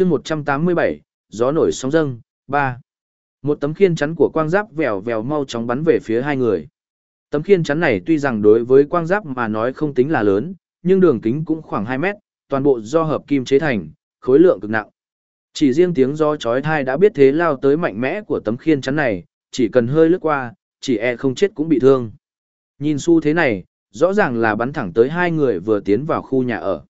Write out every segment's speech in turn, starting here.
chương 187, gió nổi sóng dâng, 3. Một tấm khiên chắn của quang giáp vèo vèo mau chóng bắn về phía hai người. Tấm khiên chắn này tuy rằng đối với quang giáp mà nói không tính là lớn, nhưng đường kính cũng khoảng 2 mét, toàn bộ do hợp kim chế thành, khối lượng cực nặng. Chỉ riêng tiếng gió chói tai đã biết thế lao tới mạnh mẽ của tấm khiên chắn này, chỉ cần hơi lướt qua, chỉ e không chết cũng bị thương. Nhìn xu thế này, rõ ràng là bắn thẳng tới hai người vừa tiến vào khu nhà ở.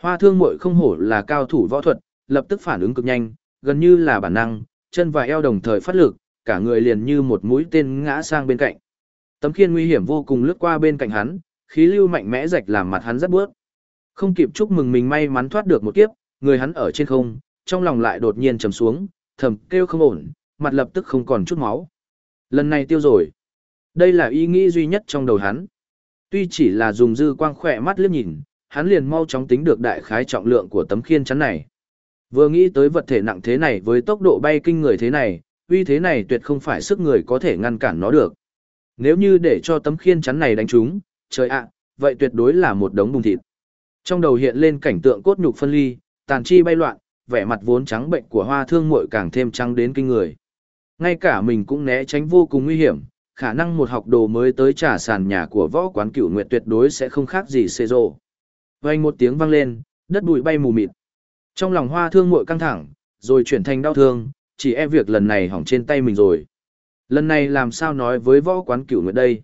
Hoa thương muội không hổ là cao thủ võ thuật, lập tức phản ứng cực nhanh, gần như là bản năng, chân và eo đồng thời phát lực, cả người liền như một mũi tên ngã sang bên cạnh. Tấm khiên nguy hiểm vô cùng lướt qua bên cạnh hắn, khí lưu mạnh mẽ rạch làm mặt hắn rất bước. Không kịp chúc mừng mình may mắn thoát được một kiếp, người hắn ở trên không, trong lòng lại đột nhiên trầm xuống, thầm kêu không ổn, mặt lập tức không còn chút máu. Lần này tiêu rồi. Đây là ý nghĩ duy nhất trong đầu hắn. Tuy chỉ là dùng dư quang khỏe mắt liếc nhìn, hắn liền mau chóng tính được đại khái trọng lượng của tấm khiên chắn này. Vừa nghĩ tới vật thể nặng thế này với tốc độ bay kinh người thế này, uy thế này tuyệt không phải sức người có thể ngăn cản nó được. Nếu như để cho tấm khiên chắn này đánh trúng, trời ạ, vậy tuyệt đối là một đống bùng thịt. Trong đầu hiện lên cảnh tượng cốt nhục phân ly, tàn chi bay loạn, vẻ mặt vốn trắng bệnh của hoa thương muội càng thêm trắng đến kinh người. Ngay cả mình cũng né tránh vô cùng nguy hiểm, khả năng một học đồ mới tới trả sàn nhà của võ quán cửu nguyệt tuyệt đối sẽ không khác gì xê rộ. Vang một tiếng vang lên, đất bụi bay mù mịt. Trong lòng hoa thương muội căng thẳng, rồi chuyển thành đau thương, chỉ e việc lần này hỏng trên tay mình rồi. Lần này làm sao nói với võ quán cửu nguyệt đây?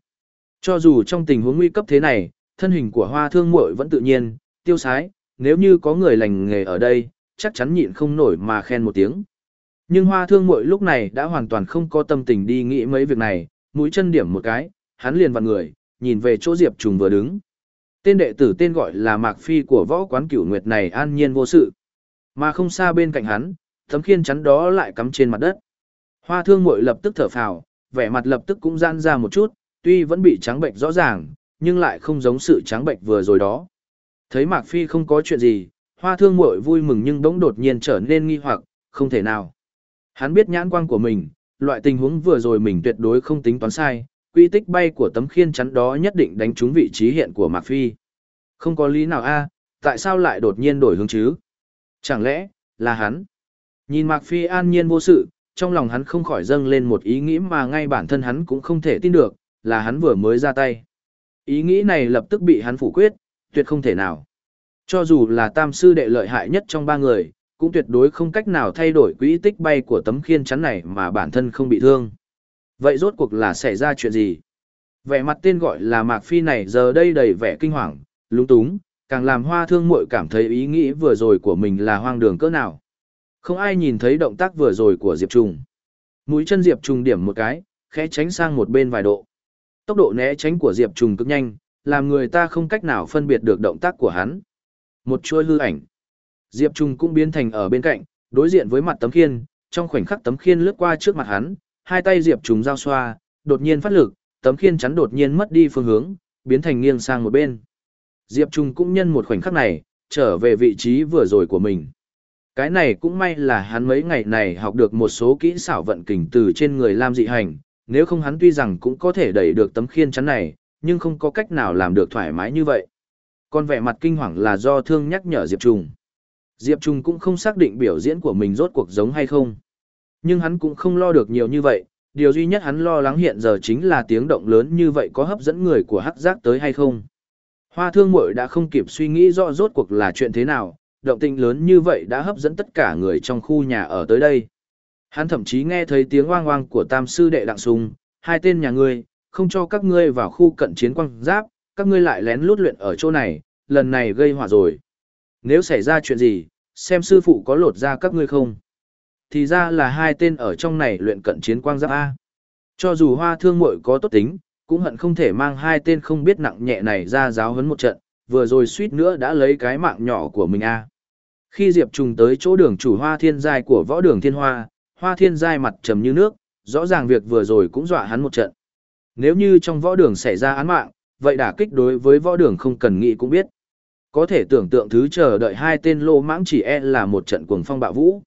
Cho dù trong tình huống nguy cấp thế này, thân hình của hoa thương muội vẫn tự nhiên, tiêu sái, nếu như có người lành nghề ở đây, chắc chắn nhịn không nổi mà khen một tiếng. Nhưng hoa thương muội lúc này đã hoàn toàn không có tâm tình đi nghĩ mấy việc này, mũi chân điểm một cái, hắn liền vặn người, nhìn về chỗ Diệp Trùng vừa đứng. Tên đệ tử tên gọi là Mạc Phi của võ quán cửu nguyệt này an nhiên vô sự. Mà không xa bên cạnh hắn, tấm khiên chắn đó lại cắm trên mặt đất. Hoa thương muội lập tức thở phào, vẻ mặt lập tức cũng gian ra một chút, tuy vẫn bị trắng bệnh rõ ràng, nhưng lại không giống sự trắng bệnh vừa rồi đó. Thấy Mạc Phi không có chuyện gì, hoa thương muội vui mừng nhưng bỗng đột nhiên trở nên nghi hoặc, không thể nào. Hắn biết nhãn quang của mình, loại tình huống vừa rồi mình tuyệt đối không tính toán sai, quy tích bay của tấm khiên chắn đó nhất định đánh trúng vị trí hiện của Mạc Phi. Không có lý nào a, tại sao lại đột nhiên đổi hướng chứ? Chẳng lẽ, là hắn? Nhìn Mạc Phi an nhiên vô sự, trong lòng hắn không khỏi dâng lên một ý nghĩ mà ngay bản thân hắn cũng không thể tin được, là hắn vừa mới ra tay. Ý nghĩ này lập tức bị hắn phủ quyết, tuyệt không thể nào. Cho dù là tam sư đệ lợi hại nhất trong ba người, cũng tuyệt đối không cách nào thay đổi quỹ tích bay của tấm khiên chắn này mà bản thân không bị thương. Vậy rốt cuộc là xảy ra chuyện gì? Vẻ mặt tên gọi là Mạc Phi này giờ đây đầy vẻ kinh hoàng, lúng túng, càng làm hoa thương muội cảm thấy ý nghĩ vừa rồi của mình là hoang đường cỡ nào. Không ai nhìn thấy động tác vừa rồi của Diệp Trùng. Mũi chân Diệp Trùng điểm một cái, khẽ tránh sang một bên vài độ. Tốc độ né tránh của Diệp Trùng cực nhanh, làm người ta không cách nào phân biệt được động tác của hắn. Một chuôi hư ảnh. Diệp Trùng cũng biến thành ở bên cạnh, đối diện với mặt tấm khiên, trong khoảnh khắc tấm khiên lướt qua trước mặt hắn, hai tay Diệp Trùng giao xoa, đột nhiên phát lực, tấm khiên chắn đột nhiên mất đi phương hướng, biến thành nghiêng sang một bên. Diệp Trung cũng nhân một khoảnh khắc này, trở về vị trí vừa rồi của mình. Cái này cũng may là hắn mấy ngày này học được một số kỹ xảo vận kình từ trên người Lam dị hành, nếu không hắn tuy rằng cũng có thể đẩy được tấm khiên chắn này, nhưng không có cách nào làm được thoải mái như vậy. Còn vẻ mặt kinh hoàng là do thương nhắc nhở Diệp Trung. Diệp Trung cũng không xác định biểu diễn của mình rốt cuộc giống hay không. Nhưng hắn cũng không lo được nhiều như vậy, điều duy nhất hắn lo lắng hiện giờ chính là tiếng động lớn như vậy có hấp dẫn người của hắc giác tới hay không. Hoa thương Mội đã không kịp suy nghĩ rõ rốt cuộc là chuyện thế nào, động tĩnh lớn như vậy đã hấp dẫn tất cả người trong khu nhà ở tới đây. Hắn thậm chí nghe thấy tiếng oang oang của tam sư đệ đặng sùng, hai tên nhà ngươi, không cho các ngươi vào khu cận chiến quang giáp, các ngươi lại lén lút luyện ở chỗ này, lần này gây hỏa rồi. Nếu xảy ra chuyện gì, xem sư phụ có lột ra các ngươi không. Thì ra là hai tên ở trong này luyện cận chiến quang giáp A. Cho dù hoa thương muội có tốt tính, cũng hận không thể mang hai tên không biết nặng nhẹ này ra giáo huấn một trận, vừa rồi suýt nữa đã lấy cái mạng nhỏ của mình A. Khi Diệp Trùng tới chỗ đường chủ hoa thiên giai của võ đường thiên hoa, hoa thiên giai mặt trầm như nước, rõ ràng việc vừa rồi cũng dọa hắn một trận. Nếu như trong võ đường xảy ra án mạng, vậy đả kích đối với võ đường không cần nghĩ cũng biết. Có thể tưởng tượng thứ chờ đợi hai tên lô mãng chỉ e là một trận cuồng phong bạo vũ.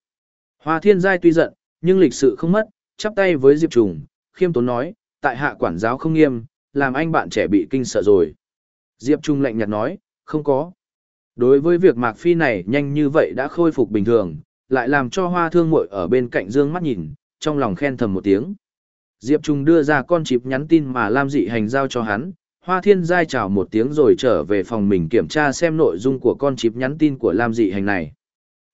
Hoa thiên giai tuy giận, nhưng lịch sự không mất, chắp tay với Diệp Trùng, khiêm tốn nói, tại hạ quản giáo không nghiêm, làm anh bạn trẻ bị kinh sợ rồi. Diệp Trung lạnh nhạt nói, không có. Đối với việc Mạc Phi này nhanh như vậy đã khôi phục bình thường, lại làm cho hoa thương muội ở bên cạnh dương mắt nhìn, trong lòng khen thầm một tiếng. Diệp Trung đưa ra con chip nhắn tin mà Lam dị hành giao cho hắn, Hoa Thiên Giai chào một tiếng rồi trở về phòng mình kiểm tra xem nội dung của con chip nhắn tin của Lam dị hành này.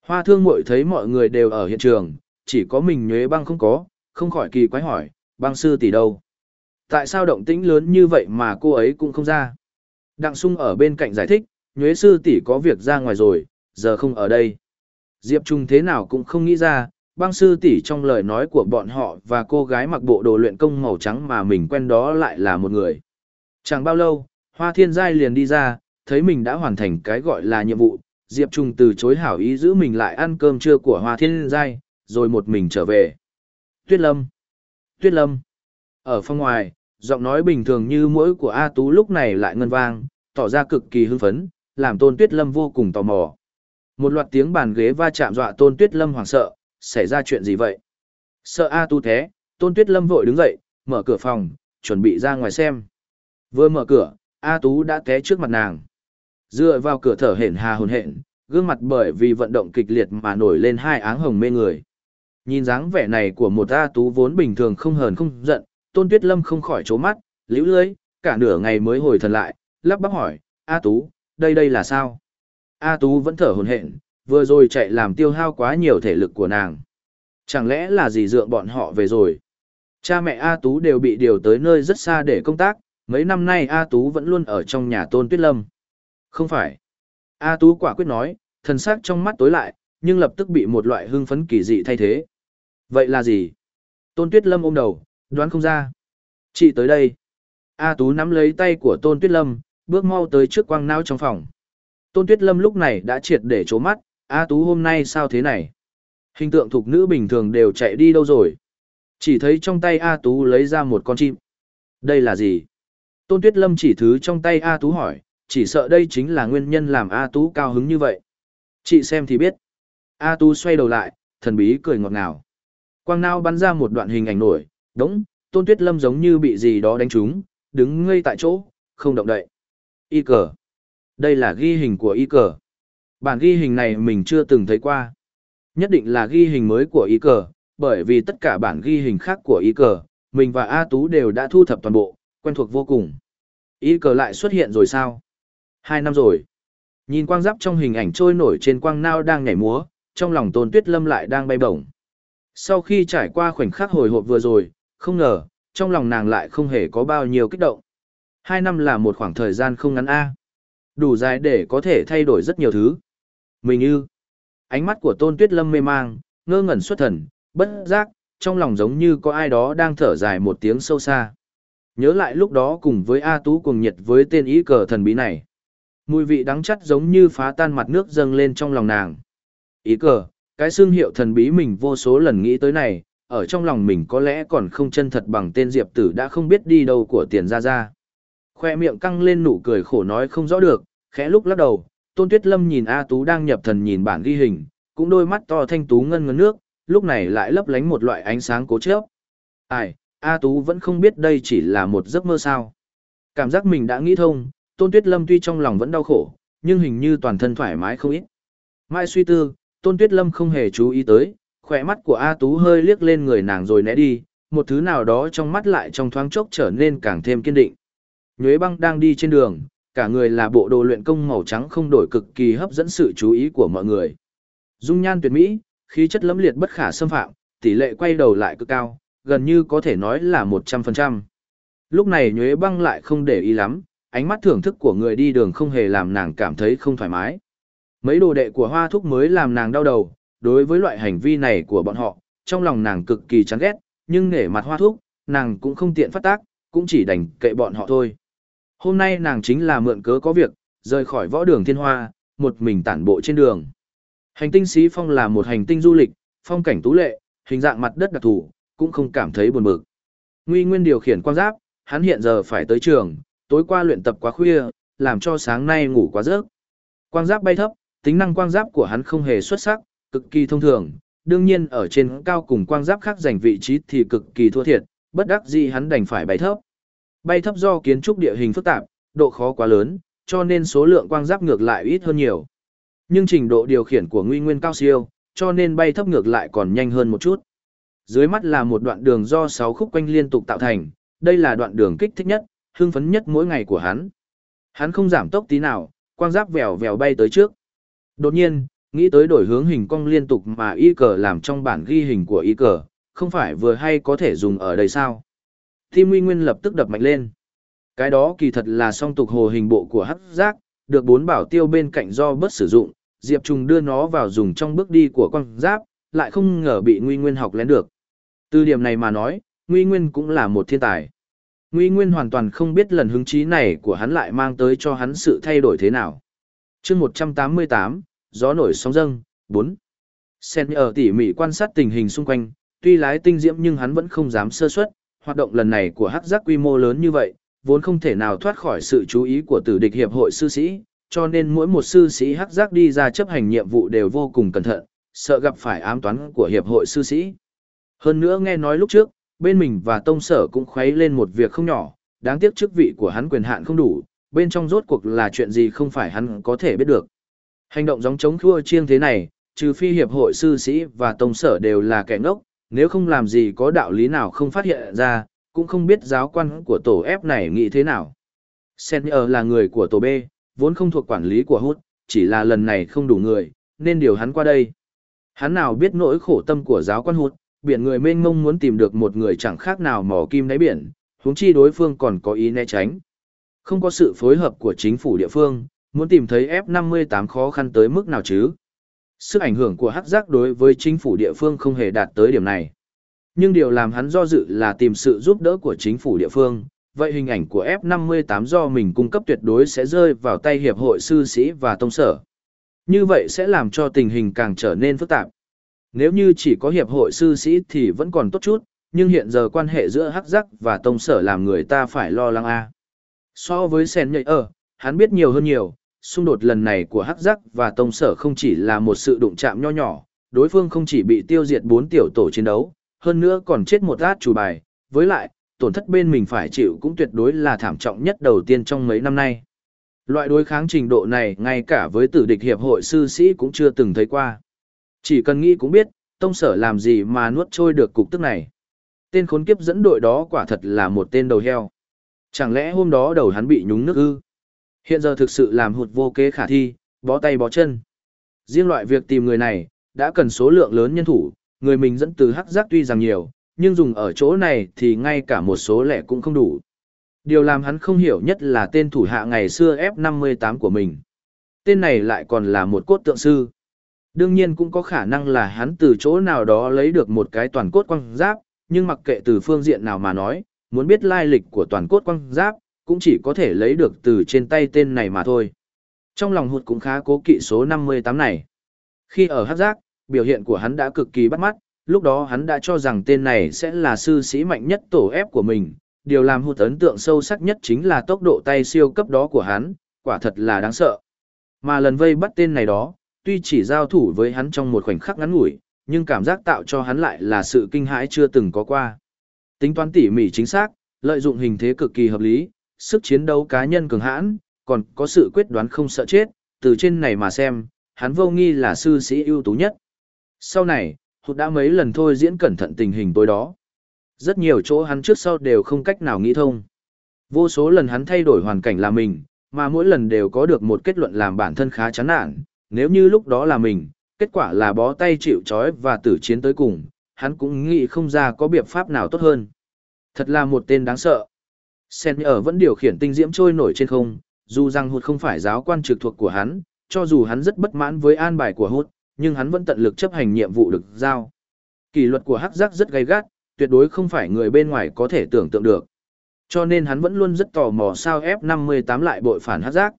Hoa thương muội thấy mọi người đều ở hiện trường, chỉ có mình nhuế băng không có, không khỏi kỳ quái hỏi, băng sư tỷ đâu? Tại sao động tĩnh lớn như vậy mà cô ấy cũng không ra? Đặng sung ở bên cạnh giải thích, nhuế sư tỷ có việc ra ngoài rồi, giờ không ở đây. Diệp Trung thế nào cũng không nghĩ ra, băng sư tỷ trong lời nói của bọn họ và cô gái mặc bộ đồ luyện công màu trắng mà mình quen đó lại là một người. Chẳng bao lâu, Hoa Thiên Giai liền đi ra, thấy mình đã hoàn thành cái gọi là nhiệm vụ, Diệp Trung từ chối hảo ý giữ mình lại ăn cơm trưa của Hoa Thiên Giai, rồi một mình trở về. Tuyết Lâm! Tuyết Lâm! Ở phòng ngoài, giọng nói bình thường như mũi của A Tú lúc này lại ngân vang, tỏ ra cực kỳ hưng phấn, làm Tôn Tuyết Lâm vô cùng tò mò. Một loạt tiếng bàn ghế va chạm dọa Tôn Tuyết Lâm hoảng sợ, xảy ra chuyện gì vậy? Sợ A tú thế, Tôn Tuyết Lâm vội đứng dậy, mở cửa phòng, chuẩn bị ra ngoài xem. Vừa mở cửa, A Tú đã té trước mặt nàng. Dựa vào cửa thở hển hà hồn hển, gương mặt bởi vì vận động kịch liệt mà nổi lên hai áng hồng mê người. Nhìn dáng vẻ này của một A Tú vốn bình thường không hờn không giận, Tôn Tuyết Lâm không khỏi trố mắt, liễu lưới, cả nửa ngày mới hồi thần lại, lắp bắp hỏi, A Tú, đây đây là sao? A Tú vẫn thở hồn hển, vừa rồi chạy làm tiêu hao quá nhiều thể lực của nàng. Chẳng lẽ là gì dựa bọn họ về rồi? Cha mẹ A Tú đều bị điều tới nơi rất xa để công tác, mấy năm nay A Tú vẫn luôn ở trong nhà Tôn Tuyết Lâm. Không phải. A Tú quả quyết nói, thần sắc trong mắt tối lại, nhưng lập tức bị một loại hưng phấn kỳ dị thay thế. Vậy là gì? Tôn Tuyết Lâm ôm đầu, đoán không ra. Chị tới đây. A Tú nắm lấy tay của Tôn Tuyết Lâm, bước mau tới trước quang não trong phòng. Tôn Tuyết Lâm lúc này đã triệt để trố mắt, A Tú hôm nay sao thế này? Hình tượng thuộc nữ bình thường đều chạy đi đâu rồi? Chỉ thấy trong tay A Tú lấy ra một con chim. Đây là gì? Tôn Tuyết Lâm chỉ thứ trong tay A Tú hỏi, chỉ sợ đây chính là nguyên nhân làm A Tú cao hứng như vậy. Chị xem thì biết. A Tú xoay đầu lại, thần bí cười ngọt ngào. Quang Nao bắn ra một đoạn hình ảnh nổi, đúng, Tôn Tuyết Lâm giống như bị gì đó đánh trúng, đứng ngây tại chỗ, không động đậy. Y cờ. Đây là ghi hình của y cờ. Bản ghi hình này mình chưa từng thấy qua. Nhất định là ghi hình mới của y cờ, bởi vì tất cả bản ghi hình khác của y cờ, mình và A Tú đều đã thu thập toàn bộ, quen thuộc vô cùng. Y cờ lại xuất hiện rồi sao? Hai năm rồi. Nhìn quang giáp trong hình ảnh trôi nổi trên quang nao đang nhảy múa, trong lòng tôn tuyết lâm lại đang bay bổng. Sau khi trải qua khoảnh khắc hồi hộp vừa rồi, không ngờ, trong lòng nàng lại không hề có bao nhiêu kích động. Hai năm là một khoảng thời gian không ngắn A. Đủ dài để có thể thay đổi rất nhiều thứ. Mình như, ánh mắt của tôn tuyết lâm mê mang, ngơ ngẩn xuất thần, bất giác, trong lòng giống như có ai đó đang thở dài một tiếng sâu xa. Nhớ lại lúc đó cùng với A Tú cùng nhiệt với tên ý cờ thần bí này. Mùi vị đắng chắt giống như phá tan mặt nước dâng lên trong lòng nàng. Ý cờ, cái xương hiệu thần bí mình vô số lần nghĩ tới này, ở trong lòng mình có lẽ còn không chân thật bằng tên Diệp Tử đã không biết đi đâu của tiền ra ra. Khoe miệng căng lên nụ cười khổ nói không rõ được, khẽ lúc lắc đầu, Tôn Tuyết Lâm nhìn A Tú đang nhập thần nhìn bản ghi hình, cũng đôi mắt to thanh tú ngân ngấn nước, lúc này lại lấp lánh một loại ánh sáng cố chấp. Ai, A Tú vẫn không biết đây chỉ là một giấc mơ sao. Cảm giác mình đã nghĩ thông, Tôn Tuyết Lâm tuy trong lòng vẫn đau khổ, nhưng hình như toàn thân thoải mái không ít. Mai suy tư, Tôn Tuyết Lâm không hề chú ý tới, khỏe mắt của A Tú hơi liếc lên người nàng rồi né đi, một thứ nào đó trong mắt lại trong thoáng chốc trở nên càng thêm kiên định. Nhuế băng đang đi trên đường, cả người là bộ đồ luyện công màu trắng không đổi cực kỳ hấp dẫn sự chú ý của mọi người. Dung nhan tuyệt mỹ, khí chất lẫm liệt bất khả xâm phạm, tỷ lệ quay đầu lại cực cao, gần như có thể nói là 100%. Lúc này Nhuế băng lại không để ý lắm, ánh mắt thưởng thức của người đi đường không hề làm nàng cảm thấy không thoải mái. Mấy đồ đệ của hoa thúc mới làm nàng đau đầu, đối với loại hành vi này của bọn họ, trong lòng nàng cực kỳ chán ghét, nhưng nể mặt hoa thuốc nàng cũng không tiện phát tác, cũng chỉ đành kệ bọn họ thôi. Hôm nay nàng chính là mượn cớ có việc, rời khỏi võ đường thiên hoa, một mình tản bộ trên đường. Hành tinh Xí Phong là một hành tinh du lịch, phong cảnh tú lệ, hình dạng mặt đất đặc thù, cũng không cảm thấy buồn bực. Nguy Nguyên điều khiển quan giáp, hắn hiện giờ phải tới trường, tối qua luyện tập quá khuya, làm cho sáng nay ngủ quá giấc. Quang giáp bay thấp, tính năng quang giáp của hắn không hề xuất sắc, cực kỳ thông thường, đương nhiên ở trên cao cùng quang giáp khác giành vị trí thì cực kỳ thua thiệt, bất đắc dĩ hắn đành phải bay thấp. Bay thấp do kiến trúc địa hình phức tạp, độ khó quá lớn, cho nên số lượng quang giáp ngược lại ít hơn nhiều. Nhưng trình độ điều khiển của Nguy Nguyên cao siêu, cho nên bay thấp ngược lại còn nhanh hơn một chút. Dưới mắt là một đoạn đường do 6 khúc quanh liên tục tạo thành, đây là đoạn đường kích thích nhất, hưng phấn nhất mỗi ngày của hắn. Hắn không giảm tốc tí nào, quang giáp vèo vèo bay tới trước. Đột nhiên, nghĩ tới đổi hướng hình cong liên tục mà y cờ làm trong bản ghi hình của y cờ, không phải vừa hay có thể dùng ở đây sao? Tim Nguy Nguyên lập tức đập mạnh lên. Cái đó kỳ thật là song tục hồ hình bộ của hắc giác, được bốn bảo tiêu bên cạnh do bớt sử dụng, Diệp Trùng đưa nó vào dùng trong bước đi của con giáp, lại không ngờ bị Nguy Nguyên học lén được. Từ điểm này mà nói, Nguy Nguyên cũng là một thiên tài. Nguy Nguyên hoàn toàn không biết lần hứng chí này của hắn lại mang tới cho hắn sự thay đổi thế nào. chương 188, gió nổi sóng dâng, 4. Sen ở tỉ mỉ quan sát tình hình xung quanh, tuy lái tinh diễm nhưng hắn vẫn không dám sơ suất. Hoạt động lần này của hắc giác quy mô lớn như vậy, vốn không thể nào thoát khỏi sự chú ý của tử địch hiệp hội sư sĩ, cho nên mỗi một sư sĩ hắc giác đi ra chấp hành nhiệm vụ đều vô cùng cẩn thận, sợ gặp phải ám toán của hiệp hội sư sĩ. Hơn nữa nghe nói lúc trước, bên mình và tông sở cũng khuấy lên một việc không nhỏ, đáng tiếc chức vị của hắn quyền hạn không đủ, bên trong rốt cuộc là chuyện gì không phải hắn có thể biết được. Hành động giống chống khua chiêng thế này, trừ phi hiệp hội sư sĩ và tông sở đều là kẻ ngốc, nếu không làm gì có đạo lý nào không phát hiện ra, cũng không biết giáo quan của tổ F này nghĩ thế nào. Senior là người của tổ B, vốn không thuộc quản lý của hút, chỉ là lần này không đủ người, nên điều hắn qua đây. Hắn nào biết nỗi khổ tâm của giáo quan hút, biển người mênh mông muốn tìm được một người chẳng khác nào mò kim đáy biển, huống chi đối phương còn có ý né tránh. Không có sự phối hợp của chính phủ địa phương, muốn tìm thấy F-58 khó khăn tới mức nào chứ? Sức ảnh hưởng của hắc giác đối với chính phủ địa phương không hề đạt tới điểm này. Nhưng điều làm hắn do dự là tìm sự giúp đỡ của chính phủ địa phương, vậy hình ảnh của F-58 do mình cung cấp tuyệt đối sẽ rơi vào tay hiệp hội sư sĩ và tông sở. Như vậy sẽ làm cho tình hình càng trở nên phức tạp. Nếu như chỉ có hiệp hội sư sĩ thì vẫn còn tốt chút, nhưng hiện giờ quan hệ giữa hắc giác và tông sở làm người ta phải lo lắng a. So với sen nhạy ở, hắn biết nhiều hơn nhiều, xung đột lần này của hắc giác và tông sở không chỉ là một sự đụng chạm nho nhỏ, đối phương không chỉ bị tiêu diệt bốn tiểu tổ chiến đấu, hơn nữa còn chết một át chủ bài, với lại, tổn thất bên mình phải chịu cũng tuyệt đối là thảm trọng nhất đầu tiên trong mấy năm nay. Loại đối kháng trình độ này ngay cả với tử địch hiệp hội sư sĩ cũng chưa từng thấy qua. Chỉ cần nghĩ cũng biết, tông sở làm gì mà nuốt trôi được cục tức này. Tên khốn kiếp dẫn đội đó quả thật là một tên đầu heo. Chẳng lẽ hôm đó đầu hắn bị nhúng nước ư? Hiện giờ thực sự làm hụt vô kế khả thi, bó tay bó chân. Riêng loại việc tìm người này, đã cần số lượng lớn nhân thủ, người mình dẫn từ hắc giác tuy rằng nhiều, nhưng dùng ở chỗ này thì ngay cả một số lẻ cũng không đủ. Điều làm hắn không hiểu nhất là tên thủ hạ ngày xưa F58 của mình. Tên này lại còn là một cốt tượng sư. Đương nhiên cũng có khả năng là hắn từ chỗ nào đó lấy được một cái toàn cốt quang giáp, nhưng mặc kệ từ phương diện nào mà nói, muốn biết lai lịch của toàn cốt quang giáp, cũng chỉ có thể lấy được từ trên tay tên này mà thôi. Trong lòng hụt cũng khá cố kỵ số 58 này. Khi ở hát giác, biểu hiện của hắn đã cực kỳ bắt mắt, lúc đó hắn đã cho rằng tên này sẽ là sư sĩ mạnh nhất tổ ép của mình. Điều làm hụt ấn tượng sâu sắc nhất chính là tốc độ tay siêu cấp đó của hắn, quả thật là đáng sợ. Mà lần vây bắt tên này đó, tuy chỉ giao thủ với hắn trong một khoảnh khắc ngắn ngủi, nhưng cảm giác tạo cho hắn lại là sự kinh hãi chưa từng có qua. Tính toán tỉ mỉ chính xác, lợi dụng hình thế cực kỳ hợp lý, sức chiến đấu cá nhân cường hãn, còn có sự quyết đoán không sợ chết, từ trên này mà xem, hắn vô nghi là sư sĩ ưu tú nhất. Sau này, hụt đã mấy lần thôi diễn cẩn thận tình hình tối đó. Rất nhiều chỗ hắn trước sau đều không cách nào nghĩ thông. Vô số lần hắn thay đổi hoàn cảnh là mình, mà mỗi lần đều có được một kết luận làm bản thân khá chán nản, nếu như lúc đó là mình, kết quả là bó tay chịu trói và tử chiến tới cùng, hắn cũng nghĩ không ra có biện pháp nào tốt hơn. Thật là một tên đáng sợ. Sen ở vẫn điều khiển tinh diễm trôi nổi trên không, dù rằng hụt không phải giáo quan trực thuộc của hắn, cho dù hắn rất bất mãn với an bài của hụt, nhưng hắn vẫn tận lực chấp hành nhiệm vụ được giao. Kỷ luật của hắc giác rất gay gắt, tuyệt đối không phải người bên ngoài có thể tưởng tượng được. Cho nên hắn vẫn luôn rất tò mò sao F58 lại bội phản hắc giác.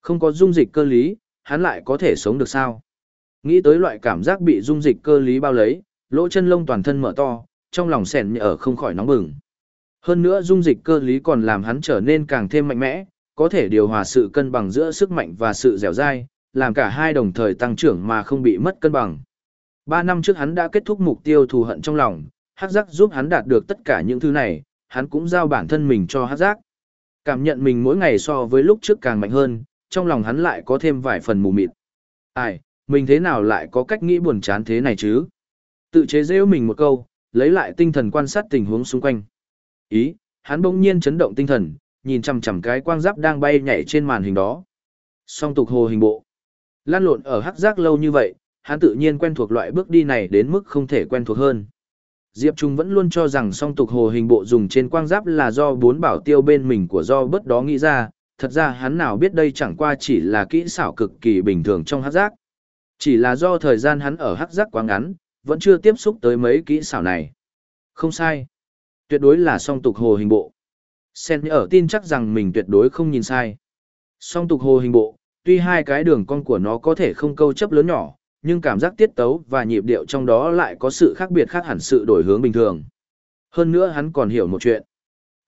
Không có dung dịch cơ lý, hắn lại có thể sống được sao? Nghĩ tới loại cảm giác bị dung dịch cơ lý bao lấy, lỗ chân lông toàn thân mở to, trong lòng sèn ở không khỏi nóng bừng. Hơn nữa dung dịch cơ lý còn làm hắn trở nên càng thêm mạnh mẽ, có thể điều hòa sự cân bằng giữa sức mạnh và sự dẻo dai, làm cả hai đồng thời tăng trưởng mà không bị mất cân bằng. Ba năm trước hắn đã kết thúc mục tiêu thù hận trong lòng, hắc giác giúp hắn đạt được tất cả những thứ này, hắn cũng giao bản thân mình cho hắc giác. Cảm nhận mình mỗi ngày so với lúc trước càng mạnh hơn, trong lòng hắn lại có thêm vài phần mù mịt. Ai, mình thế nào lại có cách nghĩ buồn chán thế này chứ? Tự chế giễu mình một câu, lấy lại tinh thần quan sát tình huống xung quanh. Ý, hắn bỗng nhiên chấn động tinh thần, nhìn chằm chằm cái quang giáp đang bay nhảy trên màn hình đó. Song tục hồ hình bộ. Lan lộn ở hắc giác lâu như vậy, hắn tự nhiên quen thuộc loại bước đi này đến mức không thể quen thuộc hơn. Diệp Trung vẫn luôn cho rằng song tục hồ hình bộ dùng trên quang giáp là do bốn bảo tiêu bên mình của do bất đó nghĩ ra, thật ra hắn nào biết đây chẳng qua chỉ là kỹ xảo cực kỳ bình thường trong hắc giác. Chỉ là do thời gian hắn ở hắc giác quá ngắn, vẫn chưa tiếp xúc tới mấy kỹ xảo này. Không sai. Tuyệt đối là song tục hồ hình bộ. Sen ở tin chắc rằng mình tuyệt đối không nhìn sai. Song tục hồ hình bộ, tuy hai cái đường cong của nó có thể không câu chấp lớn nhỏ, nhưng cảm giác tiết tấu và nhịp điệu trong đó lại có sự khác biệt khác hẳn sự đổi hướng bình thường. Hơn nữa hắn còn hiểu một chuyện.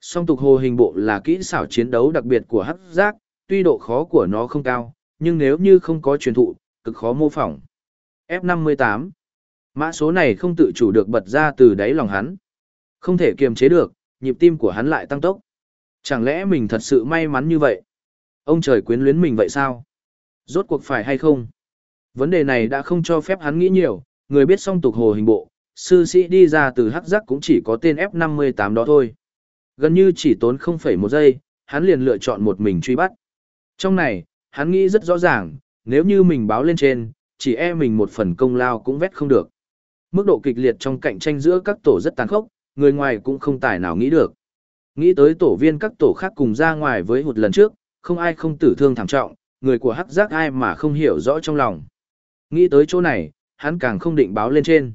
Song tục hồ hình bộ là kỹ xảo chiến đấu đặc biệt của hắc giác, tuy độ khó của nó không cao, nhưng nếu như không có truyền thụ, cực khó mô phỏng. F58 Mã số này không tự chủ được bật ra từ đáy lòng hắn. Không thể kiềm chế được, nhịp tim của hắn lại tăng tốc. Chẳng lẽ mình thật sự may mắn như vậy? Ông trời quyến luyến mình vậy sao? Rốt cuộc phải hay không? Vấn đề này đã không cho phép hắn nghĩ nhiều, người biết song tục hồ hình bộ, sư sĩ đi ra từ hắc giác cũng chỉ có tên F58 đó thôi. Gần như chỉ tốn 0,1 giây, hắn liền lựa chọn một mình truy bắt. Trong này, hắn nghĩ rất rõ ràng, nếu như mình báo lên trên, chỉ e mình một phần công lao cũng vét không được. Mức độ kịch liệt trong cạnh tranh giữa các tổ rất tàn khốc, người ngoài cũng không tài nào nghĩ được. Nghĩ tới tổ viên các tổ khác cùng ra ngoài với hụt lần trước, không ai không tử thương thảm trọng, người của hắc giác ai mà không hiểu rõ trong lòng. Nghĩ tới chỗ này, hắn càng không định báo lên trên.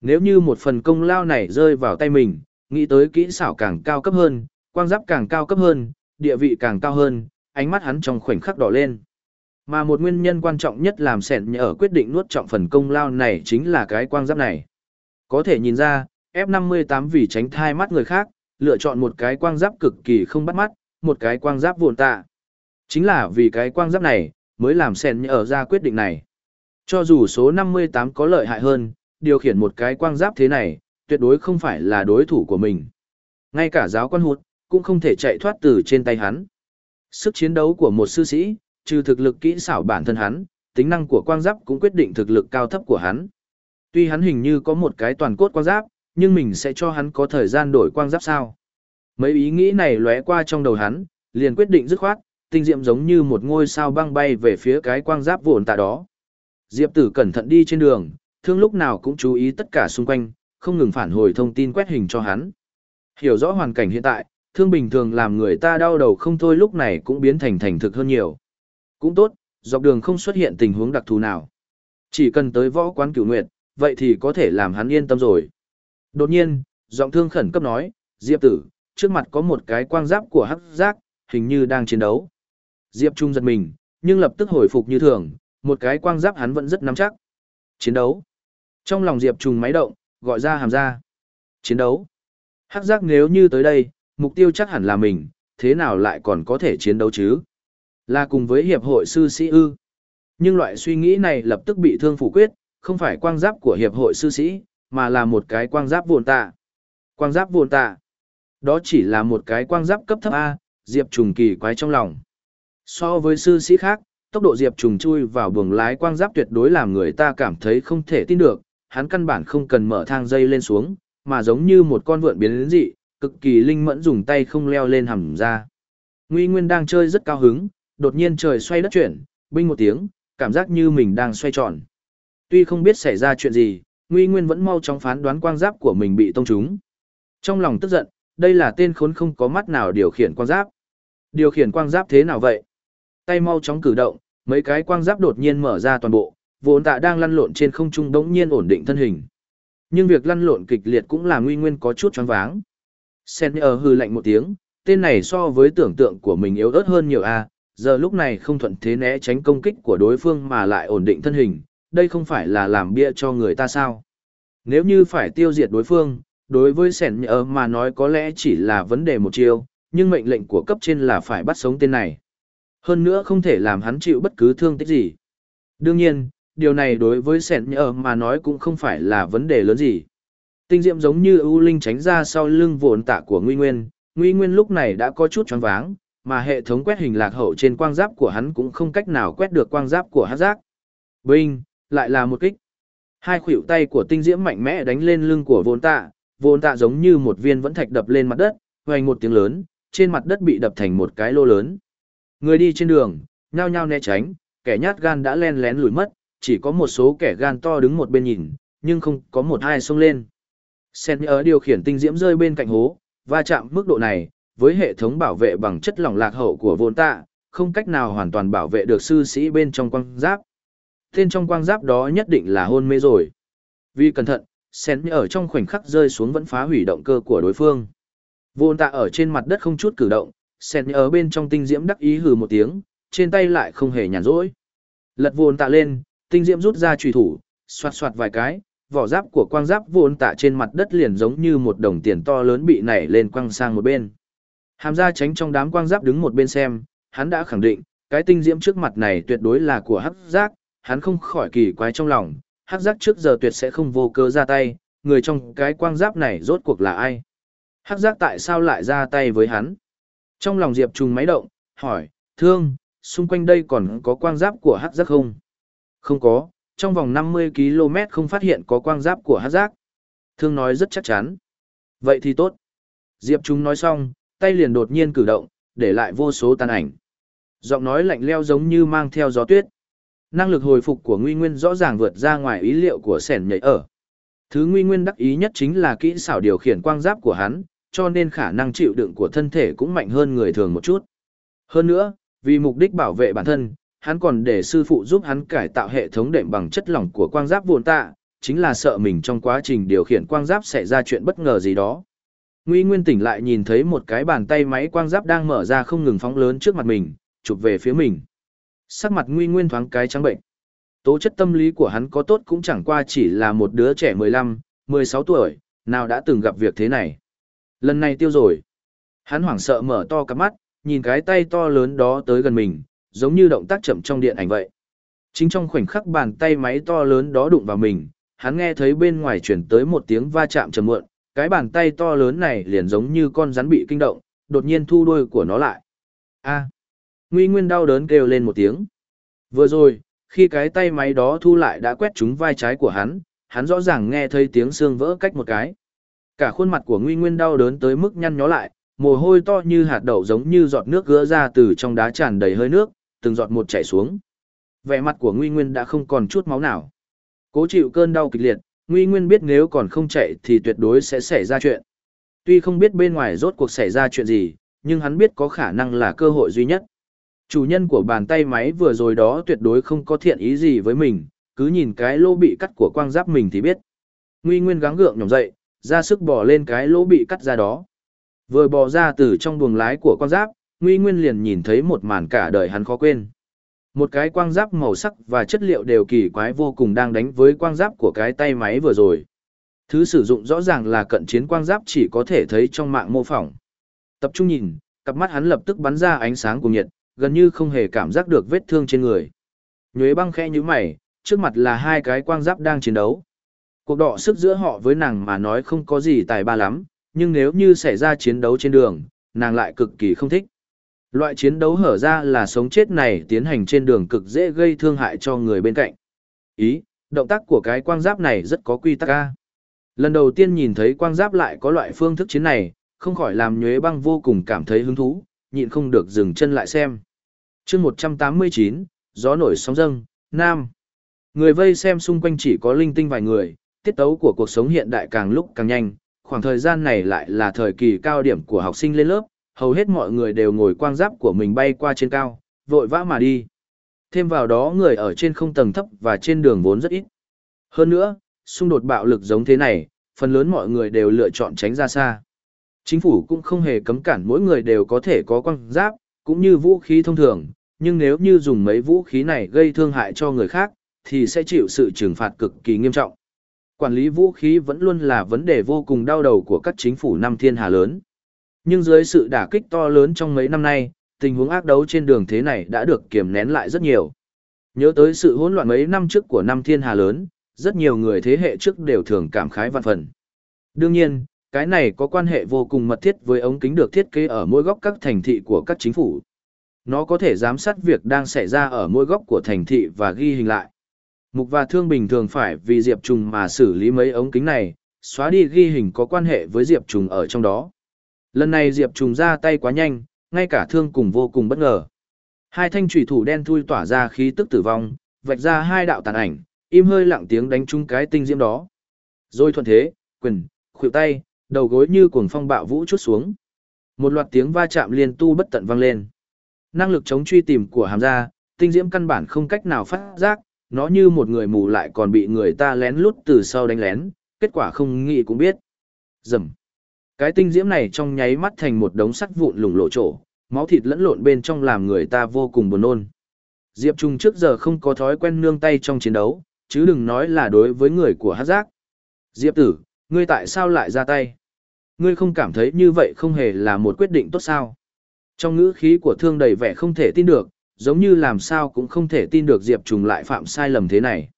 Nếu như một phần công lao này rơi vào tay mình, nghĩ tới kỹ xảo càng cao cấp hơn, quang giáp càng cao cấp hơn, địa vị càng cao hơn, ánh mắt hắn trong khoảnh khắc đỏ lên. Mà một nguyên nhân quan trọng nhất làm sẹn ở quyết định nuốt trọng phần công lao này chính là cái quang giáp này. Có thể nhìn ra, F58 vì tránh thai mắt người khác, lựa chọn một cái quang giáp cực kỳ không bắt mắt, một cái quang giáp vụn tạ. Chính là vì cái quang giáp này, mới làm sẹn ở ra quyết định này. Cho dù số 58 có lợi hại hơn, điều khiển một cái quang giáp thế này, tuyệt đối không phải là đối thủ của mình. Ngay cả giáo quan hụt, cũng không thể chạy thoát từ trên tay hắn. Sức chiến đấu của một sư sĩ, trừ thực lực kỹ xảo bản thân hắn, tính năng của quang giáp cũng quyết định thực lực cao thấp của hắn. Tuy hắn hình như có một cái toàn cốt quang giáp, nhưng mình sẽ cho hắn có thời gian đổi quang giáp sao. Mấy ý nghĩ này lóe qua trong đầu hắn, liền quyết định dứt khoát, tinh diệm giống như một ngôi sao băng bay về phía cái quang giáp vụn tạ đó. Diệp tử cẩn thận đi trên đường, thương lúc nào cũng chú ý tất cả xung quanh, không ngừng phản hồi thông tin quét hình cho hắn. Hiểu rõ hoàn cảnh hiện tại, thương bình thường làm người ta đau đầu không thôi lúc này cũng biến thành thành thực hơn nhiều. Cũng tốt, dọc đường không xuất hiện tình huống đặc thù nào. Chỉ cần tới võ quán cửu nguyệt, vậy thì có thể làm hắn yên tâm rồi. Đột nhiên, giọng thương khẩn cấp nói, Diệp tử, trước mặt có một cái quang giáp của hắc giác, hình như đang chiến đấu. Diệp Trung giật mình, nhưng lập tức hồi phục như thường, một cái quang giáp hắn vẫn rất nắm chắc. Chiến đấu. Trong lòng Diệp Trung máy động, gọi ra hàm ra. Chiến đấu. Hắc giác nếu như tới đây, mục tiêu chắc hẳn là mình, thế nào lại còn có thể chiến đấu chứ? Là cùng với hiệp hội sư sĩ ư. Nhưng loại suy nghĩ này lập tức bị thương phủ quyết, không phải quang giáp của hiệp hội sư sĩ, mà là một cái quang giáp vồn tạ. Quang giáp vồn tạ. Đó chỉ là một cái quang giáp cấp thấp A, Diệp Trùng kỳ quái trong lòng. So với sư sĩ khác, tốc độ Diệp Trùng chui vào buồng lái quang giáp tuyệt đối làm người ta cảm thấy không thể tin được, hắn căn bản không cần mở thang dây lên xuống, mà giống như một con vượn biến dị, cực kỳ linh mẫn dùng tay không leo lên hầm ra. Nguy Nguyên đang chơi rất cao hứng, đột nhiên trời xoay đất chuyển, binh một tiếng, cảm giác như mình đang xoay tròn. Tuy không biết xảy ra chuyện gì, Nguy Nguyên vẫn mau chóng phán đoán quang giáp của mình bị tông trúng. Trong lòng tức giận, đây là tên khốn không có mắt nào điều khiển quang giáp. Điều khiển quang giáp thế nào vậy? Tay mau chóng cử động, mấy cái quang giáp đột nhiên mở ra toàn bộ, vốn tạ đang lăn lộn trên không trung đống nhiên ổn định thân hình. Nhưng việc lăn lộn kịch liệt cũng là nguy nguyên có chút choáng váng. Sen hư lạnh một tiếng, tên này so với tưởng tượng của mình yếu ớt hơn nhiều a, giờ lúc này không thuận thế né tránh công kích của đối phương mà lại ổn định thân hình, đây không phải là làm bia cho người ta sao. Nếu như phải tiêu diệt đối phương, đối với sẻn nhờ mà nói có lẽ chỉ là vấn đề một chiêu, nhưng mệnh lệnh của cấp trên là phải bắt sống tên này. Hơn nữa không thể làm hắn chịu bất cứ thương tích gì. Đương nhiên, điều này đối với Sẻn nhờ mà nói cũng không phải là vấn đề lớn gì. Tinh diệm giống như ưu linh tránh ra sau lưng vồn tạ của Nguy Nguyên, Nguy Nguyên lúc này đã có chút choáng váng, mà hệ thống quét hình lạc hậu trên quang giáp của hắn cũng không cách nào quét được quang giáp của hát giác. Binh, lại là một kích. Hai khuỷu tay của tinh diễm mạnh mẽ đánh lên lưng của vốn tạ, vốn tạ giống như một viên vẫn thạch đập lên mặt đất, hoành một tiếng lớn, trên mặt đất bị đập thành một cái lô lớn. Người đi trên đường, nhao nhao né tránh, kẻ nhát gan đã len lén lùi mất, chỉ có một số kẻ gan to đứng một bên nhìn, nhưng không có một ai xông lên. Sen ở điều khiển tinh diễm rơi bên cạnh hố, va chạm mức độ này, với hệ thống bảo vệ bằng chất lỏng lạc hậu của vốn tạ, không cách nào hoàn toàn bảo vệ được sư sĩ bên trong quang giáp. Tên trong quang giáp đó nhất định là hôn mê rồi. Vì cẩn thận, Sen ở trong khoảnh khắc rơi xuống vẫn phá hủy động cơ của đối phương. vôn tạ ở trên mặt đất không chút cử động, Sen ở bên trong tinh diễm đắc ý hừ một tiếng, trên tay lại không hề nhàn rỗi. Lật vôn tạ lên, tinh diễm rút ra trùy thủ, xoạt xoạt vài cái, vỏ giáp của quang giáp vôn tạ trên mặt đất liền giống như một đồng tiền to lớn bị nảy lên quăng sang một bên. Hàm gia tránh trong đám quang giáp đứng một bên xem, hắn đã khẳng định, cái tinh diễm trước mặt này tuyệt đối là của hắc giác, hắn không khỏi kỳ quái trong lòng, hắc giác trước giờ tuyệt sẽ không vô cơ ra tay, người trong cái quang giáp này rốt cuộc là ai? Hắc giác tại sao lại ra tay với hắn? Trong lòng Diệp Trùng máy động, hỏi, thương, xung quanh đây còn có quang giáp của hắc giác không? Không có, trong vòng 50 km không phát hiện có quang giáp của hắc giác. Thương nói rất chắc chắn. Vậy thì tốt. Diệp Trung nói xong, tay liền đột nhiên cử động, để lại vô số tàn ảnh. Giọng nói lạnh leo giống như mang theo gió tuyết. Năng lực hồi phục của Nguy Nguyên rõ ràng vượt ra ngoài ý liệu của sẻn nhảy ở. Thứ Nguy Nguyên đắc ý nhất chính là kỹ xảo điều khiển quang giáp của hắn, cho nên khả năng chịu đựng của thân thể cũng mạnh hơn người thường một chút. Hơn nữa, vì mục đích bảo vệ bản thân, hắn còn để sư phụ giúp hắn cải tạo hệ thống đệm bằng chất lỏng của quang giáp vụn tạ, chính là sợ mình trong quá trình điều khiển quang giáp xảy ra chuyện bất ngờ gì đó. Nguy Nguyên tỉnh lại nhìn thấy một cái bàn tay máy quang giáp đang mở ra không ngừng phóng lớn trước mặt mình, chụp về phía mình. Sắc mặt Nguy Nguyên thoáng cái trắng bệnh. Tố chất tâm lý của hắn có tốt cũng chẳng qua chỉ là một đứa trẻ 15, 16 tuổi, nào đã từng gặp việc thế này. Lần này tiêu rồi. Hắn hoảng sợ mở to cặp mắt, nhìn cái tay to lớn đó tới gần mình, giống như động tác chậm trong điện ảnh vậy. Chính trong khoảnh khắc bàn tay máy to lớn đó đụng vào mình, hắn nghe thấy bên ngoài chuyển tới một tiếng va chạm trầm muộn, cái bàn tay to lớn này liền giống như con rắn bị kinh động, đột nhiên thu đuôi của nó lại. A. Nguy Nguyên đau đớn kêu lên một tiếng. Vừa rồi, khi cái tay máy đó thu lại đã quét trúng vai trái của hắn, hắn rõ ràng nghe thấy tiếng xương vỡ cách một cái. Cả khuôn mặt của Nguy Nguyên đau đớn tới mức nhăn nhó lại, mồ hôi to như hạt đậu giống như giọt nước gỡ ra từ trong đá tràn đầy hơi nước, từng giọt một chảy xuống. Vẻ mặt của Nguy Nguyên đã không còn chút máu nào. Cố chịu cơn đau kịch liệt, Nguy Nguyên biết nếu còn không chạy thì tuyệt đối sẽ xảy ra chuyện. Tuy không biết bên ngoài rốt cuộc xảy ra chuyện gì, nhưng hắn biết có khả năng là cơ hội duy nhất. Chủ nhân của bàn tay máy vừa rồi đó tuyệt đối không có thiện ý gì với mình, cứ nhìn cái lỗ bị cắt của quang giáp mình thì biết. Nguy Nguyên gắng gượng nhổm dậy, ra sức bò lên cái lỗ bị cắt ra đó. Vừa bò ra từ trong buồng lái của quang giáp, Nguy Nguyên liền nhìn thấy một màn cả đời hắn khó quên. Một cái quang giáp màu sắc và chất liệu đều kỳ quái vô cùng đang đánh với quang giáp của cái tay máy vừa rồi. Thứ sử dụng rõ ràng là cận chiến quang giáp chỉ có thể thấy trong mạng mô phỏng. Tập trung nhìn, cặp mắt hắn lập tức bắn ra ánh sáng cùng nhiệt, gần như không hề cảm giác được vết thương trên người. Nhuế băng khẽ như mày, trước mặt là hai cái quang giáp đang chiến đấu. Cuộc đọ sức giữa họ với nàng mà nói không có gì tài ba lắm, nhưng nếu như xảy ra chiến đấu trên đường, nàng lại cực kỳ không thích. Loại chiến đấu hở ra là sống chết này tiến hành trên đường cực dễ gây thương hại cho người bên cạnh. Ý, động tác của cái quang giáp này rất có quy tắc ca. Lần đầu tiên nhìn thấy quang giáp lại có loại phương thức chiến này, không khỏi làm nhuế băng vô cùng cảm thấy hứng thú, nhịn không được dừng chân lại xem. chương 189, gió nổi sóng dâng, Nam. Người vây xem xung quanh chỉ có linh tinh vài người, tiết tấu của cuộc sống hiện đại càng lúc càng nhanh, khoảng thời gian này lại là thời kỳ cao điểm của học sinh lên lớp, hầu hết mọi người đều ngồi quang giáp của mình bay qua trên cao, vội vã mà đi. Thêm vào đó người ở trên không tầng thấp và trên đường vốn rất ít. Hơn nữa, xung đột bạo lực giống thế này, phần lớn mọi người đều lựa chọn tránh ra xa. Chính phủ cũng không hề cấm cản mỗi người đều có thể có quang giáp, cũng như vũ khí thông thường, nhưng nếu như dùng mấy vũ khí này gây thương hại cho người khác, thì sẽ chịu sự trừng phạt cực kỳ nghiêm trọng. Quản lý vũ khí vẫn luôn là vấn đề vô cùng đau đầu của các chính phủ năm thiên hà lớn. Nhưng dưới sự đả kích to lớn trong mấy năm nay, tình huống ác đấu trên đường thế này đã được kiềm nén lại rất nhiều. Nhớ tới sự hỗn loạn mấy năm trước của năm thiên hà lớn, rất nhiều người thế hệ trước đều thường cảm khái vạn phần. Đương nhiên, cái này có quan hệ vô cùng mật thiết với ống kính được thiết kế ở mỗi góc các thành thị của các chính phủ. Nó có thể giám sát việc đang xảy ra ở mỗi góc của thành thị và ghi hình lại. Mục và Thương bình thường phải vì Diệp Trùng mà xử lý mấy ống kính này, xóa đi ghi hình có quan hệ với Diệp Trùng ở trong đó. Lần này Diệp Trùng ra tay quá nhanh, ngay cả Thương cùng vô cùng bất ngờ. Hai thanh thủy thủ đen thui tỏa ra khí tức tử vong, vạch ra hai đạo tàn ảnh, im hơi lặng tiếng đánh trúng cái tinh diễm đó. Rồi thuận thế, quyền, khuỷu tay, đầu gối như cuồng phong bạo vũ chút xuống. Một loạt tiếng va chạm liên tu bất tận vang lên. Năng lực chống truy tìm của hàm gia, tinh diễm căn bản không cách nào phát giác, nó như một người mù lại còn bị người ta lén lút từ sau đánh lén, kết quả không nghĩ cũng biết. Dầm. Cái tinh diễm này trong nháy mắt thành một đống sắt vụn lủng lộ trổ, máu thịt lẫn lộn bên trong làm người ta vô cùng buồn nôn. Diệp Trung trước giờ không có thói quen nương tay trong chiến đấu, chứ đừng nói là đối với người của hát giác. Diệp tử, ngươi tại sao lại ra tay? Ngươi không cảm thấy như vậy không hề là một quyết định tốt sao? Trong ngữ khí của thương đầy vẻ không thể tin được, giống như làm sao cũng không thể tin được Diệp Trùng lại phạm sai lầm thế này.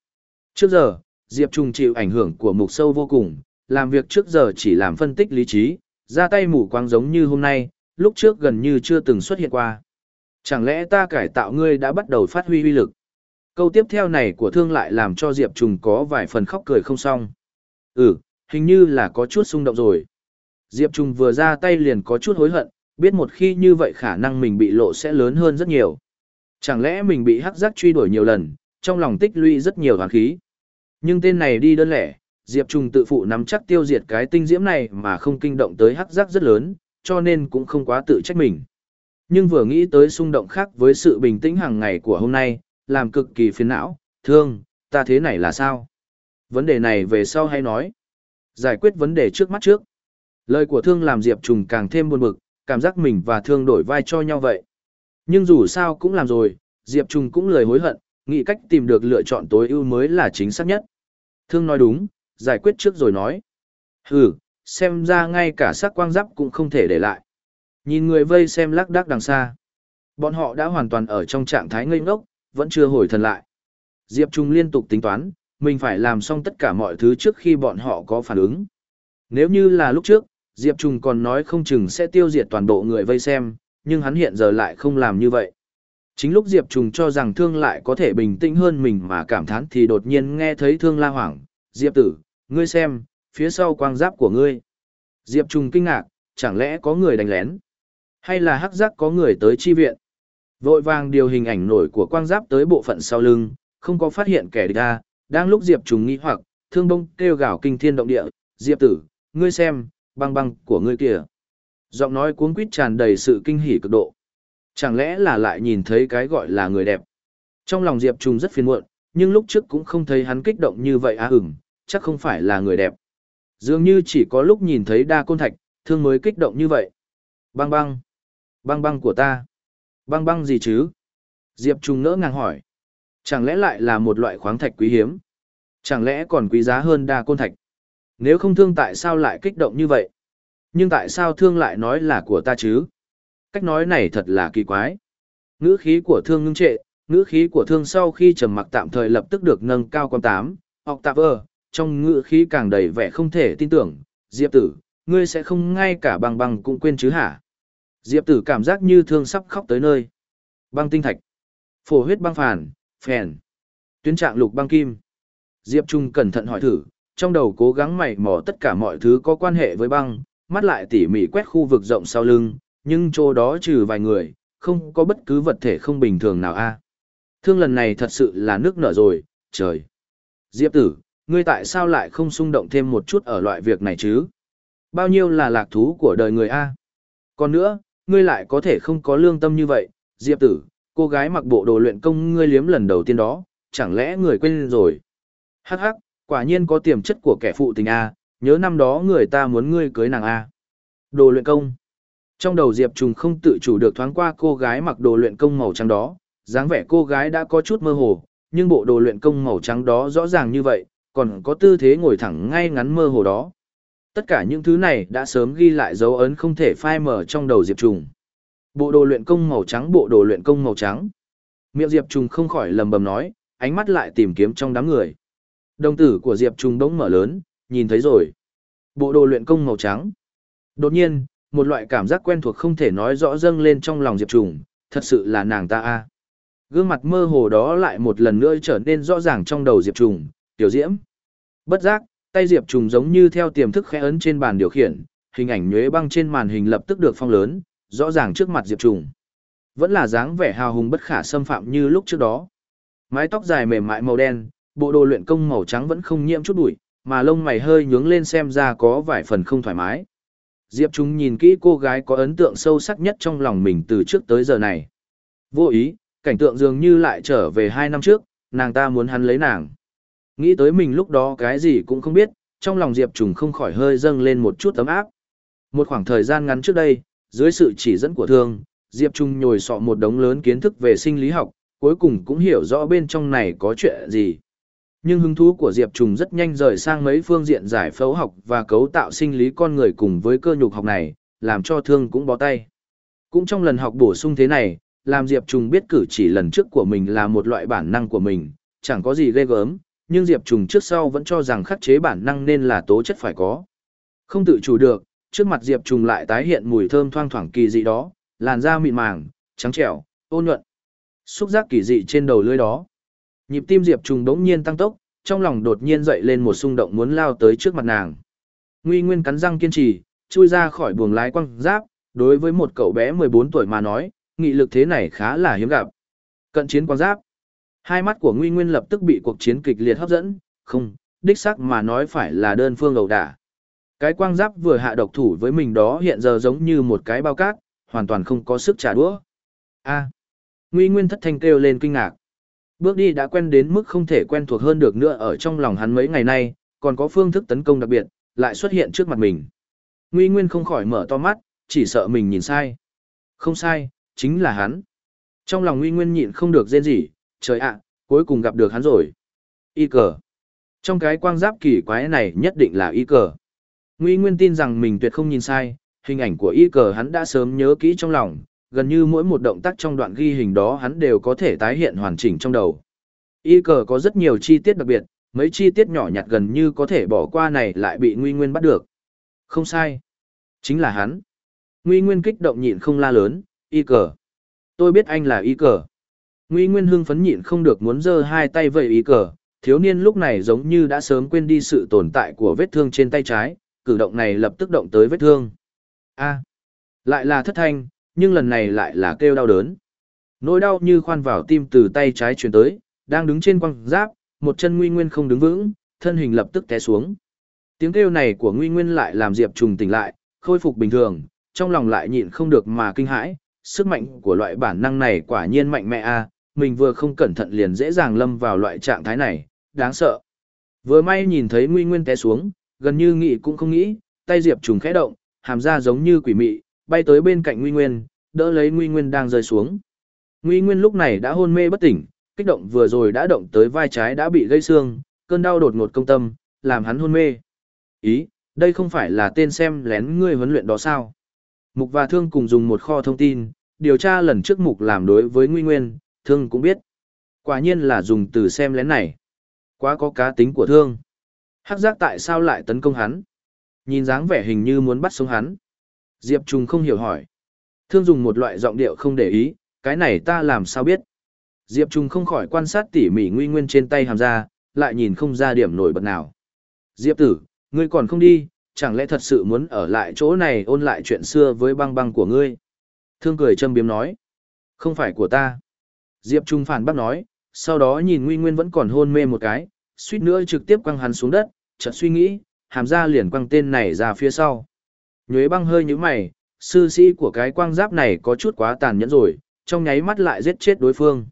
Trước giờ, Diệp Trùng chịu ảnh hưởng của mục sâu vô cùng, làm việc trước giờ chỉ làm phân tích lý trí, ra tay mù quáng giống như hôm nay, lúc trước gần như chưa từng xuất hiện qua. Chẳng lẽ ta cải tạo ngươi đã bắt đầu phát huy uy lực? Câu tiếp theo này của thương lại làm cho Diệp Trùng có vài phần khóc cười không xong. Ừ, hình như là có chút xung động rồi. Diệp Trung vừa ra tay liền có chút hối hận, biết một khi như vậy khả năng mình bị lộ sẽ lớn hơn rất nhiều. Chẳng lẽ mình bị hắc giác truy đuổi nhiều lần, trong lòng tích lũy rất nhiều hoàn khí. Nhưng tên này đi đơn lẻ, Diệp Trung tự phụ nắm chắc tiêu diệt cái tinh diễm này mà không kinh động tới hắc giác rất lớn, cho nên cũng không quá tự trách mình. Nhưng vừa nghĩ tới xung động khác với sự bình tĩnh hàng ngày của hôm nay, làm cực kỳ phiền não, thương, ta thế này là sao? Vấn đề này về sau hay nói? Giải quyết vấn đề trước mắt trước. Lời của thương làm Diệp Trùng càng thêm buồn bực, cảm giác mình và thương đổi vai cho nhau vậy. Nhưng dù sao cũng làm rồi, Diệp Trùng cũng lời hối hận, nghĩ cách tìm được lựa chọn tối ưu mới là chính xác nhất. Thương nói đúng, giải quyết trước rồi nói. Hừ, xem ra ngay cả sắc quang giáp cũng không thể để lại. Nhìn người vây xem lắc đắc đằng xa. Bọn họ đã hoàn toàn ở trong trạng thái ngây ngốc, vẫn chưa hồi thần lại. Diệp Trung liên tục tính toán, mình phải làm xong tất cả mọi thứ trước khi bọn họ có phản ứng. Nếu như là lúc trước, Diệp Trung còn nói không chừng sẽ tiêu diệt toàn bộ người vây xem, nhưng hắn hiện giờ lại không làm như vậy. Chính lúc Diệp Trung cho rằng thương lại có thể bình tĩnh hơn mình mà cảm thán thì đột nhiên nghe thấy thương la hoảng. Diệp tử, ngươi xem, phía sau quang giáp của ngươi. Diệp Trung kinh ngạc, chẳng lẽ có người đánh lén? Hay là hắc giác có người tới chi viện? Vội vàng điều hình ảnh nổi của quang giáp tới bộ phận sau lưng, không có phát hiện kẻ địch ra, đang lúc Diệp Trung nghi hoặc, thương bông kêu gào kinh thiên động địa, Diệp tử, ngươi xem, băng băng của ngươi kìa. Giọng nói cuống quýt tràn đầy sự kinh hỉ cực độ. Chẳng lẽ là lại nhìn thấy cái gọi là người đẹp. Trong lòng Diệp Trung rất phiền muộn, nhưng lúc trước cũng không thấy hắn kích động như vậy á ửng, chắc không phải là người đẹp. Dường như chỉ có lúc nhìn thấy đa côn thạch, thương mới kích động như vậy. Băng băng. Băng băng của ta. Băng băng gì chứ? Diệp Trung ngỡ ngàng hỏi. Chẳng lẽ lại là một loại khoáng thạch quý hiếm? Chẳng lẽ còn quý giá hơn đa côn thạch? Nếu không thương tại sao lại kích động như vậy? Nhưng tại sao thương lại nói là của ta chứ? Cách nói này thật là kỳ quái. Ngữ khí của thương ngưng trệ, ngữ khí của thương sau khi trầm mặc tạm thời lập tức được nâng cao con 8, octave, trong ngữ khí càng đầy vẻ không thể tin tưởng. Diệp tử, ngươi sẽ không ngay cả bằng bằng cũng quên chứ hả? Diệp tử cảm giác như thương sắp khóc tới nơi. Băng tinh thạch, phổ huyết băng phản, phèn, tuyến trạng lục băng kim. Diệp Trung cẩn thận hỏi thử, trong đầu cố gắng mày mò tất cả mọi thứ có quan hệ với băng, mắt lại tỉ mỉ quét khu vực rộng sau lưng, nhưng chỗ đó trừ vài người, không có bất cứ vật thể không bình thường nào a. Thương lần này thật sự là nước nở rồi, trời. Diệp tử, ngươi tại sao lại không xung động thêm một chút ở loại việc này chứ? Bao nhiêu là lạc thú của đời người a? Còn nữa, ngươi lại có thể không có lương tâm như vậy, Diệp tử, cô gái mặc bộ đồ luyện công ngươi liếm lần đầu tiên đó, chẳng lẽ người quên rồi? Hắc hắc, quả nhiên có tiềm chất của kẻ phụ tình a, nhớ năm đó người ta muốn ngươi cưới nàng a. Đồ luyện công. Trong đầu Diệp Trùng không tự chủ được thoáng qua cô gái mặc đồ luyện công màu trắng đó, dáng vẻ cô gái đã có chút mơ hồ, nhưng bộ đồ luyện công màu trắng đó rõ ràng như vậy, còn có tư thế ngồi thẳng ngay ngắn mơ hồ đó. Tất cả những thứ này đã sớm ghi lại dấu ấn không thể phai mờ trong đầu Diệp Trùng. Bộ đồ luyện công màu trắng, bộ đồ luyện công màu trắng. Miệng Diệp Trùng không khỏi lầm bầm nói, ánh mắt lại tìm kiếm trong đám người. Đồng tử của Diệp Trung đống mở lớn, nhìn thấy rồi. Bộ đồ luyện công màu trắng. Đột nhiên, một loại cảm giác quen thuộc không thể nói rõ dâng lên trong lòng Diệp Trùng, thật sự là nàng ta a. Gương mặt mơ hồ đó lại một lần nữa trở nên rõ ràng trong đầu Diệp Trùng, tiểu diễm. Bất giác, tay Diệp Trùng giống như theo tiềm thức khẽ ấn trên bàn điều khiển, hình ảnh nhuế băng trên màn hình lập tức được phong lớn, rõ ràng trước mặt Diệp Trùng. Vẫn là dáng vẻ hào hùng bất khả xâm phạm như lúc trước đó. Mái tóc dài mềm mại màu đen, bộ đồ luyện công màu trắng vẫn không nhiễm chút bụi, mà lông mày hơi nhướng lên xem ra có vài phần không thoải mái. Diệp Trung nhìn kỹ cô gái có ấn tượng sâu sắc nhất trong lòng mình từ trước tới giờ này. Vô ý, cảnh tượng dường như lại trở về hai năm trước, nàng ta muốn hắn lấy nàng. Nghĩ tới mình lúc đó cái gì cũng không biết, trong lòng Diệp Trùng không khỏi hơi dâng lên một chút ấm áp. Một khoảng thời gian ngắn trước đây, dưới sự chỉ dẫn của thương, Diệp Trung nhồi sọ một đống lớn kiến thức về sinh lý học, cuối cùng cũng hiểu rõ bên trong này có chuyện gì. Nhưng hứng thú của Diệp Trùng rất nhanh rời sang mấy phương diện giải phẫu học và cấu tạo sinh lý con người cùng với cơ nhục học này, làm cho thương cũng bó tay. Cũng trong lần học bổ sung thế này, làm Diệp Trùng biết cử chỉ lần trước của mình là một loại bản năng của mình, chẳng có gì ghê gớm, nhưng Diệp Trùng trước sau vẫn cho rằng khắc chế bản năng nên là tố chất phải có. Không tự chủ được, trước mặt Diệp Trùng lại tái hiện mùi thơm thoang thoảng kỳ dị đó, làn da mịn màng, trắng trẻo, ôn nhuận. Xúc giác kỳ dị trên đầu lưỡi đó. Nhịp tim Diệp Trùng đống nhiên tăng tốc, trong lòng đột nhiên dậy lên một xung động muốn lao tới trước mặt nàng. Nguy Nguyên cắn răng kiên trì, chui ra khỏi buồng lái quăng giáp, đối với một cậu bé 14 tuổi mà nói, nghị lực thế này khá là hiếm gặp. Cận chiến quang giáp. Hai mắt của Nguy Nguyên lập tức bị cuộc chiến kịch liệt hấp dẫn, không, đích xác mà nói phải là đơn phương ẩu đả. Cái quang giáp vừa hạ độc thủ với mình đó hiện giờ giống như một cái bao cát, hoàn toàn không có sức trả đũa. A. Nguy Nguyên thất thanh kêu lên kinh ngạc. Bước đi đã quen đến mức không thể quen thuộc hơn được nữa ở trong lòng hắn mấy ngày nay, còn có phương thức tấn công đặc biệt, lại xuất hiện trước mặt mình. Nguy Nguyên không khỏi mở to mắt, chỉ sợ mình nhìn sai. Không sai, chính là hắn. Trong lòng Nguy Nguyên nhịn không được rên gì, trời ạ, cuối cùng gặp được hắn rồi. Y cờ. Trong cái quang giáp kỳ quái này nhất định là y cờ. Nguy Nguyên tin rằng mình tuyệt không nhìn sai, hình ảnh của y cờ hắn đã sớm nhớ kỹ trong lòng, gần như mỗi một động tác trong đoạn ghi hình đó hắn đều có thể tái hiện hoàn chỉnh trong đầu. Y cờ có rất nhiều chi tiết đặc biệt, mấy chi tiết nhỏ nhặt gần như có thể bỏ qua này lại bị Nguy Nguyên bắt được. Không sai. Chính là hắn. Nguy Nguyên kích động nhịn không la lớn, y cờ. Tôi biết anh là y cờ. Nguy Nguyên hưng phấn nhịn không được muốn giơ hai tay vẫy y cờ, thiếu niên lúc này giống như đã sớm quên đi sự tồn tại của vết thương trên tay trái, cử động này lập tức động tới vết thương. A, lại là thất thanh, nhưng lần này lại là kêu đau đớn. Nỗi đau như khoan vào tim từ tay trái truyền tới, đang đứng trên quăng giáp, một chân Nguy Nguyên không đứng vững, thân hình lập tức té xuống. Tiếng kêu này của Nguy Nguyên lại làm Diệp Trùng tỉnh lại, khôi phục bình thường, trong lòng lại nhịn không được mà kinh hãi, sức mạnh của loại bản năng này quả nhiên mạnh mẽ a, mình vừa không cẩn thận liền dễ dàng lâm vào loại trạng thái này, đáng sợ. Vừa may nhìn thấy Nguy Nguyên té xuống, gần như nghĩ cũng không nghĩ, tay Diệp Trùng khẽ động, hàm ra giống như quỷ mị, bay tới bên cạnh Nguy Nguyên, đỡ lấy Nguy Nguyên đang rơi xuống. Nguy Nguyên lúc này đã hôn mê bất tỉnh, kích động vừa rồi đã động tới vai trái đã bị gây xương, cơn đau đột ngột công tâm, làm hắn hôn mê. Ý, đây không phải là tên xem lén ngươi huấn luyện đó sao? Mục và Thương cùng dùng một kho thông tin, điều tra lần trước Mục làm đối với Nguy Nguyên, Thương cũng biết. Quả nhiên là dùng từ xem lén này. Quá có cá tính của Thương. Hắc giác tại sao lại tấn công hắn? Nhìn dáng vẻ hình như muốn bắt sống hắn. Diệp Trung không hiểu hỏi. Thương dùng một loại giọng điệu không để ý, cái này ta làm sao biết. Diệp Trung không khỏi quan sát tỉ mỉ nguy nguyên trên tay hàm ra, lại nhìn không ra điểm nổi bật nào. Diệp tử, ngươi còn không đi, chẳng lẽ thật sự muốn ở lại chỗ này ôn lại chuyện xưa với băng băng của ngươi? Thương cười châm biếm nói. Không phải của ta. Diệp Trung phản bác nói, sau đó nhìn nguy nguyên vẫn còn hôn mê một cái, suýt nữa trực tiếp quăng hắn xuống đất, chợt suy nghĩ, hàm ra liền quăng tên này ra phía sau. Nhuế băng hơi như mày, sư sĩ của cái quang giáp này có chút quá tàn nhẫn rồi, trong nháy mắt lại giết chết đối phương.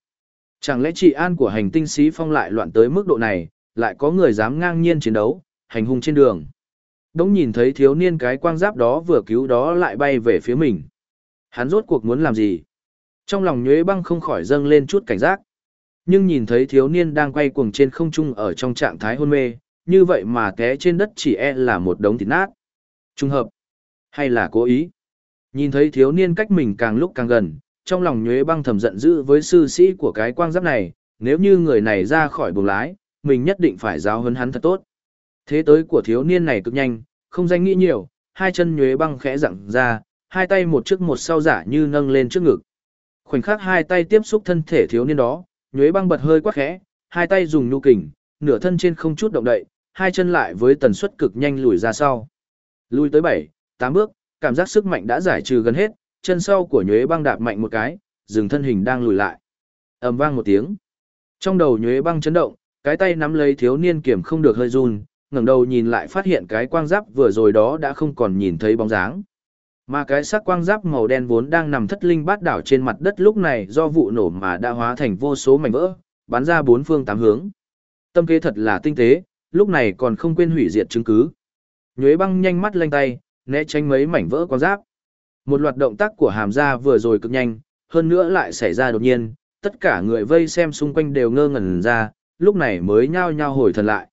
Chẳng lẽ trị an của hành tinh sĩ phong lại loạn tới mức độ này, lại có người dám ngang nhiên chiến đấu, hành hung trên đường. Đống nhìn thấy thiếu niên cái quang giáp đó vừa cứu đó lại bay về phía mình. Hắn rốt cuộc muốn làm gì? Trong lòng nhuế băng không khỏi dâng lên chút cảnh giác. Nhưng nhìn thấy thiếu niên đang quay cuồng trên không trung ở trong trạng thái hôn mê, như vậy mà té trên đất chỉ e là một đống thịt nát. Trung hợp. Hay là cố ý? Nhìn thấy thiếu niên cách mình càng lúc càng gần, trong lòng nhuế băng thầm giận dữ với sư sĩ của cái quang giáp này, nếu như người này ra khỏi buồng lái, mình nhất định phải giáo hấn hắn thật tốt. Thế tới của thiếu niên này cực nhanh, không danh nghĩ nhiều, hai chân nhuế băng khẽ dặn ra, hai tay một trước một sau giả như nâng lên trước ngực. Khoảnh khắc hai tay tiếp xúc thân thể thiếu niên đó, nhuế băng bật hơi quắc khẽ, hai tay dùng nhu kình, nửa thân trên không chút động đậy, hai chân lại với tần suất cực nhanh lùi ra sau. Lùi tới bảy tám bước, cảm giác sức mạnh đã giải trừ gần hết, chân sau của nhuế băng đạp mạnh một cái, dừng thân hình đang lùi lại. ầm vang một tiếng. Trong đầu nhuế băng chấn động, cái tay nắm lấy thiếu niên kiểm không được hơi run, ngẩng đầu nhìn lại phát hiện cái quang giáp vừa rồi đó đã không còn nhìn thấy bóng dáng. Mà cái sắc quang giáp màu đen vốn đang nằm thất linh bát đảo trên mặt đất lúc này do vụ nổ mà đã hóa thành vô số mảnh vỡ, bắn ra bốn phương tám hướng. Tâm kế thật là tinh tế, lúc này còn không quên hủy diệt chứng cứ. Nhuế băng nhanh mắt lanh tay, né tránh mấy mảnh vỡ quang giáp. Một loạt động tác của hàm gia vừa rồi cực nhanh, hơn nữa lại xảy ra đột nhiên, tất cả người vây xem xung quanh đều ngơ ngẩn ra, lúc này mới nhao nhao hồi thần lại.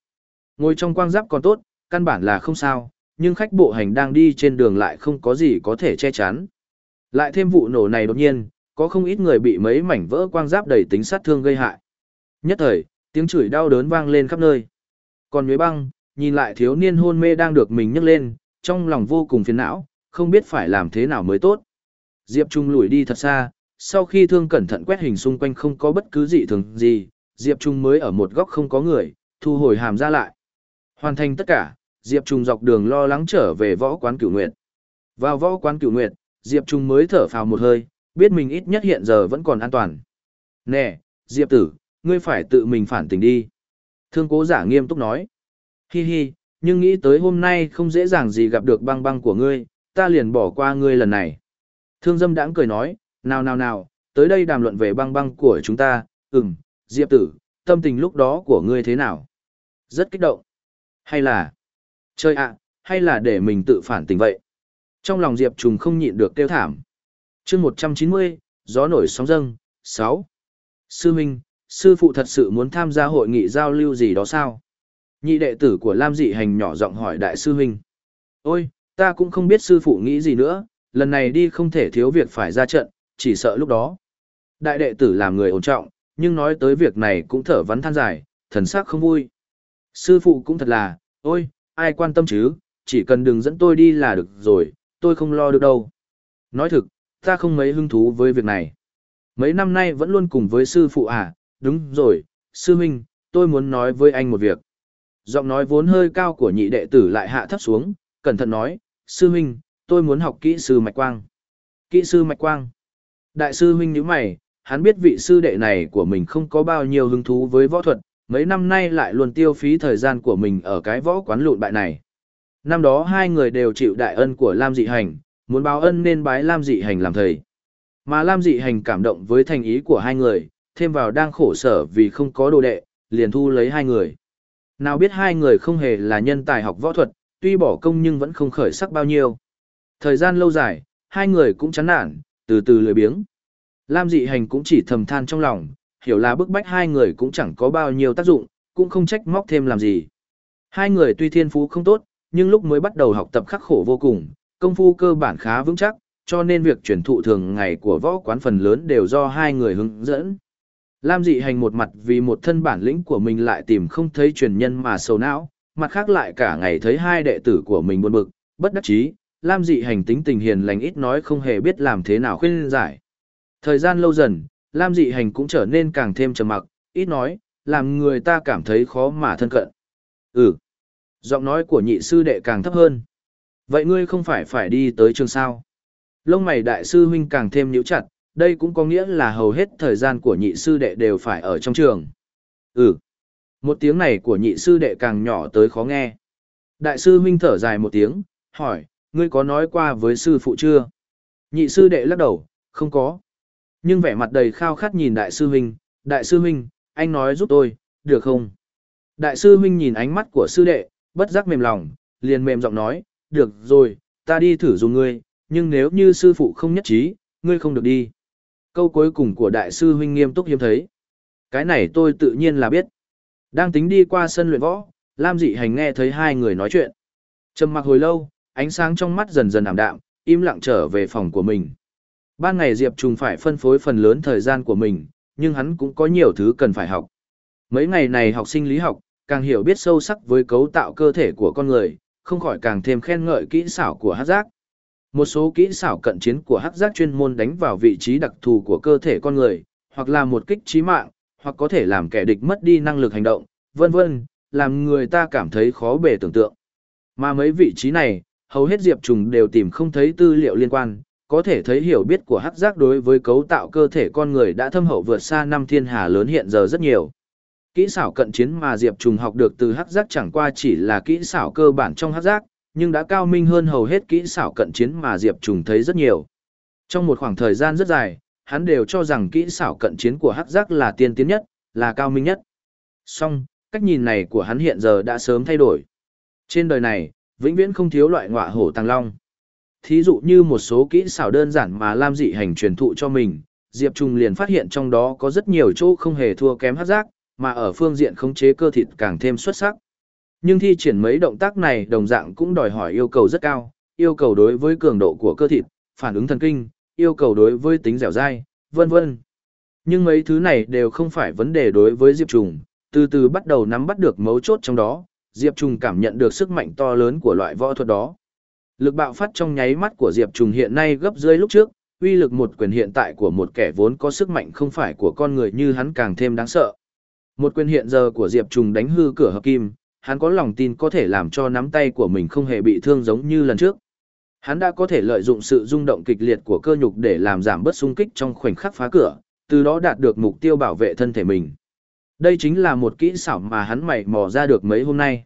Ngồi trong quang giáp còn tốt, căn bản là không sao, nhưng khách bộ hành đang đi trên đường lại không có gì có thể che chắn. Lại thêm vụ nổ này đột nhiên, có không ít người bị mấy mảnh vỡ quang giáp đầy tính sát thương gây hại. Nhất thời, tiếng chửi đau đớn vang lên khắp nơi. Còn Nhuế Băng, nhìn lại thiếu niên hôn mê đang được mình nhấc lên, trong lòng vô cùng phiền não, không biết phải làm thế nào mới tốt. Diệp Trung lùi đi thật xa, sau khi thương cẩn thận quét hình xung quanh không có bất cứ dị thường gì, Diệp Trung mới ở một góc không có người, thu hồi hàm ra lại. Hoàn thành tất cả, Diệp Trung dọc đường lo lắng trở về võ quán cửu nguyệt. Vào võ quán cửu nguyệt, Diệp Trung mới thở phào một hơi, biết mình ít nhất hiện giờ vẫn còn an toàn. Nè, Diệp tử, ngươi phải tự mình phản tỉnh đi. Thương cố giả nghiêm túc nói. Hi hi, nhưng nghĩ tới hôm nay không dễ dàng gì gặp được băng băng của ngươi, ta liền bỏ qua ngươi lần này. Thương dâm đãng cười nói, nào nào nào, tới đây đàm luận về băng băng của chúng ta, ừm, Diệp tử, tâm tình lúc đó của ngươi thế nào? Rất kích động. Hay là, chơi ạ, hay là để mình tự phản tình vậy? Trong lòng Diệp trùng không nhịn được kêu thảm. chương 190, gió nổi sóng dâng, 6. Sư Minh, sư phụ thật sự muốn tham gia hội nghị giao lưu gì đó sao? Nhị đệ tử của Lam dị hành nhỏ giọng hỏi đại sư huynh. Ôi, ta cũng không biết sư phụ nghĩ gì nữa, lần này đi không thể thiếu việc phải ra trận, chỉ sợ lúc đó. Đại đệ tử làm người ổn trọng, nhưng nói tới việc này cũng thở vắn than dài, thần sắc không vui. Sư phụ cũng thật là, ôi, ai quan tâm chứ, chỉ cần đừng dẫn tôi đi là được rồi, tôi không lo được đâu. Nói thực, ta không mấy hứng thú với việc này. Mấy năm nay vẫn luôn cùng với sư phụ à, đúng rồi, sư huynh, tôi muốn nói với anh một việc. Giọng nói vốn hơi cao của nhị đệ tử lại hạ thấp xuống, cẩn thận nói, sư huynh, tôi muốn học kỹ sư mạch quang. Kỹ sư mạch quang. Đại sư huynh nhíu mày, hắn biết vị sư đệ này của mình không có bao nhiêu hứng thú với võ thuật, mấy năm nay lại luôn tiêu phí thời gian của mình ở cái võ quán lụn bại này. Năm đó hai người đều chịu đại ân của Lam Dị Hành, muốn báo ân nên bái Lam Dị Hành làm thầy. Mà Lam Dị Hành cảm động với thành ý của hai người, thêm vào đang khổ sở vì không có đồ đệ, liền thu lấy hai người. Nào biết hai người không hề là nhân tài học võ thuật, tuy bỏ công nhưng vẫn không khởi sắc bao nhiêu. Thời gian lâu dài, hai người cũng chán nản, từ từ lười biếng. Lam dị hành cũng chỉ thầm than trong lòng, hiểu là bức bách hai người cũng chẳng có bao nhiêu tác dụng, cũng không trách móc thêm làm gì. Hai người tuy thiên phú không tốt, nhưng lúc mới bắt đầu học tập khắc khổ vô cùng, công phu cơ bản khá vững chắc, cho nên việc truyền thụ thường ngày của võ quán phần lớn đều do hai người hướng dẫn. Lam dị hành một mặt vì một thân bản lĩnh của mình lại tìm không thấy truyền nhân mà sầu não, mặt khác lại cả ngày thấy hai đệ tử của mình buồn bực, bất đắc chí, Lam dị hành tính tình hiền lành ít nói không hề biết làm thế nào khuyên giải. Thời gian lâu dần, Lam dị hành cũng trở nên càng thêm trầm mặc, ít nói, làm người ta cảm thấy khó mà thân cận. Ừ. Giọng nói của nhị sư đệ càng thấp hơn. Vậy ngươi không phải phải đi tới trường sao? Lông mày đại sư huynh càng thêm nhíu chặt, đây cũng có nghĩa là hầu hết thời gian của nhị sư đệ đều phải ở trong trường. Ừ. Một tiếng này của nhị sư đệ càng nhỏ tới khó nghe. Đại sư huynh thở dài một tiếng, hỏi, ngươi có nói qua với sư phụ chưa? Nhị sư đệ lắc đầu, không có. Nhưng vẻ mặt đầy khao khát nhìn đại sư huynh, đại sư huynh, anh nói giúp tôi, được không? Đại sư huynh nhìn ánh mắt của sư đệ, bất giác mềm lòng, liền mềm giọng nói, được rồi, ta đi thử dùng ngươi, nhưng nếu như sư phụ không nhất trí, ngươi không được đi. Câu cuối cùng của đại sư huynh nghiêm túc hiếm thấy. Cái này tôi tự nhiên là biết. Đang tính đi qua sân luyện võ, Lam dị hành nghe thấy hai người nói chuyện. Trầm mặc hồi lâu, ánh sáng trong mắt dần dần ảm đạm, im lặng trở về phòng của mình. Ban ngày Diệp Trùng phải phân phối phần lớn thời gian của mình, nhưng hắn cũng có nhiều thứ cần phải học. Mấy ngày này học sinh lý học, càng hiểu biết sâu sắc với cấu tạo cơ thể của con người, không khỏi càng thêm khen ngợi kỹ xảo của hát giác. Một số kỹ xảo cận chiến của hắc giác chuyên môn đánh vào vị trí đặc thù của cơ thể con người, hoặc là một kích trí mạng, hoặc có thể làm kẻ địch mất đi năng lực hành động, vân vân, làm người ta cảm thấy khó bề tưởng tượng. Mà mấy vị trí này, hầu hết Diệp Trùng đều tìm không thấy tư liệu liên quan, có thể thấy hiểu biết của hắc giác đối với cấu tạo cơ thể con người đã thâm hậu vượt xa năm thiên hà lớn hiện giờ rất nhiều. Kỹ xảo cận chiến mà Diệp Trùng học được từ hắc giác chẳng qua chỉ là kỹ xảo cơ bản trong hắc giác, nhưng đã cao minh hơn hầu hết kỹ xảo cận chiến mà Diệp Trùng thấy rất nhiều. Trong một khoảng thời gian rất dài, hắn đều cho rằng kỹ xảo cận chiến của hắc giác là tiên tiến nhất, là cao minh nhất. Song, cách nhìn này của hắn hiện giờ đã sớm thay đổi. Trên đời này, vĩnh viễn không thiếu loại ngọa hổ tàng long. Thí dụ như một số kỹ xảo đơn giản mà Lam dị hành truyền thụ cho mình, Diệp Trung liền phát hiện trong đó có rất nhiều chỗ không hề thua kém hắc giác, mà ở phương diện khống chế cơ thịt càng thêm xuất sắc. Nhưng thi triển mấy động tác này đồng dạng cũng đòi hỏi yêu cầu rất cao, yêu cầu đối với cường độ của cơ thịt, phản ứng thần kinh, yêu cầu đối với tính dẻo dai, vân vân. Nhưng mấy thứ này đều không phải vấn đề đối với Diệp Trùng, từ từ bắt đầu nắm bắt được mấu chốt trong đó, Diệp Trùng cảm nhận được sức mạnh to lớn của loại võ thuật đó. Lực bạo phát trong nháy mắt của Diệp Trùng hiện nay gấp dưới lúc trước, uy lực một quyền hiện tại của một kẻ vốn có sức mạnh không phải của con người như hắn càng thêm đáng sợ. Một quyền hiện giờ của Diệp Trùng đánh hư cửa hợp kim, hắn có lòng tin có thể làm cho nắm tay của mình không hề bị thương giống như lần trước. Hắn đã có thể lợi dụng sự rung động kịch liệt của cơ nhục để làm giảm bớt xung kích trong khoảnh khắc phá cửa, từ đó đạt được mục tiêu bảo vệ thân thể mình. Đây chính là một kỹ xảo mà hắn mày mò ra được mấy hôm nay.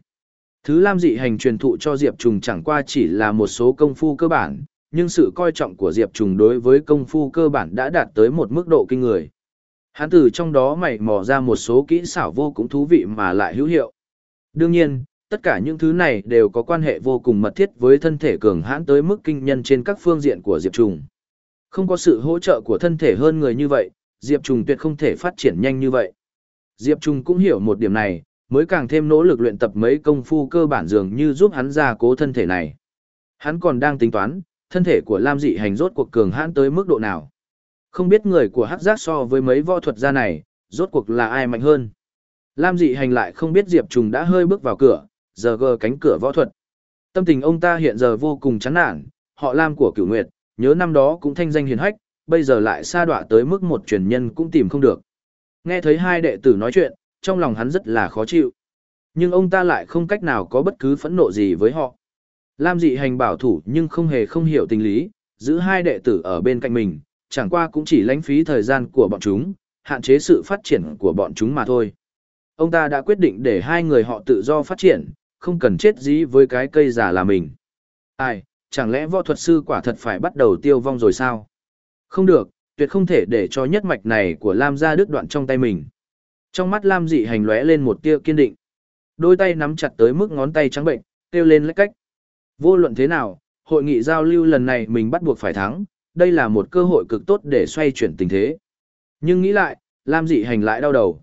Thứ Lam dị hành truyền thụ cho Diệp Trùng chẳng qua chỉ là một số công phu cơ bản, nhưng sự coi trọng của Diệp Trùng đối với công phu cơ bản đã đạt tới một mức độ kinh người. Hắn từ trong đó mày mò ra một số kỹ xảo vô cùng thú vị mà lại hữu hiệu. Đương nhiên, tất cả những thứ này đều có quan hệ vô cùng mật thiết với thân thể cường hãn tới mức kinh nhân trên các phương diện của Diệp Trùng. Không có sự hỗ trợ của thân thể hơn người như vậy, Diệp Trùng tuyệt không thể phát triển nhanh như vậy. Diệp Trùng cũng hiểu một điểm này, mới càng thêm nỗ lực luyện tập mấy công phu cơ bản dường như giúp hắn gia cố thân thể này. Hắn còn đang tính toán, thân thể của Lam dị hành rốt cuộc cường hãn tới mức độ nào. Không biết người của hắc giác so với mấy võ thuật gia này, rốt cuộc là ai mạnh hơn. Lam dị hành lại không biết Diệp Trùng đã hơi bước vào cửa, giờ gờ cánh cửa võ thuật. Tâm tình ông ta hiện giờ vô cùng chán nản, họ Lam của cửu nguyệt, nhớ năm đó cũng thanh danh hiền hách, bây giờ lại xa đọa tới mức một truyền nhân cũng tìm không được. Nghe thấy hai đệ tử nói chuyện, trong lòng hắn rất là khó chịu. Nhưng ông ta lại không cách nào có bất cứ phẫn nộ gì với họ. Lam dị hành bảo thủ nhưng không hề không hiểu tình lý, giữ hai đệ tử ở bên cạnh mình, chẳng qua cũng chỉ lãng phí thời gian của bọn chúng, hạn chế sự phát triển của bọn chúng mà thôi. Ông ta đã quyết định để hai người họ tự do phát triển, không cần chết dí với cái cây già là mình. Ai, chẳng lẽ võ thuật sư quả thật phải bắt đầu tiêu vong rồi sao? Không được, tuyệt không thể để cho nhất mạch này của Lam gia đứt đoạn trong tay mình. Trong mắt Lam dị hành lóe lên một tia kiên định. Đôi tay nắm chặt tới mức ngón tay trắng bệnh, kêu lên lách cách. Vô luận thế nào, hội nghị giao lưu lần này mình bắt buộc phải thắng, đây là một cơ hội cực tốt để xoay chuyển tình thế. Nhưng nghĩ lại, Lam dị hành lại đau đầu.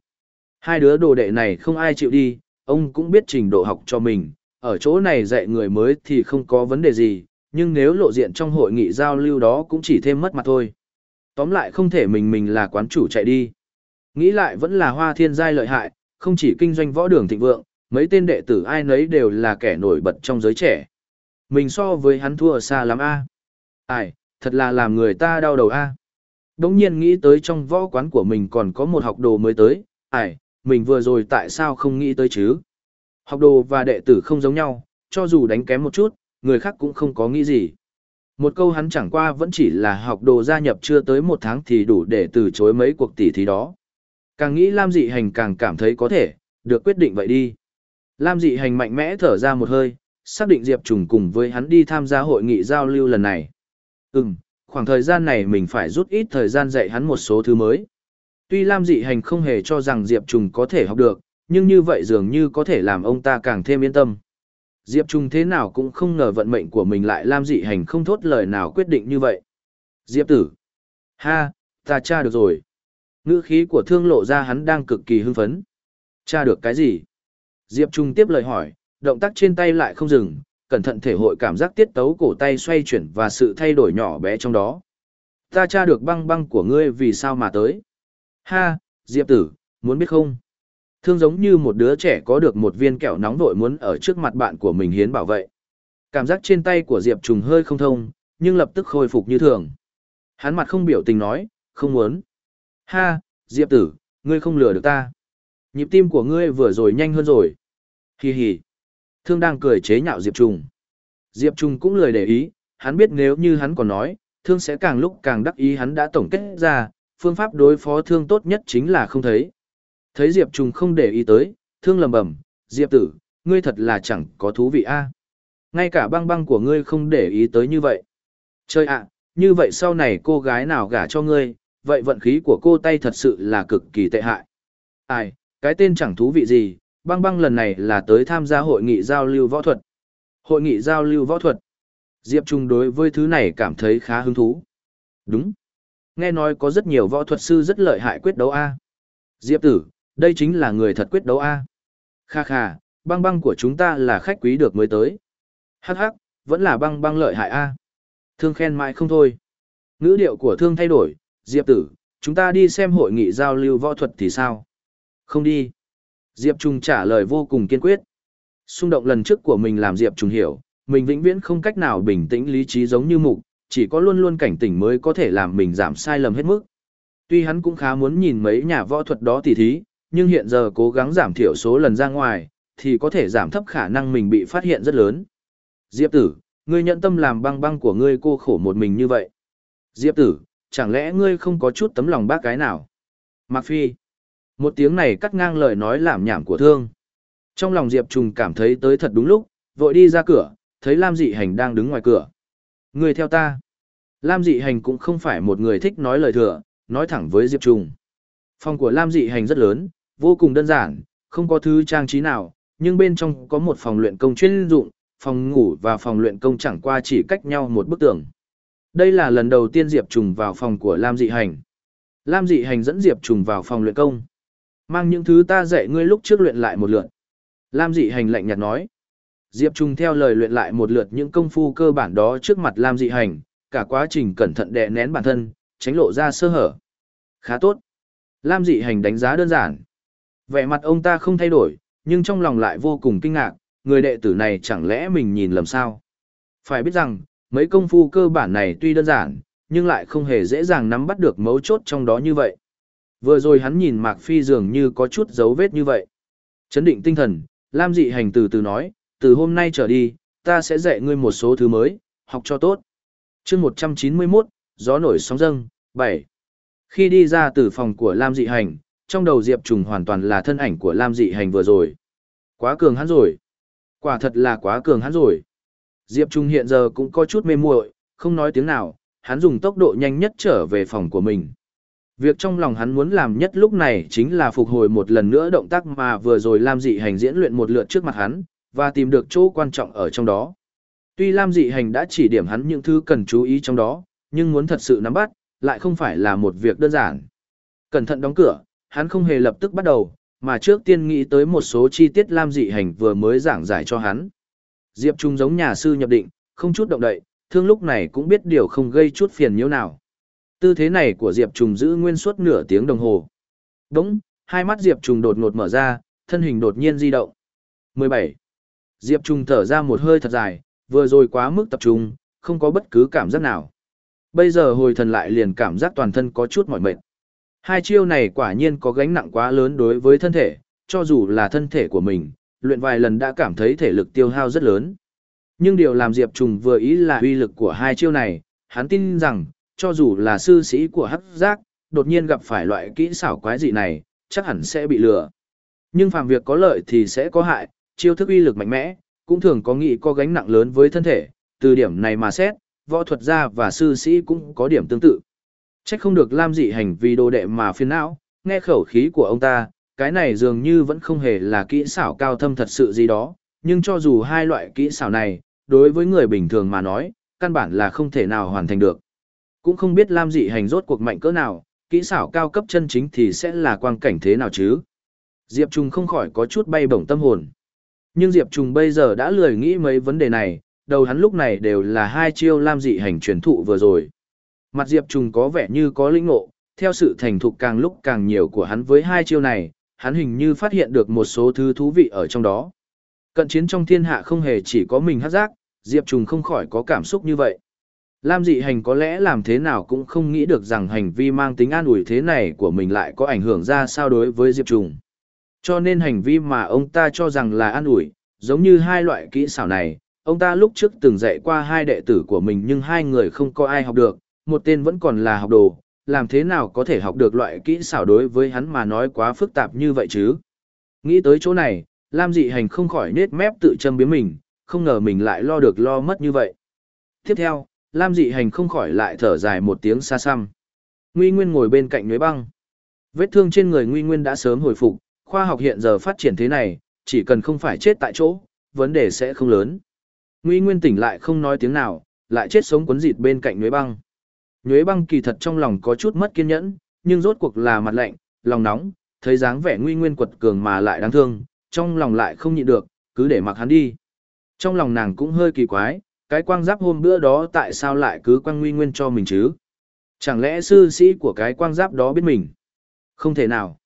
Hai đứa đồ đệ này không ai chịu đi, ông cũng biết trình độ học cho mình, ở chỗ này dạy người mới thì không có vấn đề gì, nhưng nếu lộ diện trong hội nghị giao lưu đó cũng chỉ thêm mất mặt thôi. Tóm lại không thể mình mình là quán chủ chạy đi. Nghĩ lại vẫn là hoa thiên giai lợi hại, không chỉ kinh doanh võ đường thịnh vượng, mấy tên đệ tử ai nấy đều là kẻ nổi bật trong giới trẻ. Mình so với hắn thua xa lắm a. Ai, thật là làm người ta đau đầu a. À. Đống nhiên nghĩ tới trong võ quán của mình còn có một học đồ mới tới, ai, mình vừa rồi tại sao không nghĩ tới chứ? Học đồ và đệ tử không giống nhau, cho dù đánh kém một chút, người khác cũng không có nghĩ gì. Một câu hắn chẳng qua vẫn chỉ là học đồ gia nhập chưa tới một tháng thì đủ để từ chối mấy cuộc tỷ thí đó. Càng nghĩ Lam dị hành càng cảm thấy có thể, được quyết định vậy đi. Lam dị hành mạnh mẽ thở ra một hơi, xác định Diệp Trùng cùng với hắn đi tham gia hội nghị giao lưu lần này. Ừm, khoảng thời gian này mình phải rút ít thời gian dạy hắn một số thứ mới. Tuy Lam dị hành không hề cho rằng Diệp Trùng có thể học được, nhưng như vậy dường như có thể làm ông ta càng thêm yên tâm. Diệp Trùng thế nào cũng không ngờ vận mệnh của mình lại Lam dị hành không thốt lời nào quyết định như vậy. Diệp tử. Ha, ta tra được rồi. Ngữ khí của thương lộ ra hắn đang cực kỳ hưng phấn. Tra được cái gì? Diệp Trung tiếp lời hỏi, động tác trên tay lại không dừng, cẩn thận thể hội cảm giác tiết tấu cổ tay xoay chuyển và sự thay đổi nhỏ bé trong đó. Ta tra được băng băng của ngươi vì sao mà tới. Ha, Diệp tử, muốn biết không? Thương giống như một đứa trẻ có được một viên kẹo nóng vội muốn ở trước mặt bạn của mình hiến bảo vệ. Cảm giác trên tay của Diệp Trùng hơi không thông, nhưng lập tức khôi phục như thường. Hắn mặt không biểu tình nói, không muốn. Ha, Diệp tử, ngươi không lừa được ta. Nhịp tim của ngươi vừa rồi nhanh hơn rồi. Hì hì. Thương đang cười chế nhạo Diệp Trùng. Diệp Trùng cũng lười để ý, hắn biết nếu như hắn còn nói, thương sẽ càng lúc càng đắc ý hắn đã tổng kết ra, phương pháp đối phó thương tốt nhất chính là không thấy. Thấy Diệp Trùng không để ý tới, thương lầm bầm, Diệp tử, ngươi thật là chẳng có thú vị a. Ngay cả băng băng của ngươi không để ý tới như vậy. Chơi ạ, như vậy sau này cô gái nào gả cho ngươi, vậy vận khí của cô tay thật sự là cực kỳ tệ hại. Ai, cái tên chẳng thú vị gì, băng băng lần này là tới tham gia hội nghị giao lưu võ thuật. Hội nghị giao lưu võ thuật. Diệp Trung đối với thứ này cảm thấy khá hứng thú. Đúng. Nghe nói có rất nhiều võ thuật sư rất lợi hại quyết đấu A. Diệp tử, đây chính là người thật quyết đấu A. Kha kha, băng băng của chúng ta là khách quý được mới tới. Hắc hắc, vẫn là băng băng lợi hại A. Thương khen mãi không thôi. Ngữ điệu của thương thay đổi, Diệp tử, chúng ta đi xem hội nghị giao lưu võ thuật thì sao? Không đi. Diệp Trung trả lời vô cùng kiên quyết. Xung động lần trước của mình làm Diệp Trung hiểu, mình vĩnh viễn không cách nào bình tĩnh lý trí giống như mục, chỉ có luôn luôn cảnh tỉnh mới có thể làm mình giảm sai lầm hết mức. Tuy hắn cũng khá muốn nhìn mấy nhà võ thuật đó tỉ thí, nhưng hiện giờ cố gắng giảm thiểu số lần ra ngoài, thì có thể giảm thấp khả năng mình bị phát hiện rất lớn. Diệp tử, ngươi nhận tâm làm băng băng của ngươi cô khổ một mình như vậy. Diệp tử, chẳng lẽ ngươi không có chút tấm lòng bác cái nào? Mạc Phi. Một tiếng này cắt ngang lời nói làm nhảm của thương. Trong lòng Diệp Trùng cảm thấy tới thật đúng lúc, vội đi ra cửa, thấy Lam Dị Hành đang đứng ngoài cửa. Người theo ta. Lam Dị Hành cũng không phải một người thích nói lời thừa, nói thẳng với Diệp Trùng. Phòng của Lam Dị Hành rất lớn, vô cùng đơn giản, không có thứ trang trí nào, nhưng bên trong có một phòng luyện công chuyên dụng, phòng ngủ và phòng luyện công chẳng qua chỉ cách nhau một bức tường. Đây là lần đầu tiên Diệp Trùng vào phòng của Lam Dị Hành. Lam Dị Hành dẫn Diệp Trùng vào phòng luyện công. Mang những thứ ta dạy ngươi lúc trước luyện lại một lượt. Lam Dị Hành lạnh nhạt nói. Diệp Trung theo lời luyện lại một lượt những công phu cơ bản đó trước mặt Lam Dị Hành, cả quá trình cẩn thận đè nén bản thân, tránh lộ ra sơ hở. Khá tốt. Lam Dị Hành đánh giá đơn giản. Vẻ mặt ông ta không thay đổi, nhưng trong lòng lại vô cùng kinh ngạc, người đệ tử này chẳng lẽ mình nhìn lầm sao? Phải biết rằng, mấy công phu cơ bản này tuy đơn giản, nhưng lại không hề dễ dàng nắm bắt được mấu chốt trong đó như vậy. Vừa rồi hắn nhìn Mạc Phi dường như có chút dấu vết như vậy. Chấn định tinh thần, Lam dị hành từ từ nói, từ hôm nay trở đi, ta sẽ dạy ngươi một số thứ mới, học cho tốt. chương 191, gió nổi sóng dâng, 7. Khi đi ra từ phòng của Lam dị hành, trong đầu Diệp Trùng hoàn toàn là thân ảnh của Lam dị hành vừa rồi. Quá cường hắn rồi. Quả thật là quá cường hắn rồi. Diệp Trung hiện giờ cũng có chút mê muội, không nói tiếng nào, hắn dùng tốc độ nhanh nhất trở về phòng của mình. Việc trong lòng hắn muốn làm nhất lúc này chính là phục hồi một lần nữa động tác mà vừa rồi Lam dị hành diễn luyện một lượt trước mặt hắn, và tìm được chỗ quan trọng ở trong đó. Tuy Lam dị hành đã chỉ điểm hắn những thứ cần chú ý trong đó, nhưng muốn thật sự nắm bắt, lại không phải là một việc đơn giản. Cẩn thận đóng cửa, hắn không hề lập tức bắt đầu, mà trước tiên nghĩ tới một số chi tiết Lam dị hành vừa mới giảng giải cho hắn. Diệp Trung giống nhà sư nhập định, không chút động đậy, thương lúc này cũng biết điều không gây chút phiền nhiễu nào. Tư thế này của Diệp Trùng giữ nguyên suốt nửa tiếng đồng hồ. Đúng, hai mắt Diệp Trùng đột ngột mở ra, thân hình đột nhiên di động. 17. Diệp Trung thở ra một hơi thật dài, vừa rồi quá mức tập trung, không có bất cứ cảm giác nào. Bây giờ hồi thần lại liền cảm giác toàn thân có chút mỏi mệt. Hai chiêu này quả nhiên có gánh nặng quá lớn đối với thân thể, cho dù là thân thể của mình, luyện vài lần đã cảm thấy thể lực tiêu hao rất lớn. Nhưng điều làm Diệp Trùng vừa ý là uy lực của hai chiêu này, hắn tin rằng, cho dù là sư sĩ của hắc giác, đột nhiên gặp phải loại kỹ xảo quái dị này, chắc hẳn sẽ bị lừa. Nhưng phàm việc có lợi thì sẽ có hại, chiêu thức uy lực mạnh mẽ, cũng thường có nghị có gánh nặng lớn với thân thể, từ điểm này mà xét, võ thuật gia và sư sĩ cũng có điểm tương tự. Trách không được Lam dị hành vì đồ đệ mà phiền não, nghe khẩu khí của ông ta, cái này dường như vẫn không hề là kỹ xảo cao thâm thật sự gì đó, nhưng cho dù hai loại kỹ xảo này, đối với người bình thường mà nói, căn bản là không thể nào hoàn thành được. Cũng không biết Lam dị hành rốt cuộc mạnh cỡ nào, kỹ xảo cao cấp chân chính thì sẽ là quang cảnh thế nào chứ. Diệp Trung không khỏi có chút bay bổng tâm hồn. Nhưng Diệp Trung bây giờ đã lười nghĩ mấy vấn đề này, đầu hắn lúc này đều là hai chiêu Lam dị hành truyền thụ vừa rồi. Mặt Diệp Trung có vẻ như có linh ngộ, theo sự thành thục càng lúc càng nhiều của hắn với hai chiêu này, hắn hình như phát hiện được một số thứ thú vị ở trong đó. Cận chiến trong thiên hạ không hề chỉ có mình hát giác, Diệp Trùng không khỏi có cảm xúc như vậy. Lam dị hành có lẽ làm thế nào cũng không nghĩ được rằng hành vi mang tính an ủi thế này của mình lại có ảnh hưởng ra sao đối với Diệp Trùng. Cho nên hành vi mà ông ta cho rằng là an ủi, giống như hai loại kỹ xảo này, ông ta lúc trước từng dạy qua hai đệ tử của mình nhưng hai người không có ai học được, một tên vẫn còn là học đồ, làm thế nào có thể học được loại kỹ xảo đối với hắn mà nói quá phức tạp như vậy chứ. Nghĩ tới chỗ này, Lam dị hành không khỏi nết mép tự châm biếm mình, không ngờ mình lại lo được lo mất như vậy. Tiếp theo, Lam dị hành không khỏi lại thở dài một tiếng xa xăm. Nguy Nguyên ngồi bên cạnh nhuế băng. Vết thương trên người Nguy Nguyên đã sớm hồi phục, khoa học hiện giờ phát triển thế này, chỉ cần không phải chết tại chỗ, vấn đề sẽ không lớn. Nguy Nguyên tỉnh lại không nói tiếng nào, lại chết sống quấn dịt bên cạnh nhuế băng. Nhuế băng kỳ thật trong lòng có chút mất kiên nhẫn, nhưng rốt cuộc là mặt lạnh, lòng nóng, thấy dáng vẻ Nguy Nguyên quật cường mà lại đáng thương, trong lòng lại không nhịn được, cứ để mặc hắn đi. Trong lòng nàng cũng hơi kỳ quái, cái quang giáp hôm bữa đó tại sao lại cứ quang nguy nguyên cho mình chứ? Chẳng lẽ sư sĩ của cái quang giáp đó biết mình? Không thể nào.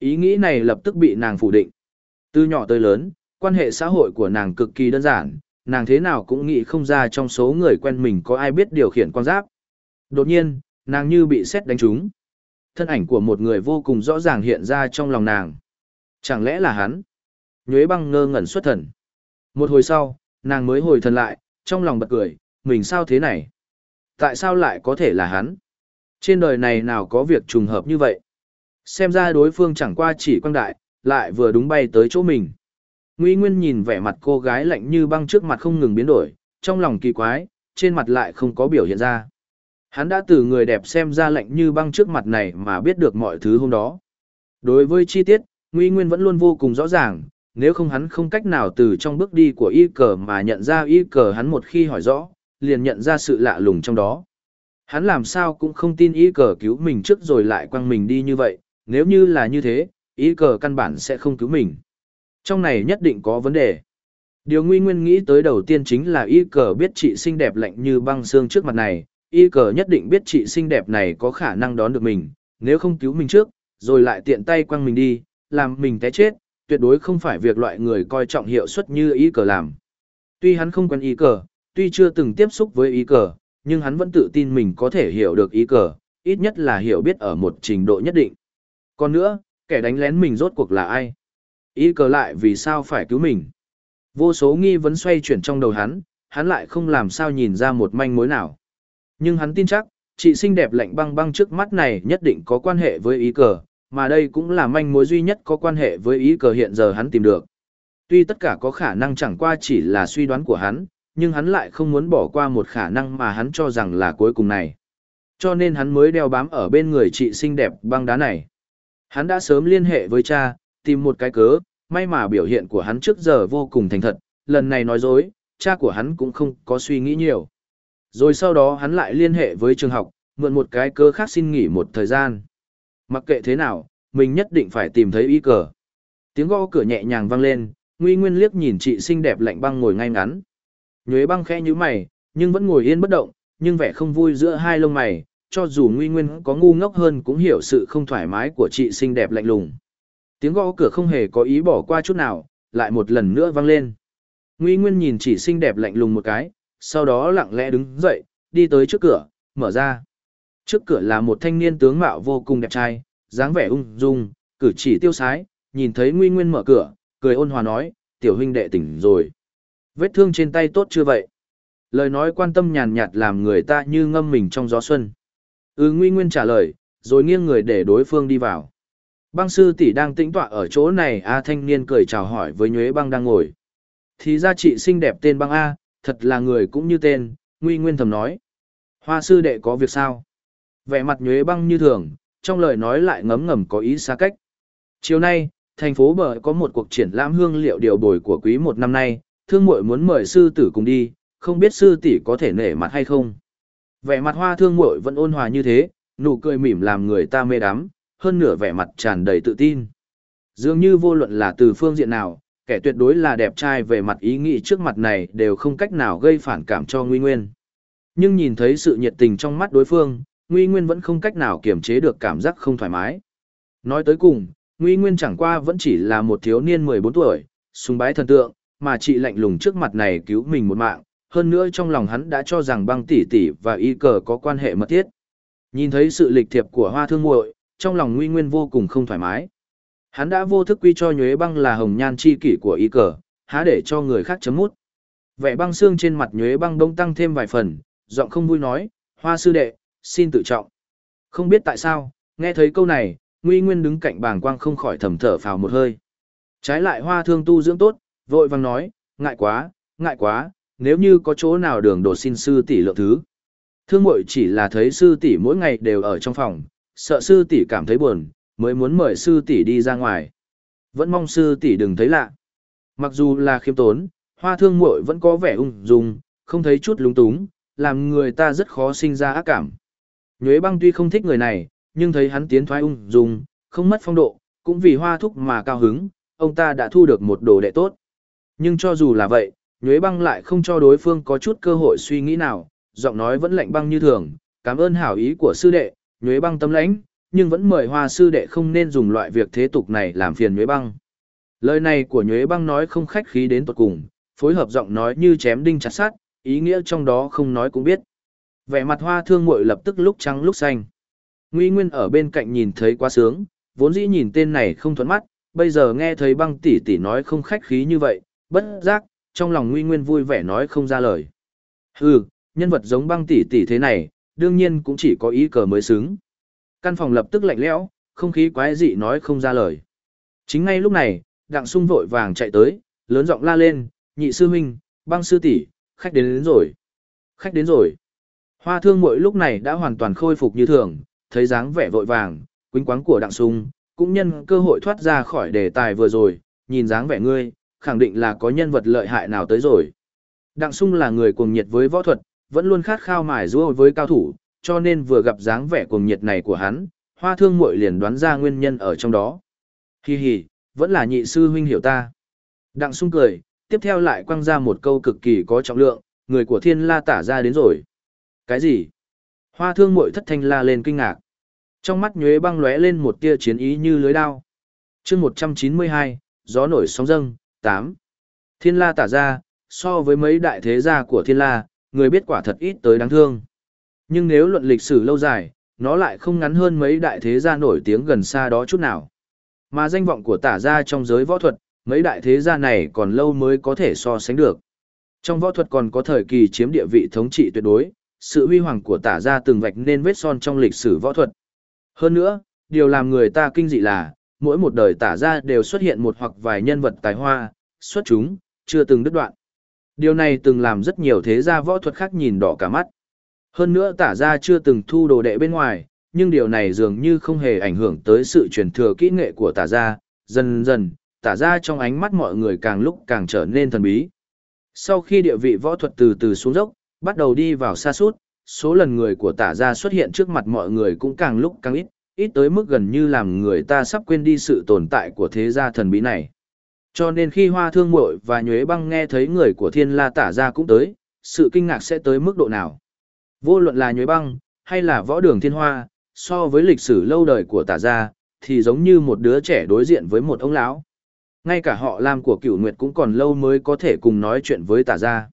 Ý nghĩ này lập tức bị nàng phủ định. Từ nhỏ tới lớn, quan hệ xã hội của nàng cực kỳ đơn giản, nàng thế nào cũng nghĩ không ra trong số người quen mình có ai biết điều khiển quan giáp. Đột nhiên, nàng như bị xét đánh trúng. Thân ảnh của một người vô cùng rõ ràng hiện ra trong lòng nàng. Chẳng lẽ là hắn? Nhuế băng ngơ ngẩn xuất thần. Một hồi sau, nàng mới hồi thần lại, trong lòng bật cười, mình sao thế này? Tại sao lại có thể là hắn? Trên đời này nào có việc trùng hợp như vậy? Xem ra đối phương chẳng qua chỉ quang đại, lại vừa đúng bay tới chỗ mình. Nguy Nguyên nhìn vẻ mặt cô gái lạnh như băng trước mặt không ngừng biến đổi, trong lòng kỳ quái, trên mặt lại không có biểu hiện ra. Hắn đã từ người đẹp xem ra lạnh như băng trước mặt này mà biết được mọi thứ hôm đó. Đối với chi tiết, Nguy Nguyên vẫn luôn vô cùng rõ ràng, nếu không hắn không cách nào từ trong bước đi của y cờ mà nhận ra y cờ hắn một khi hỏi rõ, liền nhận ra sự lạ lùng trong đó. Hắn làm sao cũng không tin y cờ cứu mình trước rồi lại quăng mình đi như vậy, nếu như là như thế, y cờ căn bản sẽ không cứu mình. Trong này nhất định có vấn đề. Điều nguy nguyên nghĩ tới đầu tiên chính là y cờ biết chị xinh đẹp lạnh như băng xương trước mặt này, y cờ nhất định biết chị xinh đẹp này có khả năng đón được mình, nếu không cứu mình trước, rồi lại tiện tay quăng mình đi, làm mình té chết, tuyệt đối không phải việc loại người coi trọng hiệu suất như y cờ làm. Tuy hắn không quen y cờ, tuy chưa từng tiếp xúc với y cờ, nhưng hắn vẫn tự tin mình có thể hiểu được y cờ, ít nhất là hiểu biết ở một trình độ nhất định. Còn nữa, kẻ đánh lén mình rốt cuộc là ai? Ý cờ lại vì sao phải cứu mình? Vô số nghi vấn xoay chuyển trong đầu hắn, hắn lại không làm sao nhìn ra một manh mối nào. Nhưng hắn tin chắc, chị xinh đẹp lạnh băng băng trước mắt này nhất định có quan hệ với ý cờ, mà đây cũng là manh mối duy nhất có quan hệ với ý cờ hiện giờ hắn tìm được. Tuy tất cả có khả năng chẳng qua chỉ là suy đoán của hắn, nhưng hắn lại không muốn bỏ qua một khả năng mà hắn cho rằng là cuối cùng này. Cho nên hắn mới đeo bám ở bên người chị xinh đẹp băng đá này. Hắn đã sớm liên hệ với cha, tìm một cái cớ, may mà biểu hiện của hắn trước giờ vô cùng thành thật, lần này nói dối, cha của hắn cũng không có suy nghĩ nhiều. Rồi sau đó hắn lại liên hệ với trường học, mượn một cái cớ khác xin nghỉ một thời gian. Mặc kệ thế nào, mình nhất định phải tìm thấy y cờ. Tiếng gõ cửa nhẹ nhàng vang lên, Nguy Nguyên liếc nhìn chị xinh đẹp lạnh băng ngồi ngay ngắn. Nhuế băng khẽ như mày, nhưng vẫn ngồi yên bất động, nhưng vẻ không vui giữa hai lông mày, cho dù Nguy Nguyên có ngu ngốc hơn cũng hiểu sự không thoải mái của chị xinh đẹp lạnh lùng. Tiếng gõ cửa không hề có ý bỏ qua chút nào, lại một lần nữa vang lên. Nguy Nguyên nhìn chị xinh đẹp lạnh lùng một cái, sau đó lặng lẽ đứng dậy, đi tới trước cửa, mở ra. Trước cửa là một thanh niên tướng mạo vô cùng đẹp trai, dáng vẻ ung dung, cử chỉ tiêu sái, nhìn thấy Nguy Nguyên mở cửa, cười ôn hòa nói, tiểu huynh đệ tỉnh rồi. Vết thương trên tay tốt chưa vậy? Lời nói quan tâm nhàn nhạt làm người ta như ngâm mình trong gió xuân. Ừ Nguy Nguyên trả lời, rồi nghiêng người để đối phương đi vào. Băng sư tỷ đang tĩnh tọa ở chỗ này A thanh niên cười chào hỏi với nhuế băng đang ngồi. Thì ra chị xinh đẹp tên băng A, thật là người cũng như tên, Nguy Nguyên thầm nói. Hoa sư đệ có việc sao? vẻ mặt nhuế băng như thường, trong lời nói lại ngấm ngầm có ý xa cách. Chiều nay, thành phố bờ có một cuộc triển lãm hương liệu điều bồi của quý một năm nay, thương muội muốn mời sư tử cùng đi, không biết sư tỷ có thể nể mặt hay không. Vẻ mặt hoa thương muội vẫn ôn hòa như thế, nụ cười mỉm làm người ta mê đắm, hơn nửa vẻ mặt tràn đầy tự tin. Dường như vô luận là từ phương diện nào, kẻ tuyệt đối là đẹp trai về mặt ý nghĩ trước mặt này đều không cách nào gây phản cảm cho Nguy Nguyên. Nhưng nhìn thấy sự nhiệt tình trong mắt đối phương, Nguy Nguyên vẫn không cách nào kiềm chế được cảm giác không thoải mái. Nói tới cùng, Nguy Nguyên chẳng qua vẫn chỉ là một thiếu niên 14 tuổi, sùng bái thần tượng, mà chị lạnh lùng trước mặt này cứu mình một mạng, hơn nữa trong lòng hắn đã cho rằng băng tỷ tỷ và y cờ có quan hệ mật thiết. Nhìn thấy sự lịch thiệp của hoa thương muội, trong lòng nguy nguyên vô cùng không thoải mái. Hắn đã vô thức quy cho nhuế băng là hồng nhan chi kỷ của y cờ, há để cho người khác chấm mút. Vẻ băng xương trên mặt nhuế băng đông tăng thêm vài phần, giọng không vui nói, hoa sư đệ, xin tự trọng. Không biết tại sao, nghe thấy câu này, nguy nguyên đứng cạnh bàng quang không khỏi thầm thở phào một hơi. Trái lại hoa thương tu dưỡng tốt, vội vàng nói, ngại quá, ngại quá, nếu như có chỗ nào đường đột xin sư tỷ lượng thứ. Thương mội chỉ là thấy sư tỷ mỗi ngày đều ở trong phòng, sợ sư tỷ cảm thấy buồn, mới muốn mời sư tỷ đi ra ngoài. Vẫn mong sư tỷ đừng thấy lạ. Mặc dù là khiêm tốn, hoa thương muội vẫn có vẻ ung dung, không thấy chút lúng túng, làm người ta rất khó sinh ra ác cảm. Nhuế băng tuy không thích người này, nhưng thấy hắn tiến thoái ung dung, không mất phong độ, cũng vì hoa thúc mà cao hứng, ông ta đã thu được một đồ đệ tốt. Nhưng cho dù là vậy, Nhuế băng lại không cho đối phương có chút cơ hội suy nghĩ nào, giọng nói vẫn lạnh băng như thường, cảm ơn hảo ý của sư đệ, Nhuế băng tâm lãnh, nhưng vẫn mời hoa sư đệ không nên dùng loại việc thế tục này làm phiền Nhuế băng. Lời này của Nhuế băng nói không khách khí đến tột cùng, phối hợp giọng nói như chém đinh chặt sát, ý nghĩa trong đó không nói cũng biết. Vẻ mặt hoa thương muội lập tức lúc trắng lúc xanh. Nguy Nguyên ở bên cạnh nhìn thấy quá sướng, vốn dĩ nhìn tên này không thuận mắt, bây giờ nghe thấy băng tỷ tỷ nói không khách khí như vậy, bất giác, trong lòng Nguy Nguyên vui vẻ nói không ra lời. Hừ, nhân vật giống băng tỷ tỷ thế này, đương nhiên cũng chỉ có ý cờ mới xứng. Căn phòng lập tức lạnh lẽo, không khí quái dị nói không ra lời. Chính ngay lúc này, Đặng Sung vội vàng chạy tới, lớn giọng la lên, nhị sư huynh, băng sư tỷ, khách đến, đến rồi. Khách đến rồi. Hoa thương mỗi lúc này đã hoàn toàn khôi phục như thường, thấy dáng vẻ vội vàng, quính quáng của Đặng Sung, cũng nhân cơ hội thoát ra khỏi đề tài vừa rồi, nhìn dáng vẻ ngươi, khẳng định là có nhân vật lợi hại nào tới rồi. Đặng Sung là người cuồng nhiệt với võ thuật, vẫn luôn khát khao mài giũa với cao thủ, cho nên vừa gặp dáng vẻ cuồng nhiệt này của hắn, Hoa Thương Muội liền đoán ra nguyên nhân ở trong đó. Hi hi, vẫn là nhị sư huynh hiểu ta. Đặng Sung cười, tiếp theo lại quăng ra một câu cực kỳ có trọng lượng, người của Thiên La tả ra đến rồi. Cái gì? Hoa Thương Muội thất thanh la lên kinh ngạc. Trong mắt nhuế băng lóe lên một tia chiến ý như lưới đao. chương 192, gió nổi sóng dâng, 8. Thiên la tả ra, so với mấy đại thế gia của thiên la, người biết quả thật ít tới đáng thương. Nhưng nếu luận lịch sử lâu dài, nó lại không ngắn hơn mấy đại thế gia nổi tiếng gần xa đó chút nào. Mà danh vọng của tả gia trong giới võ thuật, mấy đại thế gia này còn lâu mới có thể so sánh được. Trong võ thuật còn có thời kỳ chiếm địa vị thống trị tuyệt đối, sự huy hoàng của tả gia từng vạch nên vết son trong lịch sử võ thuật. Hơn nữa, điều làm người ta kinh dị là, mỗi một đời tả ra đều xuất hiện một hoặc vài nhân vật tài hoa, xuất chúng, chưa từng đứt đoạn. Điều này từng làm rất nhiều thế gia võ thuật khác nhìn đỏ cả mắt. Hơn nữa tả ra chưa từng thu đồ đệ bên ngoài, nhưng điều này dường như không hề ảnh hưởng tới sự truyền thừa kỹ nghệ của tả gia, dần dần, tả ra trong ánh mắt mọi người càng lúc càng trở nên thần bí. Sau khi địa vị võ thuật từ từ xuống dốc, bắt đầu đi vào xa suốt, số lần người của tả gia xuất hiện trước mặt mọi người cũng càng lúc càng ít, ít tới mức gần như làm người ta sắp quên đi sự tồn tại của thế gia thần bí này. Cho nên khi hoa thương muội và nhuế băng nghe thấy người của thiên la tả gia cũng tới, sự kinh ngạc sẽ tới mức độ nào. Vô luận là nhuế băng, hay là võ đường thiên hoa, so với lịch sử lâu đời của tả gia, thì giống như một đứa trẻ đối diện với một ông lão. Ngay cả họ làm của cửu nguyệt cũng còn lâu mới có thể cùng nói chuyện với tả gia.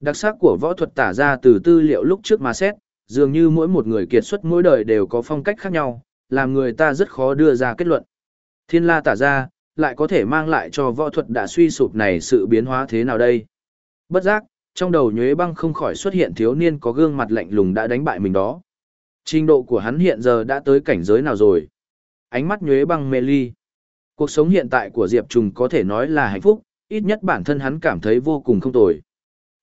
Đặc sắc của võ thuật tả ra từ tư liệu lúc trước mà xét, dường như mỗi một người kiệt xuất mỗi đời đều có phong cách khác nhau, làm người ta rất khó đưa ra kết luận. Thiên la tả ra, lại có thể mang lại cho võ thuật đã suy sụp này sự biến hóa thế nào đây? Bất giác, trong đầu nhuế băng không khỏi xuất hiện thiếu niên có gương mặt lạnh lùng đã đánh bại mình đó. Trình độ của hắn hiện giờ đã tới cảnh giới nào rồi? Ánh mắt nhuế băng mê ly. Cuộc sống hiện tại của Diệp Trùng có thể nói là hạnh phúc, ít nhất bản thân hắn cảm thấy vô cùng không tồi.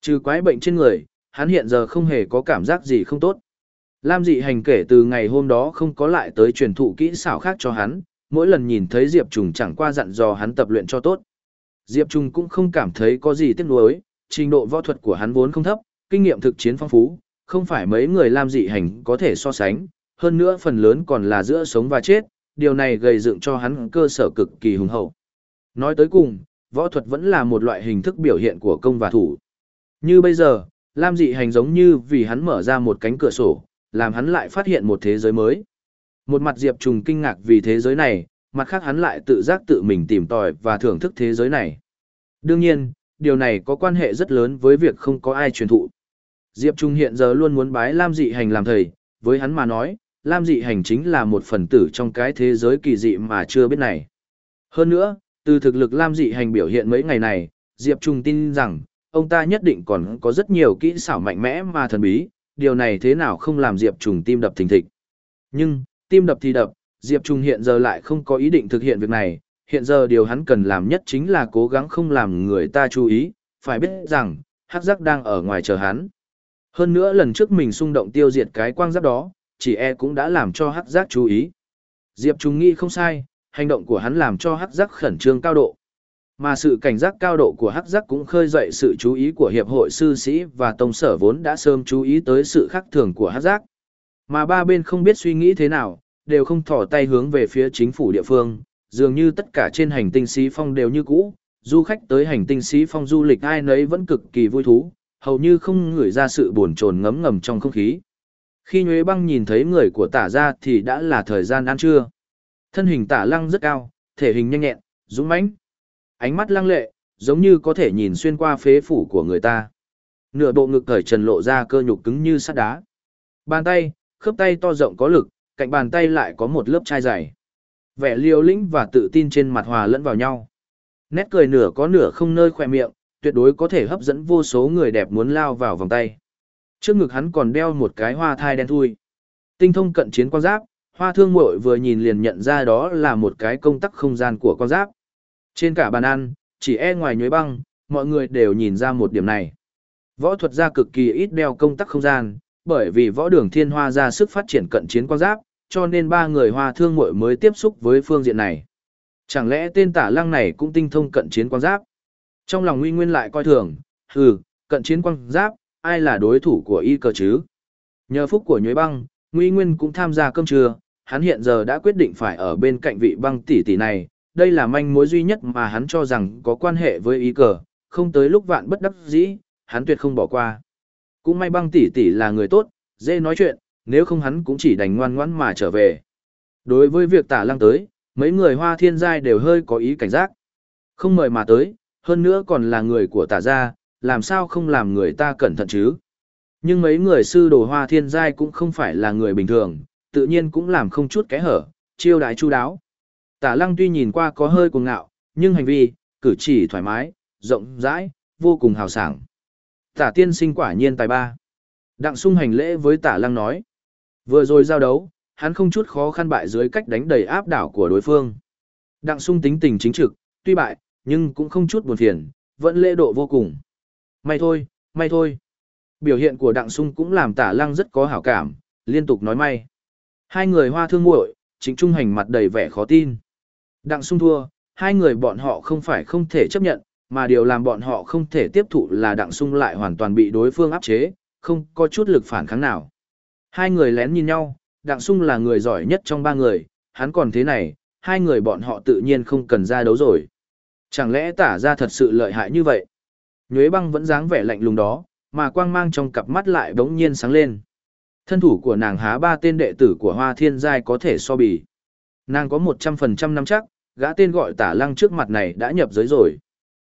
Trừ quái bệnh trên người, hắn hiện giờ không hề có cảm giác gì không tốt. Lam dị hành kể từ ngày hôm đó không có lại tới truyền thụ kỹ xảo khác cho hắn, mỗi lần nhìn thấy Diệp Trùng chẳng qua dặn dò hắn tập luyện cho tốt. Diệp Trùng cũng không cảm thấy có gì tiếc nuối, trình độ võ thuật của hắn vốn không thấp, kinh nghiệm thực chiến phong phú, không phải mấy người Lam dị hành có thể so sánh, hơn nữa phần lớn còn là giữa sống và chết, điều này gây dựng cho hắn cơ sở cực kỳ hùng hậu. Nói tới cùng, võ thuật vẫn là một loại hình thức biểu hiện của công và thủ. Như bây giờ, Lam dị hành giống như vì hắn mở ra một cánh cửa sổ, làm hắn lại phát hiện một thế giới mới. Một mặt Diệp Trùng kinh ngạc vì thế giới này, mặt khác hắn lại tự giác tự mình tìm tòi và thưởng thức thế giới này. Đương nhiên, điều này có quan hệ rất lớn với việc không có ai truyền thụ. Diệp Trung hiện giờ luôn muốn bái Lam Dị Hành làm thầy, với hắn mà nói, Lam Dị Hành chính là một phần tử trong cái thế giới kỳ dị mà chưa biết này. Hơn nữa, từ thực lực Lam Dị Hành biểu hiện mấy ngày này, Diệp Trung tin rằng, ông ta nhất định còn có rất nhiều kỹ xảo mạnh mẽ mà thần bí, điều này thế nào không làm Diệp Trùng tim đập thình thịch. Nhưng, tim đập thì đập, Diệp Trùng hiện giờ lại không có ý định thực hiện việc này, hiện giờ điều hắn cần làm nhất chính là cố gắng không làm người ta chú ý, phải biết rằng, hắc giác đang ở ngoài chờ hắn. Hơn nữa lần trước mình xung động tiêu diệt cái quang giáp đó, chỉ e cũng đã làm cho hắc giác chú ý. Diệp Trùng nghĩ không sai, hành động của hắn làm cho hắc giác khẩn trương cao độ. Mà sự cảnh giác cao độ của hắc giác cũng khơi dậy sự chú ý của hiệp hội sư sĩ và tông sở vốn đã sớm chú ý tới sự khác thường của hắc giác. Mà ba bên không biết suy nghĩ thế nào, đều không thỏ tay hướng về phía chính phủ địa phương, dường như tất cả trên hành tinh xí phong đều như cũ, du khách tới hành tinh xí phong du lịch ai nấy vẫn cực kỳ vui thú, hầu như không ngửi ra sự buồn chồn ngấm ngầm trong không khí. Khi Nhuế Băng nhìn thấy người của tả ra thì đã là thời gian ăn trưa. Thân hình tả lăng rất cao, thể hình nhanh nhẹn, dũng mãnh. Ánh mắt lăng lệ, giống như có thể nhìn xuyên qua phế phủ của người ta. Nửa bộ ngực cởi trần lộ ra cơ nhục cứng như sắt đá. Bàn tay, khớp tay to rộng có lực, cạnh bàn tay lại có một lớp chai dày. Vẻ liều lĩnh và tự tin trên mặt hòa lẫn vào nhau. Nét cười nửa có nửa không nơi khỏe miệng, tuyệt đối có thể hấp dẫn vô số người đẹp muốn lao vào vòng tay. Trước ngực hắn còn đeo một cái hoa thai đen thui. Tinh thông cận chiến quan giáp, hoa thương Mội vừa nhìn liền nhận ra đó là một cái công tắc không gian của quan giáp. Trên cả bàn ăn, chỉ e ngoài nhuế băng, mọi người đều nhìn ra một điểm này. Võ thuật gia cực kỳ ít đeo công tắc không gian, bởi vì võ đường thiên hoa ra sức phát triển cận chiến quan giáp, cho nên ba người hoa thương muội mới tiếp xúc với phương diện này. Chẳng lẽ tên tả lăng này cũng tinh thông cận chiến quan giáp? Trong lòng Nguy Nguyên lại coi thường, hừ, cận chiến quan giáp, ai là đối thủ của y Cơ chứ? Nhờ phúc của nhuế băng, Nguy Nguyên cũng tham gia cơm trưa, hắn hiện giờ đã quyết định phải ở bên cạnh vị băng tỷ tỷ này, đây là manh mối duy nhất mà hắn cho rằng có quan hệ với y cờ, không tới lúc vạn bất đắc dĩ, hắn tuyệt không bỏ qua. Cũng may băng tỷ tỷ là người tốt, dễ nói chuyện, nếu không hắn cũng chỉ đành ngoan ngoãn mà trở về. Đối với việc tả lăng tới, mấy người hoa thiên giai đều hơi có ý cảnh giác. Không mời mà tới, hơn nữa còn là người của tả gia, làm sao không làm người ta cẩn thận chứ. Nhưng mấy người sư đồ hoa thiên giai cũng không phải là người bình thường, tự nhiên cũng làm không chút kẽ hở, chiêu đái chu đáo. Tả lăng tuy nhìn qua có hơi cuồng ngạo, nhưng hành vi, cử chỉ thoải mái, rộng rãi, vô cùng hào sảng. Tả tiên sinh quả nhiên tài ba. Đặng sung hành lễ với tả lăng nói. Vừa rồi giao đấu, hắn không chút khó khăn bại dưới cách đánh đầy áp đảo của đối phương. Đặng sung tính tình chính trực, tuy bại, nhưng cũng không chút buồn phiền, vẫn lễ độ vô cùng. May thôi, may thôi. Biểu hiện của đặng sung cũng làm tả lăng rất có hảo cảm, liên tục nói may. Hai người hoa thương muội, chính trung hành mặt đầy vẻ khó tin. Đặng sung thua, hai người bọn họ không phải không thể chấp nhận, mà điều làm bọn họ không thể tiếp thụ là đặng sung lại hoàn toàn bị đối phương áp chế, không có chút lực phản kháng nào. Hai người lén nhìn nhau, đặng sung là người giỏi nhất trong ba người, hắn còn thế này, hai người bọn họ tự nhiên không cần ra đấu rồi. Chẳng lẽ tả ra thật sự lợi hại như vậy? Nhuế băng vẫn dáng vẻ lạnh lùng đó, mà quang mang trong cặp mắt lại bỗng nhiên sáng lên. Thân thủ của nàng há ba tên đệ tử của Hoa Thiên Giai có thể so bì. Nàng có 100% nắm chắc, gã tên gọi tả lăng trước mặt này đã nhập giới rồi.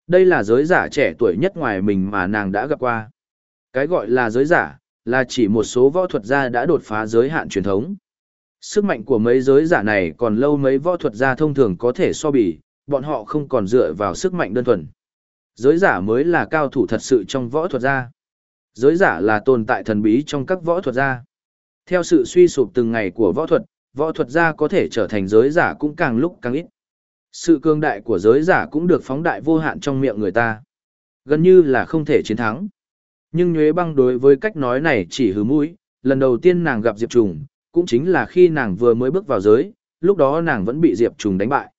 Đây là giới giả trẻ tuổi nhất ngoài mình mà nàng đã gặp qua. Cái gọi là giới giả, là chỉ một số võ thuật gia đã đột phá giới hạn truyền thống. Sức mạnh của mấy giới giả này còn lâu mấy võ thuật gia thông thường có thể so bì, bọn họ không còn dựa vào sức mạnh đơn thuần. Giới giả mới là cao thủ thật sự trong võ thuật gia. Giới giả là tồn tại thần bí trong các võ thuật gia. Theo sự suy sụp từng ngày của võ thuật, võ thuật gia có thể trở thành giới giả cũng càng lúc càng ít. Sự cương đại của giới giả cũng được phóng đại vô hạn trong miệng người ta. Gần như là không thể chiến thắng. Nhưng Nhuế Băng đối với cách nói này chỉ hứ mũi, lần đầu tiên nàng gặp Diệp Trùng, cũng chính là khi nàng vừa mới bước vào giới, lúc đó nàng vẫn bị Diệp Trùng đánh bại.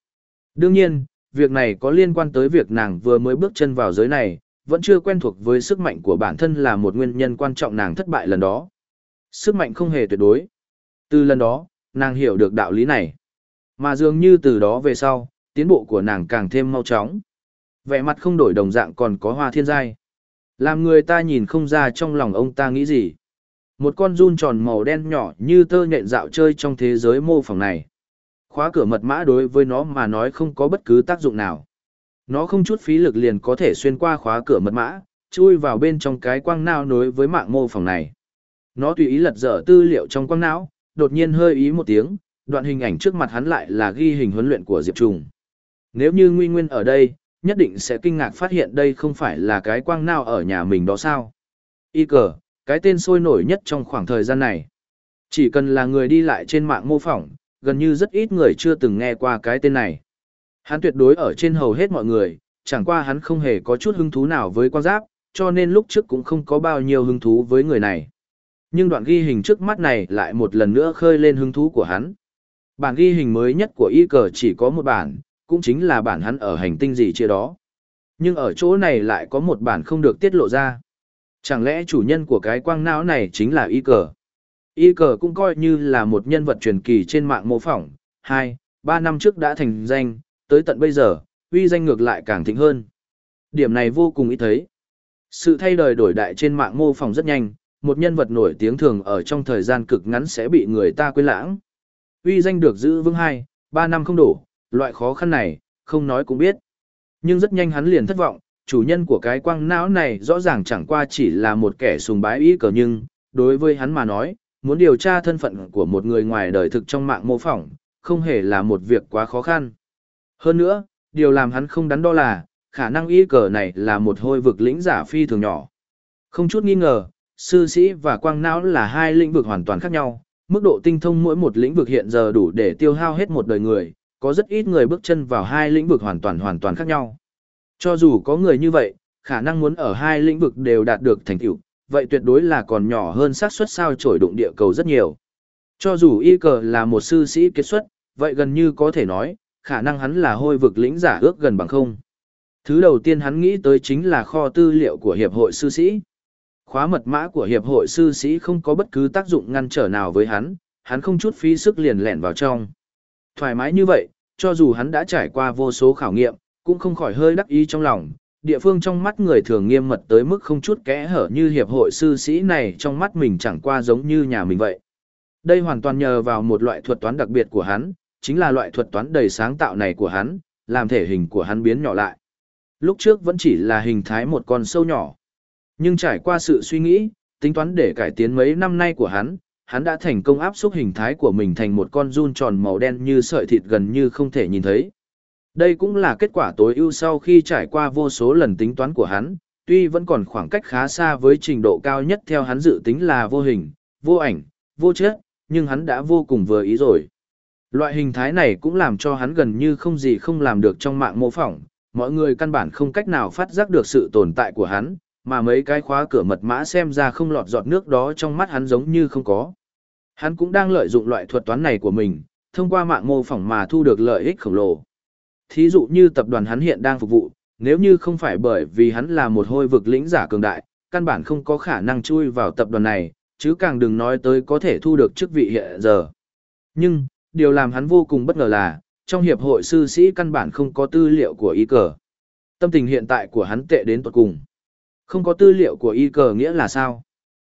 Đương nhiên, việc này có liên quan tới việc nàng vừa mới bước chân vào giới này, vẫn chưa quen thuộc với sức mạnh của bản thân là một nguyên nhân quan trọng nàng thất bại lần đó. Sức mạnh không hề tuyệt đối. Từ lần đó, nàng hiểu được đạo lý này. Mà dường như từ đó về sau, tiến bộ của nàng càng thêm mau chóng. Vẻ mặt không đổi đồng dạng còn có hoa thiên giai. Làm người ta nhìn không ra trong lòng ông ta nghĩ gì. Một con run tròn màu đen nhỏ như tơ nhện dạo chơi trong thế giới mô phỏng này. Khóa cửa mật mã đối với nó mà nói không có bất cứ tác dụng nào. Nó không chút phí lực liền có thể xuyên qua khóa cửa mật mã, chui vào bên trong cái quang não nối với mạng mô phỏng này. Nó tùy ý lật dở tư liệu trong quang não, đột nhiên hơi ý một tiếng, đoạn hình ảnh trước mặt hắn lại là ghi hình huấn luyện của Diệp Trùng. Nếu như Nguy Nguyên ở đây, nhất định sẽ kinh ngạc phát hiện đây không phải là cái quang nào ở nhà mình đó sao. Y cờ, cái tên sôi nổi nhất trong khoảng thời gian này. Chỉ cần là người đi lại trên mạng mô phỏng, gần như rất ít người chưa từng nghe qua cái tên này. Hắn tuyệt đối ở trên hầu hết mọi người, chẳng qua hắn không hề có chút hứng thú nào với quan giáp, cho nên lúc trước cũng không có bao nhiêu hứng thú với người này. Nhưng đoạn ghi hình trước mắt này lại một lần nữa khơi lên hứng thú của hắn. Bản ghi hình mới nhất của y cờ chỉ có một bản, cũng chính là bản hắn ở hành tinh gì chia đó. Nhưng ở chỗ này lại có một bản không được tiết lộ ra. Chẳng lẽ chủ nhân của cái quang não này chính là y cờ? Y cờ cũng coi như là một nhân vật truyền kỳ trên mạng mô phỏng, hai, ba năm trước đã thành danh, tới tận bây giờ, uy danh ngược lại càng thịnh hơn. Điểm này vô cùng ý thấy. Sự thay đổi đổi đại trên mạng mô phỏng rất nhanh, một nhân vật nổi tiếng thường ở trong thời gian cực ngắn sẽ bị người ta quên lãng. Uy danh được giữ vững hai, ba năm không đủ, loại khó khăn này, không nói cũng biết. Nhưng rất nhanh hắn liền thất vọng, chủ nhân của cái quang não này rõ ràng chẳng qua chỉ là một kẻ sùng bái ý cờ nhưng, đối với hắn mà nói, muốn điều tra thân phận của một người ngoài đời thực trong mạng mô phỏng, không hề là một việc quá khó khăn. Hơn nữa, điều làm hắn không đắn đo là, khả năng ý cờ này là một hôi vực lĩnh giả phi thường nhỏ. Không chút nghi ngờ, sư sĩ và quang não là hai lĩnh vực hoàn toàn khác nhau, mức độ tinh thông mỗi một lĩnh vực hiện giờ đủ để tiêu hao hết một đời người, có rất ít người bước chân vào hai lĩnh vực hoàn toàn hoàn toàn khác nhau. Cho dù có người như vậy, khả năng muốn ở hai lĩnh vực đều đạt được thành tựu, vậy tuyệt đối là còn nhỏ hơn xác suất sao trổi đụng địa cầu rất nhiều. Cho dù y cờ là một sư sĩ kết xuất, vậy gần như có thể nói, khả năng hắn là hôi vực lĩnh giả ước gần bằng không. Thứ đầu tiên hắn nghĩ tới chính là kho tư liệu của Hiệp hội sư sĩ. Khóa mật mã của Hiệp hội sư sĩ không có bất cứ tác dụng ngăn trở nào với hắn, hắn không chút phí sức liền lẻn vào trong. Thoải mái như vậy, cho dù hắn đã trải qua vô số khảo nghiệm, cũng không khỏi hơi đắc ý trong lòng. Địa phương trong mắt người thường nghiêm mật tới mức không chút kẽ hở như hiệp hội sư sĩ này trong mắt mình chẳng qua giống như nhà mình vậy. Đây hoàn toàn nhờ vào một loại thuật toán đặc biệt của hắn, chính là loại thuật toán đầy sáng tạo này của hắn, làm thể hình của hắn biến nhỏ lại. Lúc trước vẫn chỉ là hình thái một con sâu nhỏ. Nhưng trải qua sự suy nghĩ, tính toán để cải tiến mấy năm nay của hắn, hắn đã thành công áp xúc hình thái của mình thành một con run tròn màu đen như sợi thịt gần như không thể nhìn thấy. Đây cũng là kết quả tối ưu sau khi trải qua vô số lần tính toán của hắn, tuy vẫn còn khoảng cách khá xa với trình độ cao nhất theo hắn dự tính là vô hình, vô ảnh, vô chất, nhưng hắn đã vô cùng vừa ý rồi. Loại hình thái này cũng làm cho hắn gần như không gì không làm được trong mạng mô phỏng, mọi người căn bản không cách nào phát giác được sự tồn tại của hắn, mà mấy cái khóa cửa mật mã xem ra không lọt giọt nước đó trong mắt hắn giống như không có. Hắn cũng đang lợi dụng loại thuật toán này của mình, thông qua mạng mô phỏng mà thu được lợi ích khổng lồ. Thí dụ như tập đoàn hắn hiện đang phục vụ, nếu như không phải bởi vì hắn là một hôi vực lĩnh giả cường đại, căn bản không có khả năng chui vào tập đoàn này, chứ càng đừng nói tới có thể thu được chức vị hiện giờ. Nhưng, điều làm hắn vô cùng bất ngờ là, trong hiệp hội sư sĩ căn bản không có tư liệu của y cờ. Tâm tình hiện tại của hắn tệ đến tuột cùng. Không có tư liệu của y cờ nghĩa là sao?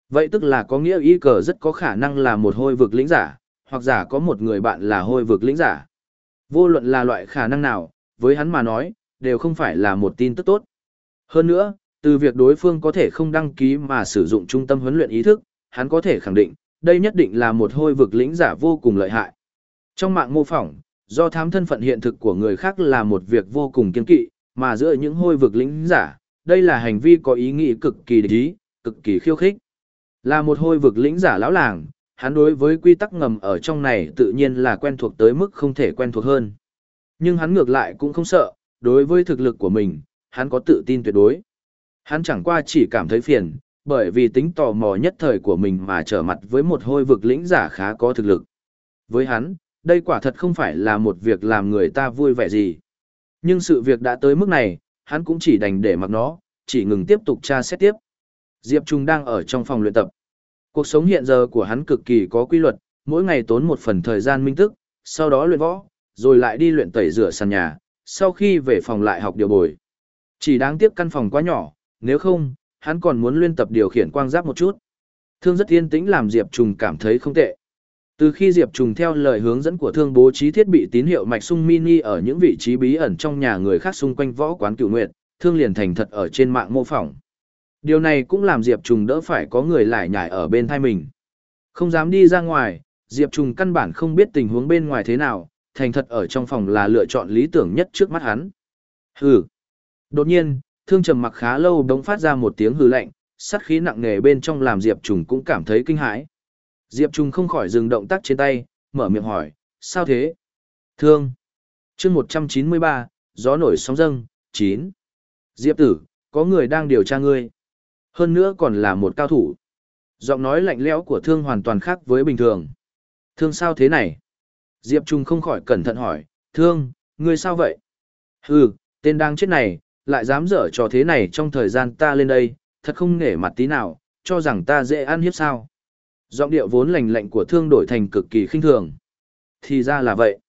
Vậy tức là có nghĩa y cờ rất có khả năng là một hôi vực lĩnh giả, hoặc giả có một người bạn là hôi vực lĩnh giả. Vô luận là loại khả năng nào, với hắn mà nói, đều không phải là một tin tức tốt. Hơn nữa, từ việc đối phương có thể không đăng ký mà sử dụng trung tâm huấn luyện ý thức, hắn có thể khẳng định, đây nhất định là một hôi vực lĩnh giả vô cùng lợi hại. Trong mạng mô phỏng, do thám thân phận hiện thực của người khác là một việc vô cùng kiên kỵ, mà giữa những hôi vực lĩnh giả, đây là hành vi có ý nghĩa cực kỳ địch ý, cực kỳ khiêu khích. Là một hôi vực lĩnh giả lão làng, hắn đối với quy tắc ngầm ở trong này tự nhiên là quen thuộc tới mức không thể quen thuộc hơn. Nhưng hắn ngược lại cũng không sợ, đối với thực lực của mình, hắn có tự tin tuyệt đối. Hắn chẳng qua chỉ cảm thấy phiền, bởi vì tính tò mò nhất thời của mình mà trở mặt với một hôi vực lĩnh giả khá có thực lực. Với hắn, đây quả thật không phải là một việc làm người ta vui vẻ gì. Nhưng sự việc đã tới mức này, hắn cũng chỉ đành để mặc nó, chỉ ngừng tiếp tục tra xét tiếp. Diệp Trung đang ở trong phòng luyện tập. Cuộc sống hiện giờ của hắn cực kỳ có quy luật, mỗi ngày tốn một phần thời gian minh tức, sau đó luyện võ, rồi lại đi luyện tẩy rửa sàn nhà, sau khi về phòng lại học điều bồi. Chỉ đáng tiếc căn phòng quá nhỏ, nếu không, hắn còn muốn luyện tập điều khiển quang giáp một chút. Thương rất yên tĩnh làm Diệp Trùng cảm thấy không tệ. Từ khi Diệp Trùng theo lời hướng dẫn của thương bố trí thiết bị tín hiệu mạch sung mini ở những vị trí bí ẩn trong nhà người khác xung quanh võ quán cựu nguyệt, thương liền thành thật ở trên mạng mô phỏng. Điều này cũng làm Diệp Trùng đỡ phải có người lại nhảy ở bên thai mình. Không dám đi ra ngoài, Diệp Trùng căn bản không biết tình huống bên ngoài thế nào, thành thật ở trong phòng là lựa chọn lý tưởng nhất trước mắt hắn. Hừ. Đột nhiên, thương trầm mặc khá lâu đống phát ra một tiếng hừ lạnh, sát khí nặng nề bên trong làm Diệp Trùng cũng cảm thấy kinh hãi. Diệp Trùng không khỏi dừng động tác trên tay, mở miệng hỏi, sao thế? Thương. chương 193, gió nổi sóng dâng, 9. Diệp tử, có người đang điều tra ngươi. Hơn nữa còn là một cao thủ. Giọng nói lạnh lẽo của thương hoàn toàn khác với bình thường. Thương sao thế này? Diệp Trung không khỏi cẩn thận hỏi, thương, ngươi sao vậy? Hừ, tên đang chết này, lại dám dở trò thế này trong thời gian ta lên đây, thật không nể mặt tí nào, cho rằng ta dễ ăn hiếp sao. Giọng điệu vốn lành lạnh của thương đổi thành cực kỳ khinh thường. Thì ra là vậy.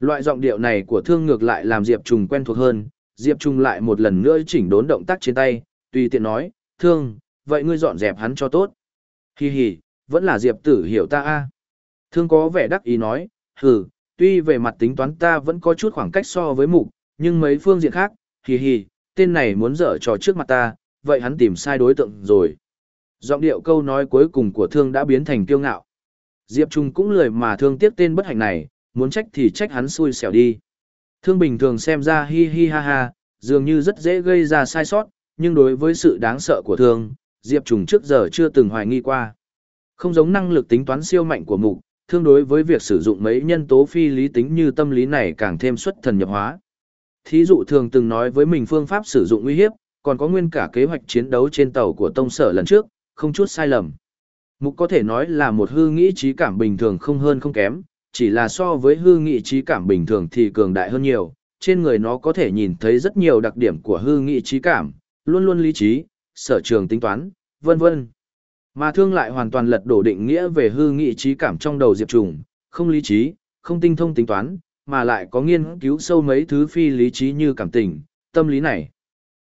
Loại giọng điệu này của thương ngược lại làm Diệp Trùng quen thuộc hơn, Diệp Trung lại một lần nữa chỉnh đốn động tác trên tay, tùy tiện nói, thương, vậy ngươi dọn dẹp hắn cho tốt. Hi hi, vẫn là Diệp tử hiểu ta a. Thương có vẻ đắc ý nói, hừ, tuy về mặt tính toán ta vẫn có chút khoảng cách so với mục, nhưng mấy phương diện khác, hì hì, tên này muốn dở trò trước mặt ta, vậy hắn tìm sai đối tượng rồi. Giọng điệu câu nói cuối cùng của thương đã biến thành kiêu ngạo. Diệp Trung cũng lười mà thương tiếc tên bất hạnh này, muốn trách thì trách hắn xui xẻo đi. Thương bình thường xem ra hi hi ha ha, dường như rất dễ gây ra sai sót, nhưng đối với sự đáng sợ của thương, Diệp Trùng trước giờ chưa từng hoài nghi qua. Không giống năng lực tính toán siêu mạnh của mục, thương đối với việc sử dụng mấy nhân tố phi lý tính như tâm lý này càng thêm xuất thần nhập hóa. Thí dụ thường từng nói với mình phương pháp sử dụng uy hiếp, còn có nguyên cả kế hoạch chiến đấu trên tàu của tông sở lần trước, không chút sai lầm. Mục có thể nói là một hư nghĩ trí cảm bình thường không hơn không kém, chỉ là so với hư nghĩ trí cảm bình thường thì cường đại hơn nhiều, trên người nó có thể nhìn thấy rất nhiều đặc điểm của hư nghĩ trí cảm, luôn luôn lý trí, sở trường tính toán, vân vân. Mà thương lại hoàn toàn lật đổ định nghĩa về hư nghị trí cảm trong đầu Diệp Trùng, không lý trí, không tinh thông tính toán, mà lại có nghiên cứu sâu mấy thứ phi lý trí như cảm tình, tâm lý này.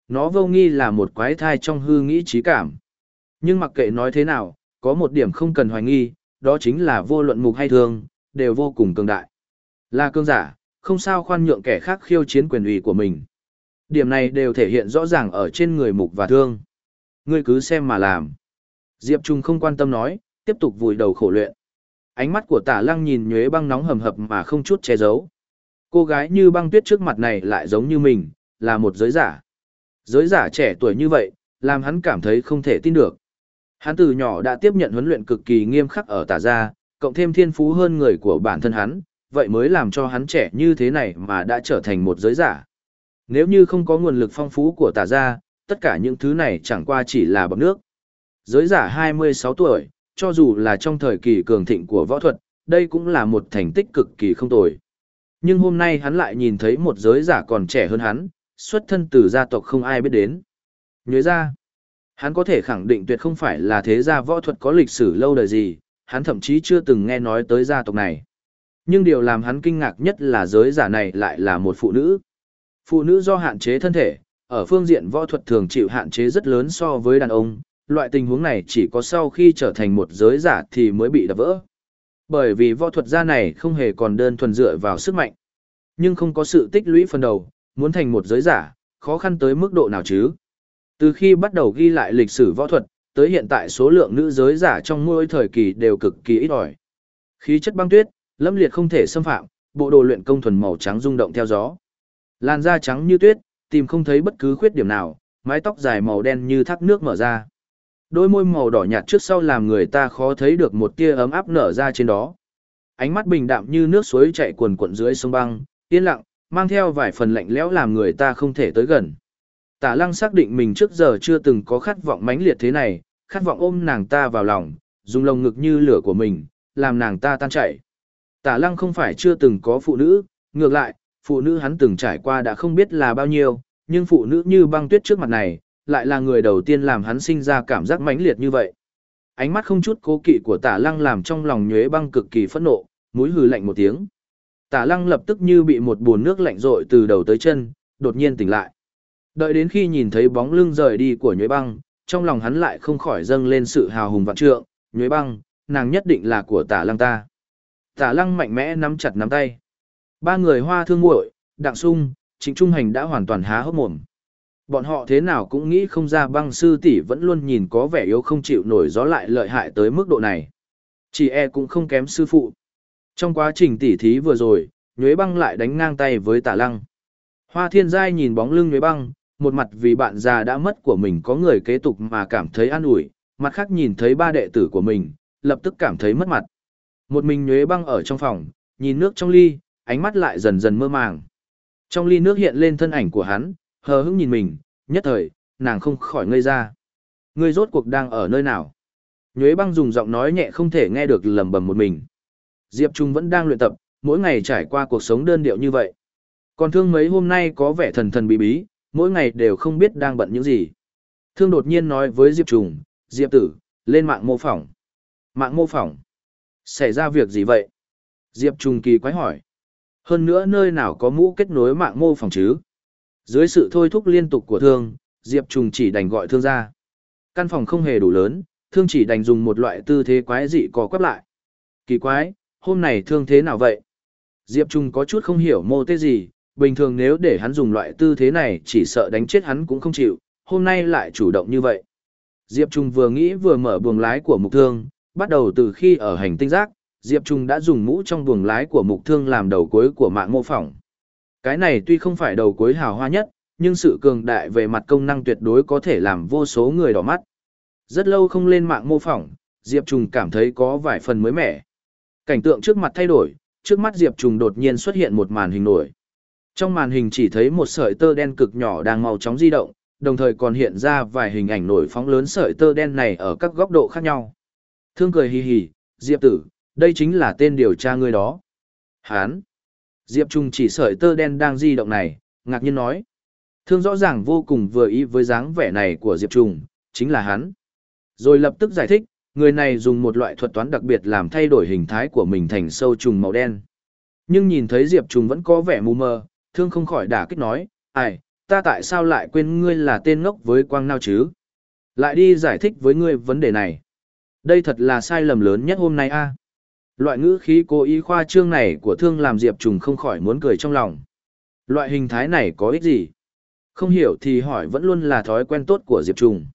Nó vô nghi là một quái thai trong hư nghĩ trí cảm. Nhưng mặc kệ nói thế nào, có một điểm không cần hoài nghi, đó chính là vô luận mục hay thương, đều vô cùng cường đại. Là cương giả, không sao khoan nhượng kẻ khác khiêu chiến quyền ủy của mình. Điểm này đều thể hiện rõ ràng ở trên người mục và thương. Ngươi cứ xem mà làm. Diệp Trung không quan tâm nói, tiếp tục vùi đầu khổ luyện. Ánh mắt của tả lăng nhìn nhuế băng nóng hầm hập mà không chút che giấu. Cô gái như băng tuyết trước mặt này lại giống như mình, là một giới giả. Giới giả trẻ tuổi như vậy, làm hắn cảm thấy không thể tin được. Hắn từ nhỏ đã tiếp nhận huấn luyện cực kỳ nghiêm khắc ở tả gia, cộng thêm thiên phú hơn người của bản thân hắn, vậy mới làm cho hắn trẻ như thế này mà đã trở thành một giới giả. Nếu như không có nguồn lực phong phú của tả gia, tất cả những thứ này chẳng qua chỉ là bọc nước. Giới giả 26 tuổi, cho dù là trong thời kỳ cường thịnh của võ thuật, đây cũng là một thành tích cực kỳ không tồi. Nhưng hôm nay hắn lại nhìn thấy một giới giả còn trẻ hơn hắn, xuất thân từ gia tộc không ai biết đến. Nhớ ra, hắn có thể khẳng định tuyệt không phải là thế gia võ thuật có lịch sử lâu đời gì, hắn thậm chí chưa từng nghe nói tới gia tộc này. Nhưng điều làm hắn kinh ngạc nhất là giới giả này lại là một phụ nữ. Phụ nữ do hạn chế thân thể, ở phương diện võ thuật thường chịu hạn chế rất lớn so với đàn ông, loại tình huống này chỉ có sau khi trở thành một giới giả thì mới bị đập vỡ. Bởi vì võ thuật gia này không hề còn đơn thuần dựa vào sức mạnh, nhưng không có sự tích lũy phần đầu, muốn thành một giới giả, khó khăn tới mức độ nào chứ. Từ khi bắt đầu ghi lại lịch sử võ thuật, tới hiện tại số lượng nữ giới giả trong mỗi thời kỳ đều cực kỳ ít ỏi. Khí chất băng tuyết, lâm liệt không thể xâm phạm, bộ đồ luyện công thuần màu trắng rung động theo gió. Làn da trắng như tuyết, tìm không thấy bất cứ khuyết điểm nào, mái tóc dài màu đen như thác nước mở ra. Đôi môi màu đỏ nhạt trước sau làm người ta khó thấy được một tia ấm áp nở ra trên đó. Ánh mắt bình đạm như nước suối chảy cuồn cuộn dưới sông băng, yên lặng, mang theo vài phần lạnh lẽo làm người ta không thể tới gần. Tả lăng xác định mình trước giờ chưa từng có khát vọng mãnh liệt thế này, khát vọng ôm nàng ta vào lòng, dùng lồng ngực như lửa của mình, làm nàng ta tan chảy. Tả lăng không phải chưa từng có phụ nữ, ngược lại, phụ nữ hắn từng trải qua đã không biết là bao nhiêu, nhưng phụ nữ như băng tuyết trước mặt này, lại là người đầu tiên làm hắn sinh ra cảm giác mãnh liệt như vậy. Ánh mắt không chút cố kỵ của tả lăng làm trong lòng nhuế băng cực kỳ phẫn nộ, mũi hừ lạnh một tiếng. Tả lăng lập tức như bị một bồn nước lạnh rội từ đầu tới chân, đột nhiên tỉnh lại. Đợi đến khi nhìn thấy bóng lưng rời đi của nhuế băng, trong lòng hắn lại không khỏi dâng lên sự hào hùng vạn trượng, nhuế băng, nàng nhất định là của tả lăng ta. Tả lăng mạnh mẽ nắm chặt nắm tay. Ba người hoa thương muội, đặng sung, Trịnh trung hành đã hoàn toàn há hốc mồm. Bọn họ thế nào cũng nghĩ không ra băng sư tỷ vẫn luôn nhìn có vẻ yếu không chịu nổi gió lại lợi hại tới mức độ này. Chỉ e cũng không kém sư phụ. Trong quá trình tỉ thí vừa rồi, Nhuế băng lại đánh ngang tay với tả lăng. Hoa thiên giai nhìn bóng lưng Nhuế băng, một mặt vì bạn già đã mất của mình có người kế tục mà cảm thấy an ủi, mặt khác nhìn thấy ba đệ tử của mình, lập tức cảm thấy mất mặt. Một mình Nhuế băng ở trong phòng, nhìn nước trong ly, ánh mắt lại dần dần mơ màng. Trong ly nước hiện lên thân ảnh của hắn, hờ hững nhìn mình, nhất thời, nàng không khỏi ngây ra. Ngươi rốt cuộc đang ở nơi nào? Nhuế băng dùng giọng nói nhẹ không thể nghe được lầm bầm một mình. Diệp Trung vẫn đang luyện tập, mỗi ngày trải qua cuộc sống đơn điệu như vậy. Còn thương mấy hôm nay có vẻ thần thần bí bí, mỗi ngày đều không biết đang bận những gì. Thương đột nhiên nói với Diệp Trùng, Diệp tử, lên mạng mô phỏng. Mạng mô phỏng. Xảy ra việc gì vậy? Diệp Trùng kỳ quái hỏi. Hơn nữa nơi nào có mũ kết nối mạng mô phỏng chứ? Dưới sự thôi thúc liên tục của thương, Diệp Trùng chỉ đành gọi thương ra. Căn phòng không hề đủ lớn, thương chỉ đành dùng một loại tư thế quái dị cò quắp lại. Kỳ quái, hôm nay thương thế nào vậy? Diệp trùng có chút không hiểu mô tê gì, bình thường nếu để hắn dùng loại tư thế này chỉ sợ đánh chết hắn cũng không chịu, hôm nay lại chủ động như vậy. Diệp Trung vừa nghĩ vừa mở buồng lái của mục thương, bắt đầu từ khi ở hành tinh giác, Diệp Trung đã dùng mũ trong buồng lái của mục thương làm đầu cuối của mạng mô phỏng. Cái này tuy không phải đầu cuối hào hoa nhất, nhưng sự cường đại về mặt công năng tuyệt đối có thể làm vô số người đỏ mắt. Rất lâu không lên mạng mô phỏng, Diệp Trung cảm thấy có vài phần mới mẻ. Cảnh tượng trước mặt thay đổi, trước mắt Diệp Trung đột nhiên xuất hiện một màn hình nổi. Trong màn hình chỉ thấy một sợi tơ đen cực nhỏ đang màu chóng di động, đồng thời còn hiện ra vài hình ảnh nổi phóng lớn sợi tơ đen này ở các góc độ khác nhau. Thương cười hì hì, Diệp tử, đây chính là tên điều tra ngươi đó. Hán. Diệp Trung chỉ sợi tơ đen đang di động này, ngạc nhiên nói. Thương rõ ràng vô cùng vừa ý với dáng vẻ này của Diệp Trung, chính là hắn. Rồi lập tức giải thích, người này dùng một loại thuật toán đặc biệt làm thay đổi hình thái của mình thành sâu trùng màu đen. Nhưng nhìn thấy Diệp Trung vẫn có vẻ mù mờ, thương không khỏi đả kích nói, ai, ta tại sao lại quên ngươi là tên ngốc với quang nao chứ? Lại đi giải thích với ngươi vấn đề này. Đây thật là sai lầm lớn nhất hôm nay a. Loại ngữ khí cố ý khoa trương này của thương làm Diệp Trùng không khỏi muốn cười trong lòng. Loại hình thái này có ích gì? Không hiểu thì hỏi vẫn luôn là thói quen tốt của Diệp Trùng.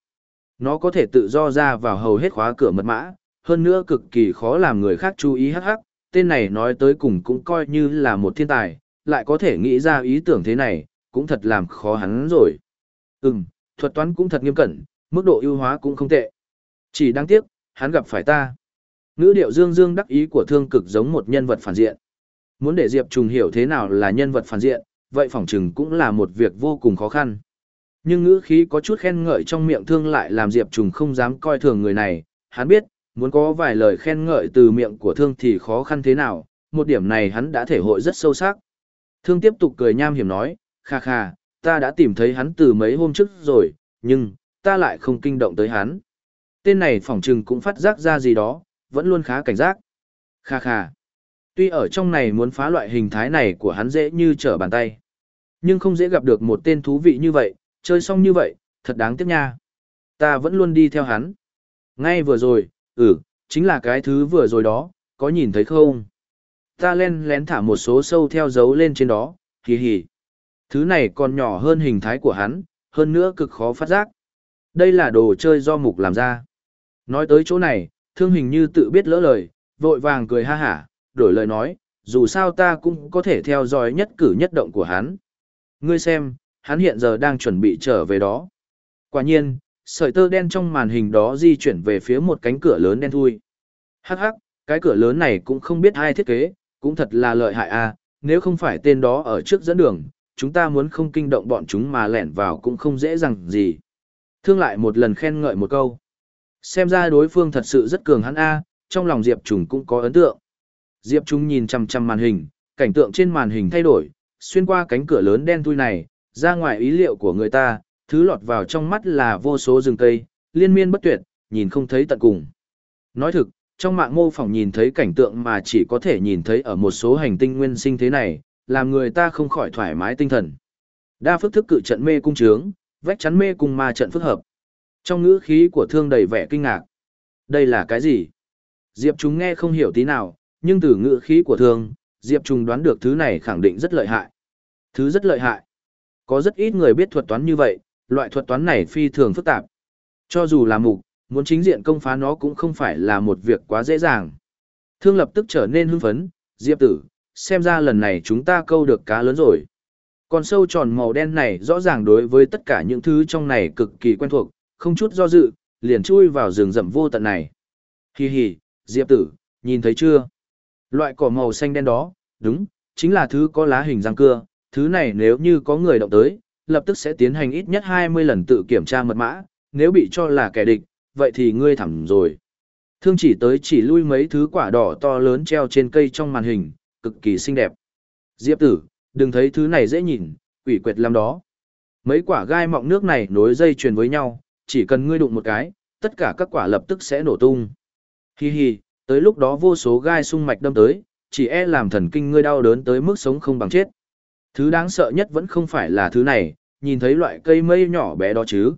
Nó có thể tự do ra vào hầu hết khóa cửa mật mã, hơn nữa cực kỳ khó làm người khác chú ý hắc hắc, tên này nói tới cùng cũng coi như là một thiên tài, lại có thể nghĩ ra ý tưởng thế này, cũng thật làm khó hắn rồi. Ừm, thuật toán cũng thật nghiêm cẩn, mức độ ưu hóa cũng không tệ. Chỉ đáng tiếc, hắn gặp phải ta. Ngữ điệu dương dương đắc ý của thương cực giống một nhân vật phản diện. Muốn để Diệp Trùng hiểu thế nào là nhân vật phản diện, vậy phỏng chừng cũng là một việc vô cùng khó khăn. Nhưng ngữ khí có chút khen ngợi trong miệng thương lại làm Diệp Trùng không dám coi thường người này, hắn biết, muốn có vài lời khen ngợi từ miệng của thương thì khó khăn thế nào, một điểm này hắn đã thể hội rất sâu sắc. Thương tiếp tục cười nham hiểm nói, kha kha, ta đã tìm thấy hắn từ mấy hôm trước rồi, nhưng, ta lại không kinh động tới hắn. Tên này phỏng trừng cũng phát giác ra gì đó, vẫn luôn khá cảnh giác. Kha kha. Tuy ở trong này muốn phá loại hình thái này của hắn dễ như trở bàn tay. Nhưng không dễ gặp được một tên thú vị như vậy, chơi xong như vậy, thật đáng tiếc nha. Ta vẫn luôn đi theo hắn. Ngay vừa rồi, ừ, chính là cái thứ vừa rồi đó, có nhìn thấy không? Ta len lén thả một số sâu theo dấu lên trên đó, hì hì. Thứ này còn nhỏ hơn hình thái của hắn, hơn nữa cực khó phát giác. Đây là đồ chơi do mục làm ra. Nói tới chỗ này, thương hình như tự biết lỡ lời, vội vàng cười ha hả, đổi lời nói, dù sao ta cũng có thể theo dõi nhất cử nhất động của hắn. Ngươi xem, hắn hiện giờ đang chuẩn bị trở về đó. Quả nhiên, sợi tơ đen trong màn hình đó di chuyển về phía một cánh cửa lớn đen thui. Hắc hắc, cái cửa lớn này cũng không biết ai thiết kế, cũng thật là lợi hại a. À, nếu không phải tên đó ở trước dẫn đường, chúng ta muốn không kinh động bọn chúng mà lẻn vào cũng không dễ dàng gì. Thương lại một lần khen ngợi một câu. Xem ra đối phương thật sự rất cường hắn a, trong lòng Diệp Trùng cũng có ấn tượng. Diệp Trùng nhìn chằm chằm màn hình, cảnh tượng trên màn hình thay đổi, xuyên qua cánh cửa lớn đen thui này, ra ngoài ý liệu của người ta, thứ lọt vào trong mắt là vô số rừng cây, liên miên bất tuyệt, nhìn không thấy tận cùng. Nói thực, trong mạng mô phỏng nhìn thấy cảnh tượng mà chỉ có thể nhìn thấy ở một số hành tinh nguyên sinh thế này, làm người ta không khỏi thoải mái tinh thần. Đa phức thức cự trận mê cung trướng, vách chắn mê cung ma trận phức hợp. Trong ngữ khí của thương đầy vẻ kinh ngạc. Đây là cái gì? Diệp Trung nghe không hiểu tí nào, Nhưng từ ngữ khí của thương, Diệp Trùng đoán được thứ này khẳng định rất lợi hại. Thứ rất lợi hại. Có rất ít người biết thuật toán như vậy, loại thuật toán này phi thường phức tạp. Cho dù là mục, muốn chính diện công phá nó cũng không phải là một việc quá dễ dàng. Thương lập tức trở nên hưng phấn, Diệp tử, xem ra lần này chúng ta câu được cá lớn rồi. Con sâu tròn màu đen này rõ ràng đối với tất cả những thứ trong này cực kỳ quen thuộc, không chút do dự, liền chui vào rừng rậm vô tận này. Hi hi, Diệp tử, nhìn thấy chưa? Loại cỏ màu xanh đen đó, đúng, chính là thứ có lá hình răng cưa, thứ này nếu như có người động tới, lập tức sẽ tiến hành ít nhất 20 lần tự kiểm tra mật mã, nếu bị cho là kẻ địch, vậy thì ngươi thẳng rồi. Thương chỉ tới chỉ lui mấy thứ quả đỏ to lớn treo trên cây trong màn hình, cực kỳ xinh đẹp. Diệp tử, đừng thấy thứ này dễ nhìn, quỷ quyệt lắm đó. Mấy quả gai mọng nước này nối dây truyền với nhau, chỉ cần ngươi đụng một cái, tất cả các quả lập tức sẽ nổ tung. Hi hi, tới lúc đó vô số gai sung mạch đâm tới, chỉ e làm thần kinh ngươi đau đớn tới mức sống không bằng chết. Thứ đáng sợ nhất vẫn không phải là thứ này, nhìn thấy loại cây mây nhỏ bé đó chứ.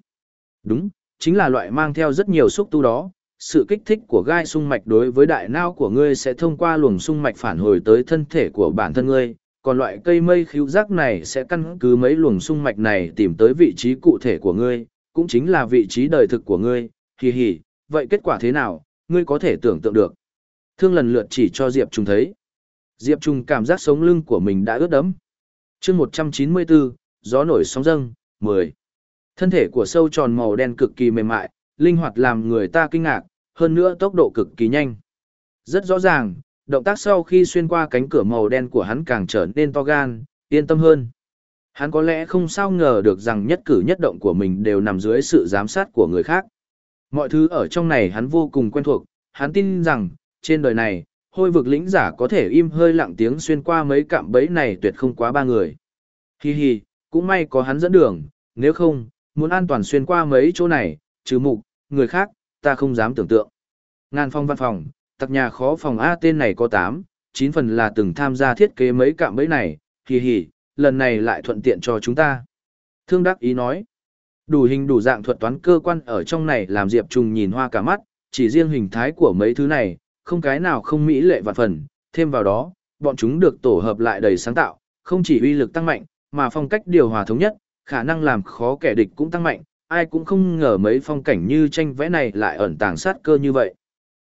Đúng, chính là loại mang theo rất nhiều xúc tu đó. Sự kích thích của gai sung mạch đối với đại não của ngươi sẽ thông qua luồng sung mạch phản hồi tới thân thể của bản thân ngươi, còn loại cây mây khíu giác này sẽ căn cứ mấy luồng sung mạch này tìm tới vị trí cụ thể của ngươi, cũng chính là vị trí đời thực của ngươi, hì hì, vậy kết quả thế nào, ngươi có thể tưởng tượng được. Thương lần lượt chỉ cho Diệp Trung thấy. Diệp Trung cảm giác sống lưng của mình đã ướt đẫm. chương 194, gió nổi sóng dâng, 10. Thân thể của sâu tròn màu đen cực kỳ mềm mại, linh hoạt làm người ta kinh ngạc, hơn nữa tốc độ cực kỳ nhanh. Rất rõ ràng, động tác sau khi xuyên qua cánh cửa màu đen của hắn càng trở nên to gan, yên tâm hơn. Hắn có lẽ không sao ngờ được rằng nhất cử nhất động của mình đều nằm dưới sự giám sát của người khác. Mọi thứ ở trong này hắn vô cùng quen thuộc, hắn tin rằng, trên đời này, hôi vực lĩnh giả có thể im hơi lặng tiếng xuyên qua mấy cạm bẫy này tuyệt không quá ba người. Hi hi, cũng may có hắn dẫn đường, nếu không, muốn an toàn xuyên qua mấy chỗ này, trừ mục, người khác, ta không dám tưởng tượng. Ngàn phong văn phòng, tặc nhà khó phòng A tên này có 8, 9 phần là từng tham gia thiết kế mấy cạm bẫy này, hì hì, lần này lại thuận tiện cho chúng ta. Thương đắc ý nói, đủ hình đủ dạng thuật toán cơ quan ở trong này làm Diệp Trùng nhìn hoa cả mắt, chỉ riêng hình thái của mấy thứ này, không cái nào không mỹ lệ vạn phần, thêm vào đó, bọn chúng được tổ hợp lại đầy sáng tạo, không chỉ uy lực tăng mạnh, mà phong cách điều hòa thống nhất, khả năng làm khó kẻ địch cũng tăng mạnh, ai cũng không ngờ mấy phong cảnh như tranh vẽ này lại ẩn tàng sát cơ như vậy.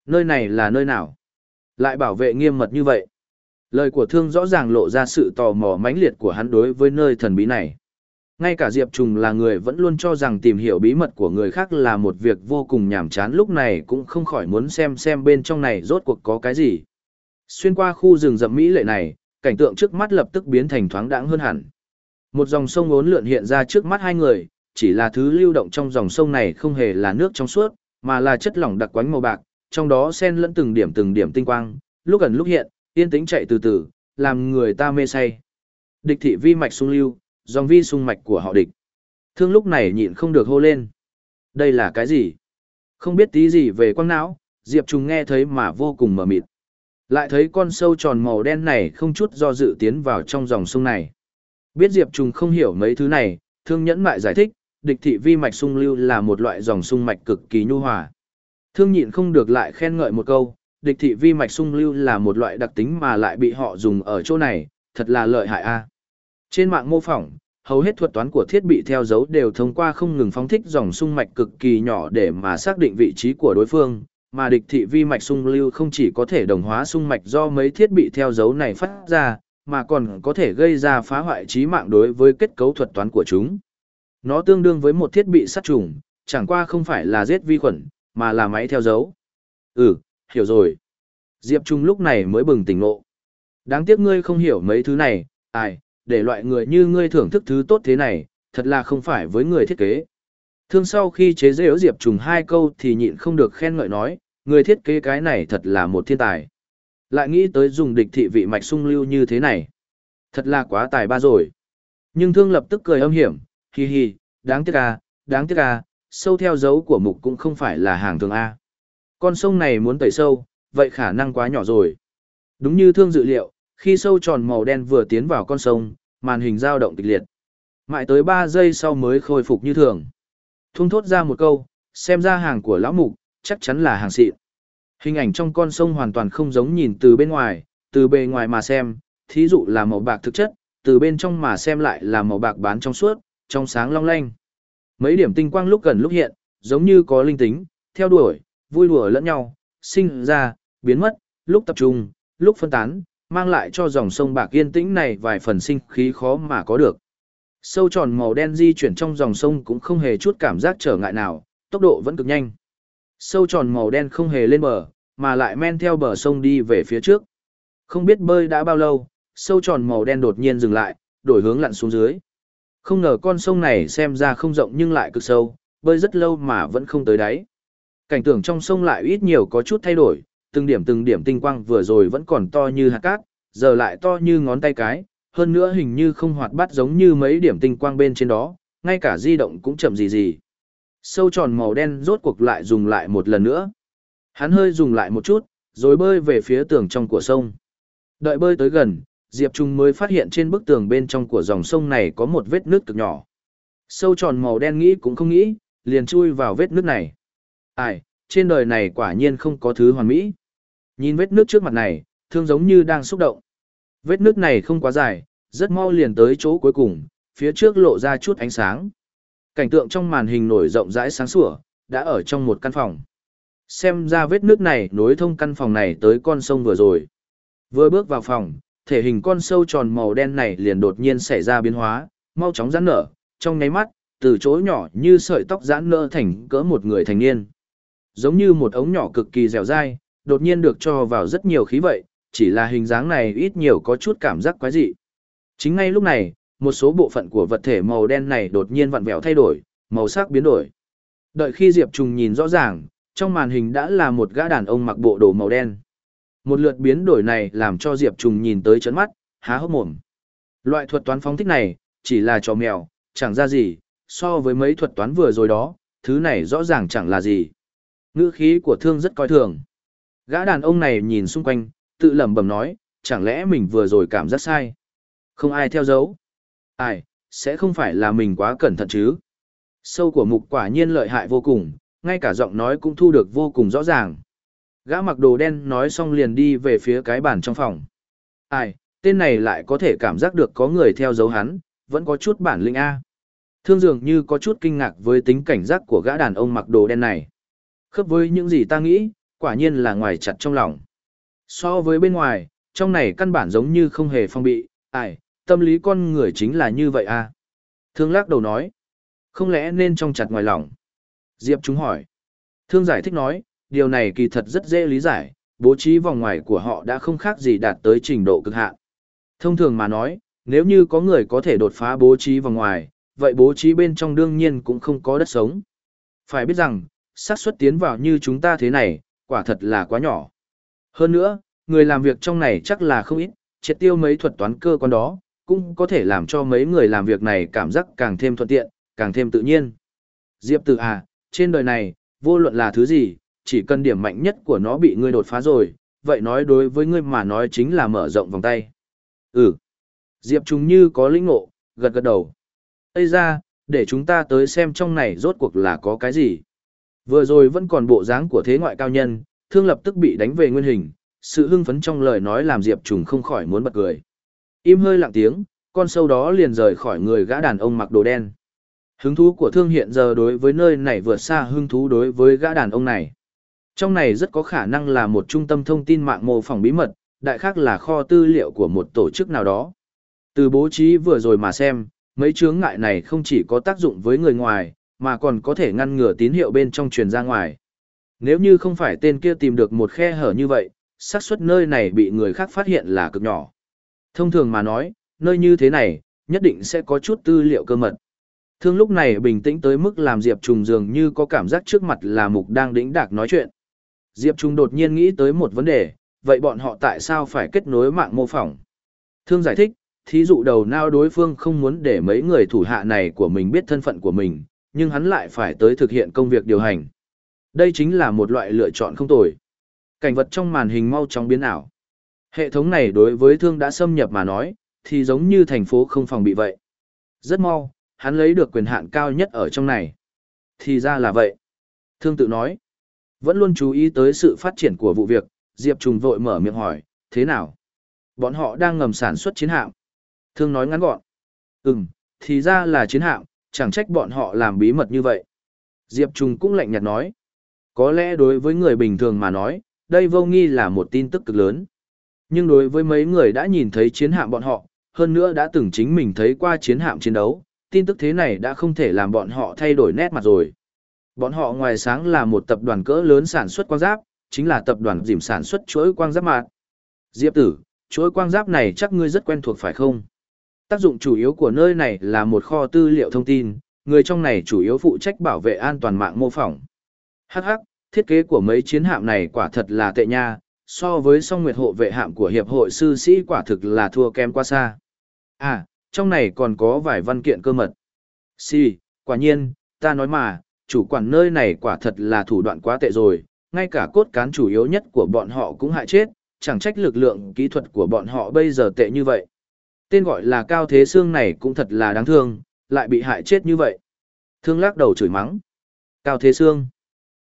Nơi này là nơi nào? Lại bảo vệ nghiêm mật như vậy. Lời của thương rõ ràng lộ ra sự tò mò mãnh liệt của hắn đối với nơi thần bí này. Ngay cả Diệp Trùng là người vẫn luôn cho rằng tìm hiểu bí mật của người khác là một việc vô cùng nhàm chán lúc này cũng không khỏi muốn xem xem bên trong này rốt cuộc có cái gì. Xuyên qua khu rừng rậm mỹ lệ này, cảnh tượng trước mắt lập tức biến thành thoáng đãng hơn hẳn. Một dòng sông ốn lượn hiện ra trước mắt hai người, chỉ là thứ lưu động trong dòng sông này không hề là nước trong suốt, mà là chất lỏng đặc quánh màu bạc, trong đó xen lẫn từng điểm từng điểm tinh quang, lúc ẩn lúc hiện, yên tĩnh chạy từ từ, làm người ta mê say. Địch thị vi mạch sung lưu, dòng vi sung mạch của họ địch. Thương lúc này nhịn không được hô lên. Đây là cái gì? Không biết tí gì về quang não, Diệp Trùng nghe thấy mà vô cùng mở mịt. Lại thấy con sâu tròn màu đen này không chút do dự tiến vào trong dòng sông này. Biết Diệp Trùng không hiểu mấy thứ này, thương nhẫn mại giải thích, địch thị vi mạch sung lưu là một loại dòng sung mạch cực kỳ nhu hòa. Thương nhịn không được lại khen ngợi một câu, địch thị vi mạch sung lưu là một loại đặc tính mà lại bị họ dùng ở chỗ này, thật là lợi hại a. Trên mạng mô phỏng, hầu hết thuật toán của thiết bị theo dấu đều thông qua không ngừng phóng thích dòng sung mạch cực kỳ nhỏ để mà xác định vị trí của đối phương, mà địch thị vi mạch sung lưu không chỉ có thể đồng hóa sung mạch do mấy thiết bị theo dấu này phát ra, mà còn có thể gây ra phá hoại trí mạng đối với kết cấu thuật toán của chúng. Nó tương đương với một thiết bị sát trùng, chẳng qua không phải là giết vi khuẩn, mà là máy theo dấu. Ừ, hiểu rồi. Diệp Trung lúc này mới bừng tỉnh ngộ. Đáng tiếc ngươi không hiểu mấy thứ này, ai, để loại người như ngươi thưởng thức thứ tốt thế này, thật là không phải với người thiết kế. Thương sau khi chế dễ Diệp Trùng hai câu thì nhịn không được khen ngợi nói, người thiết kế cái này thật là một thiên tài. Lại nghĩ tới dùng địch thị vị mạch sung lưu như thế này. Thật là quá tài ba rồi. Nhưng thương lập tức cười âm hiểm, hi hi, đáng tiếc à, đáng tiếc à, sâu theo dấu của mục cũng không phải là hàng thường A. Con sông này muốn tẩy sâu, vậy khả năng quá nhỏ rồi. Đúng như thương dự liệu, khi sâu tròn màu đen vừa tiến vào con sông, màn hình dao động kịch liệt. Mãi tới 3 giây sau mới khôi phục như thường. Thung thốt ra một câu, xem ra hàng của lão mục, chắc chắn là hàng xịn. Hình ảnh trong con sông hoàn toàn không giống nhìn từ bên ngoài, từ bề ngoài mà xem, thí dụ là màu bạc thực chất, từ bên trong mà xem lại là màu bạc bán trong suốt, trong sáng long lanh. Mấy điểm tinh quang lúc gần lúc hiện, giống như có linh tính, theo đuổi, vui đùa lẫn nhau, sinh ra, biến mất, lúc tập trung, lúc phân tán, mang lại cho dòng sông bạc yên tĩnh này vài phần sinh khí khó mà có được. Sâu tròn màu đen di chuyển trong dòng sông cũng không hề chút cảm giác trở ngại nào, tốc độ vẫn cực nhanh. Sâu tròn màu đen không hề lên bờ, mà lại men theo bờ sông đi về phía trước. Không biết bơi đã bao lâu, sâu tròn màu đen đột nhiên dừng lại, đổi hướng lặn xuống dưới. Không ngờ con sông này xem ra không rộng nhưng lại cực sâu, bơi rất lâu mà vẫn không tới đáy. Cảnh tượng trong sông lại ít nhiều có chút thay đổi, từng điểm từng điểm tinh quang vừa rồi vẫn còn to như hạt cát, giờ lại to như ngón tay cái, hơn nữa hình như không hoạt bát giống như mấy điểm tinh quang bên trên đó, ngay cả di động cũng chậm gì gì. Sâu tròn màu đen rốt cuộc lại dùng lại một lần nữa. Hắn hơi dùng lại một chút, rồi bơi về phía tường trong của sông. Đợi bơi tới gần, Diệp Trung mới phát hiện trên bức tường bên trong của dòng sông này có một vết nước cực nhỏ. Sâu tròn màu đen nghĩ cũng không nghĩ, liền chui vào vết nước này. Ai, trên đời này quả nhiên không có thứ hoàn mỹ. Nhìn vết nước trước mặt này, thương giống như đang xúc động. Vết nước này không quá dài, rất mau liền tới chỗ cuối cùng, phía trước lộ ra chút ánh sáng. Cảnh tượng trong màn hình nổi rộng rãi sáng sủa, đã ở trong một căn phòng. Xem ra vết nước này nối thông căn phòng này tới con sông vừa rồi. Vừa bước vào phòng, thể hình con sâu tròn màu đen này liền đột nhiên xảy ra biến hóa, mau chóng giãn nở, trong nháy mắt, từ chỗ nhỏ như sợi tóc giãn nở thành cỡ một người thành niên. Giống như một ống nhỏ cực kỳ dẻo dai, đột nhiên được cho vào rất nhiều khí vậy, chỉ là hình dáng này ít nhiều có chút cảm giác quái dị. Chính ngay lúc này, một số bộ phận của vật thể màu đen này đột nhiên vặn vẹo thay đổi, màu sắc biến đổi. Đợi khi Diệp Trùng nhìn rõ ràng, trong màn hình đã là một gã đàn ông mặc bộ đồ màu đen. Một lượt biến đổi này làm cho Diệp Trùng nhìn tới chấn mắt, há hốc mồm. Loại thuật toán phóng thích này, chỉ là trò mèo, chẳng ra gì, so với mấy thuật toán vừa rồi đó, thứ này rõ ràng chẳng là gì. Ngữ khí của thương rất coi thường. Gã đàn ông này nhìn xung quanh, tự lẩm bẩm nói, chẳng lẽ mình vừa rồi cảm giác sai. Không ai theo dấu. Ai, sẽ không phải là mình quá cẩn thận chứ. Sâu của mục quả nhiên lợi hại vô cùng, ngay cả giọng nói cũng thu được vô cùng rõ ràng. Gã mặc đồ đen nói xong liền đi về phía cái bàn trong phòng. Ai, tên này lại có thể cảm giác được có người theo dấu hắn, vẫn có chút bản lĩnh A. Thương dường như có chút kinh ngạc với tính cảnh giác của gã đàn ông mặc đồ đen này. Khớp với những gì ta nghĩ, quả nhiên là ngoài chặt trong lòng. So với bên ngoài, trong này căn bản giống như không hề phong bị, ai, tâm lý con người chính là như vậy à. Thương lắc đầu nói, không lẽ nên trong chặt ngoài lòng. Diệp chúng hỏi. Thương giải thích nói, điều này kỳ thật rất dễ lý giải, bố trí vòng ngoài của họ đã không khác gì đạt tới trình độ cực hạn. Thông thường mà nói, nếu như có người có thể đột phá bố trí vòng ngoài, vậy bố trí bên trong đương nhiên cũng không có đất sống. Phải biết rằng, xác suất tiến vào như chúng ta thế này, quả thật là quá nhỏ. Hơn nữa, người làm việc trong này chắc là không ít, triệt tiêu mấy thuật toán cơ quan đó, cũng có thể làm cho mấy người làm việc này cảm giác càng thêm thuận tiện, càng thêm tự nhiên. Diệp Tử à, trên đời này, vô luận là thứ gì, chỉ cần điểm mạnh nhất của nó bị ngươi đột phá rồi, vậy nói đối với ngươi mà nói chính là mở rộng vòng tay. Ừ. Diệp chúng như có linh ngộ, gật gật đầu. Ây ra, để chúng ta tới xem trong này rốt cuộc là có cái gì. Vừa rồi vẫn còn bộ dáng của thế ngoại cao nhân, thương lập tức bị đánh về nguyên hình, sự hưng phấn trong lời nói làm Diệp Trùng không khỏi muốn bật cười. Im hơi lặng tiếng, con sâu đó liền rời khỏi người gã đàn ông mặc đồ đen. Hứng thú của thương hiện giờ đối với nơi này vượt xa hứng thú đối với gã đàn ông này. Trong này rất có khả năng là một trung tâm thông tin mạng mô phỏng bí mật, đại khác là kho tư liệu của một tổ chức nào đó. Từ bố trí vừa rồi mà xem, mấy chướng ngại này không chỉ có tác dụng với người ngoài, mà còn có thể ngăn ngừa tín hiệu bên trong truyền ra ngoài. Nếu như không phải tên kia tìm được một khe hở như vậy, xác suất nơi này bị người khác phát hiện là cực nhỏ. Thông thường mà nói, nơi như thế này, nhất định sẽ có chút tư liệu cơ mật. Thương lúc này bình tĩnh tới mức làm Diệp Trùng dường như có cảm giác trước mặt là mục đang đĩnh đạc nói chuyện. Diệp Trùng đột nhiên nghĩ tới một vấn đề, vậy bọn họ tại sao phải kết nối mạng mô phỏng? Thương giải thích, thí dụ đầu nào đối phương không muốn để mấy người thủ hạ này của mình biết thân phận của mình, nhưng hắn lại phải tới thực hiện công việc điều hành. Đây chính là một loại lựa chọn không tồi. Cảnh vật trong màn hình mau chóng biến ảo. Hệ thống này đối với thương đã xâm nhập mà nói, thì giống như thành phố không phòng bị vậy. Rất mau, hắn lấy được quyền hạn cao nhất ở trong này. Thì ra là vậy. Thương tự nói. Vẫn luôn chú ý tới sự phát triển của vụ việc, Diệp Trùng vội mở miệng hỏi, thế nào? Bọn họ đang ngầm sản xuất chiến hạm. Thương nói ngắn gọn. Ừm, thì ra là chiến hạm, chẳng trách bọn họ làm bí mật như vậy. Diệp Trung cũng lạnh nhạt nói. Có lẽ đối với người bình thường mà nói, đây vô nghi là một tin tức cực lớn. Nhưng đối với mấy người đã nhìn thấy chiến hạm bọn họ, hơn nữa đã từng chính mình thấy qua chiến hạm chiến đấu, tin tức thế này đã không thể làm bọn họ thay đổi nét mặt rồi. Bọn họ ngoài sáng là một tập đoàn cỡ lớn sản xuất quang giáp, chính là tập đoàn dìm sản xuất chuỗi quang giáp mạng. Diệp tử, chuỗi quang giáp này chắc ngươi rất quen thuộc phải không? Tác dụng chủ yếu của nơi này là một kho tư liệu thông tin, người trong này chủ yếu phụ trách bảo vệ an toàn mạng mô phỏng. Hắc hắc, thiết kế của mấy chiến hạm này quả thật là tệ nha, so với song nguyệt hộ vệ hạm của hiệp hội sư sĩ quả thực là thua kém quá xa. À, trong này còn có vài văn kiện cơ mật. Si, quả nhiên, ta nói mà, chủ quản nơi này quả thật là thủ đoạn quá tệ rồi, ngay cả cốt cán chủ yếu nhất của bọn họ cũng hại chết, chẳng trách lực lượng kỹ thuật của bọn họ bây giờ tệ như vậy. Tên gọi là Cao Thế Sương này cũng thật là đáng thương, lại bị hại chết như vậy. Thương lắc đầu chửi mắng. Cao Thế Sương.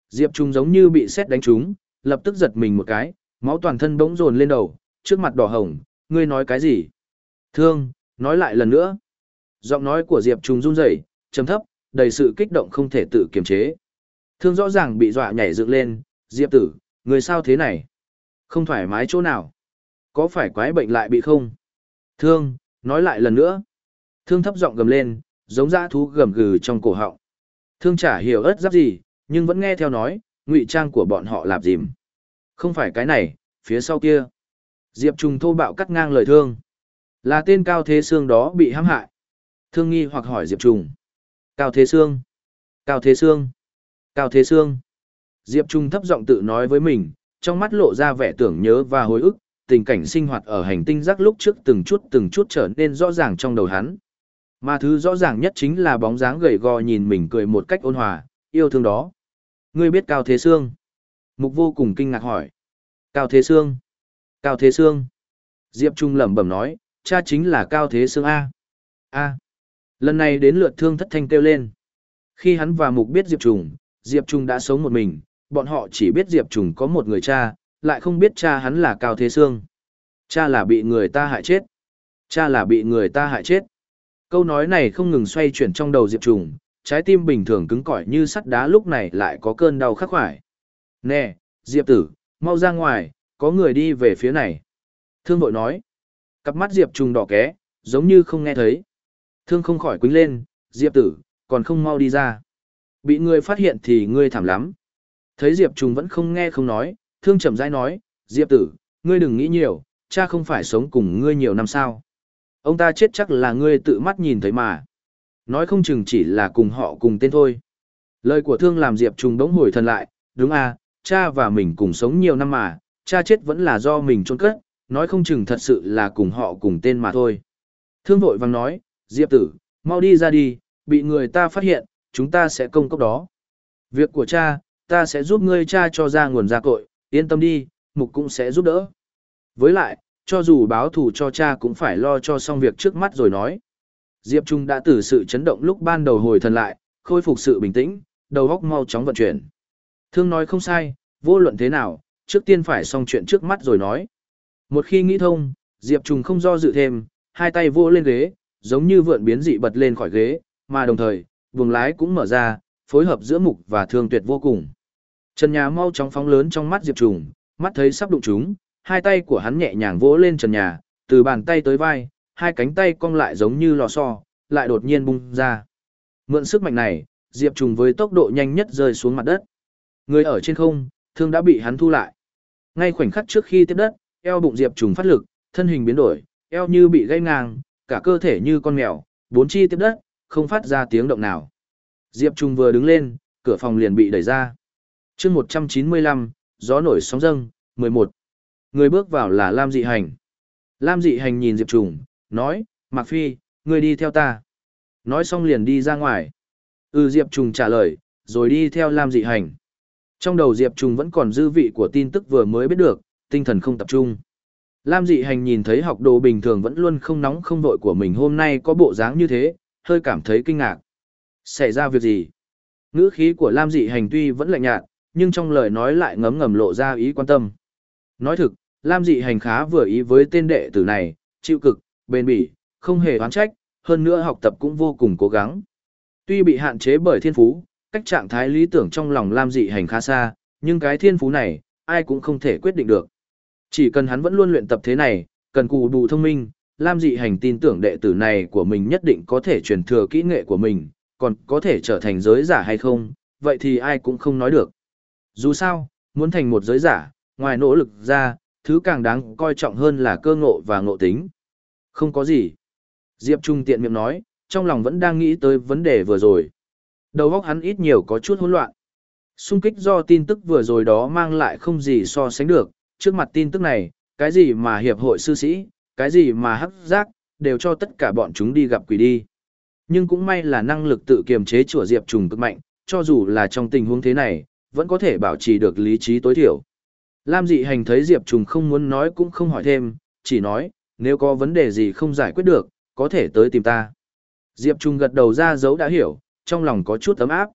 Diệp Trung giống như bị xét đánh trúng, lập tức giật mình một cái, máu toàn thân bỗng dồn lên đầu, trước mặt đỏ hồng, ngươi nói cái gì? Thương, nói lại lần nữa. Giọng nói của Diệp Trung run rẩy, trầm thấp, đầy sự kích động không thể tự kiềm chế. Thương rõ ràng bị dọa nhảy dựng lên, Diệp tử, người sao thế này? Không thoải mái chỗ nào? Có phải quái bệnh lại bị không? Thương, nói lại lần nữa. Thương thấp giọng gầm lên, giống dã thú gầm gừ trong cổ họng. Thương chả hiểu ớt giáp gì, nhưng vẫn nghe theo nói, ngụy trang của bọn họ lạp dìm. Không phải cái này, phía sau kia. Diệp Trùng thô bạo cắt ngang lời thương. Là tên Cao Thế Sương đó bị hãm hại. Thương nghi hoặc hỏi Diệp Trùng. Cao Thế Sương. Cao Thế Sương. Cao Thế Sương. Diệp Trung thấp giọng tự nói với mình, trong mắt lộ ra vẻ tưởng nhớ và hồi ức, tình cảnh sinh hoạt ở hành tinh rác lúc trước từng chút từng chút trở nên rõ ràng trong đầu hắn. Mà thứ rõ ràng nhất chính là bóng dáng gầy gò nhìn mình cười một cách ôn hòa, yêu thương đó. Ngươi biết Cao Thế Sương? Mục vô cùng kinh ngạc hỏi. Cao Thế Sương? Cao Thế Sương? Diệp Trung lẩm bẩm nói, cha chính là Cao Thế Sương A. A. Lần này đến lượt thương thất thanh kêu lên. Khi hắn và Mục biết Diệp Trung, Diệp Trung đã sống một mình, bọn họ chỉ biết Diệp Trung có một người cha, lại không biết cha hắn là Cao Thế Sương. Cha là bị người ta hại chết. Cha là bị người ta hại chết. Câu nói này không ngừng xoay chuyển trong đầu Diệp Trùng, trái tim bình thường cứng cỏi như sắt đá lúc này lại có cơn đau khắc khoải. Nè, Diệp tử, mau ra ngoài, có người đi về phía này. Thương vội nói. Cặp mắt Diệp Trùng đỏ ké, giống như không nghe thấy. Thương không khỏi quính lên, Diệp tử, còn không mau đi ra. Bị người phát hiện thì ngươi thảm lắm. Thấy Diệp Trùng vẫn không nghe không nói, thương chậm rãi nói, Diệp tử, ngươi đừng nghĩ nhiều, cha không phải sống cùng ngươi nhiều năm sao. Ông ta chết chắc là ngươi tự mắt nhìn thấy mà. Nói không chừng chỉ là cùng họ cùng tên thôi. Lời của thương làm Diệp Trung đống hồi thần lại, đúng à, cha và mình cùng sống nhiều năm mà, cha chết vẫn là do mình trôn cất, nói không chừng thật sự là cùng họ cùng tên mà thôi. Thương vội vàng nói, Diệp tử, mau đi ra đi, bị người ta phát hiện, chúng ta sẽ công cốc đó. Việc của cha, ta sẽ giúp ngươi cha cho ra nguồn ra cội, yên tâm đi, mục cũng sẽ giúp đỡ. Với lại, cho dù báo thù cho cha cũng phải lo cho xong việc trước mắt rồi nói. Diệp Trung đã từ sự chấn động lúc ban đầu hồi thần lại, khôi phục sự bình tĩnh, đầu óc mau chóng vận chuyển. Thương nói không sai, vô luận thế nào, trước tiên phải xong chuyện trước mắt rồi nói. Một khi nghĩ thông, Diệp Trung không do dự thêm, hai tay vô lên ghế, giống như vượn biến dị bật lên khỏi ghế, mà đồng thời, buồng lái cũng mở ra, phối hợp giữa mục và thương tuyệt vô cùng. Trần nhà mau chóng phóng lớn trong mắt Diệp trùng mắt thấy sắp đụng chúng, hai tay của hắn nhẹ nhàng vỗ lên trần nhà, từ bàn tay tới vai, hai cánh tay cong lại giống như lò xo, lại đột nhiên bung ra. Mượn sức mạnh này, Diệp Trùng với tốc độ nhanh nhất rơi xuống mặt đất. Người ở trên không, thương đã bị hắn thu lại. Ngay khoảnh khắc trước khi tiếp đất, eo bụng Diệp Trùng phát lực, thân hình biến đổi, eo như bị gây ngang, cả cơ thể như con mèo, bốn chi tiếp đất, không phát ra tiếng động nào. Diệp Trùng vừa đứng lên, cửa phòng liền bị đẩy ra chương 195, gió nổi sóng dâng, 11. Người bước vào là Lam Dị Hành. Lam Dị Hành nhìn Diệp Trùng, nói, Mạc Phi, người đi theo ta. Nói xong liền đi ra ngoài. Ừ Diệp Trùng trả lời, rồi đi theo Lam Dị Hành. Trong đầu Diệp Trùng vẫn còn dư vị của tin tức vừa mới biết được, tinh thần không tập trung. Lam Dị Hành nhìn thấy học đồ bình thường vẫn luôn không nóng không vội của mình hôm nay có bộ dáng như thế, hơi cảm thấy kinh ngạc. Xảy ra việc gì? Ngữ khí của Lam Dị Hành tuy vẫn lạnh nhạt, nhưng trong lời nói lại ngấm ngầm lộ ra ý quan tâm. Nói thực, Lam dị hành khá vừa ý với tên đệ tử này, chịu cực, bền bỉ, không hề oán trách, hơn nữa học tập cũng vô cùng cố gắng. Tuy bị hạn chế bởi thiên phú, cách trạng thái lý tưởng trong lòng Lam dị hành khá xa, nhưng cái thiên phú này, ai cũng không thể quyết định được. Chỉ cần hắn vẫn luôn luyện tập thế này, cần cù đủ thông minh, Lam dị hành tin tưởng đệ tử này của mình nhất định có thể truyền thừa kỹ nghệ của mình, còn có thể trở thành giới giả hay không, vậy thì ai cũng không nói được. Dù sao, muốn thành một giới giả, ngoài nỗ lực ra, thứ càng đáng coi trọng hơn là cơ ngộ và ngộ tính. Không có gì. Diệp Trung tiện miệng nói, trong lòng vẫn đang nghĩ tới vấn đề vừa rồi. Đầu óc hắn ít nhiều có chút hỗn loạn. Xung kích do tin tức vừa rồi đó mang lại không gì so sánh được, trước mặt tin tức này, cái gì mà hiệp hội sư sĩ, cái gì mà hắc giác, đều cho tất cả bọn chúng đi gặp quỷ đi. Nhưng cũng may là năng lực tự kiềm chế chùa Diệp Trùng cực mạnh, cho dù là trong tình huống thế này, vẫn có thể bảo trì được lý trí tối thiểu. Lam dị hành thấy Diệp Trùng không muốn nói cũng không hỏi thêm, chỉ nói, nếu có vấn đề gì không giải quyết được, có thể tới tìm ta. Diệp Trùng gật đầu ra dấu đã hiểu, trong lòng có chút ấm áp.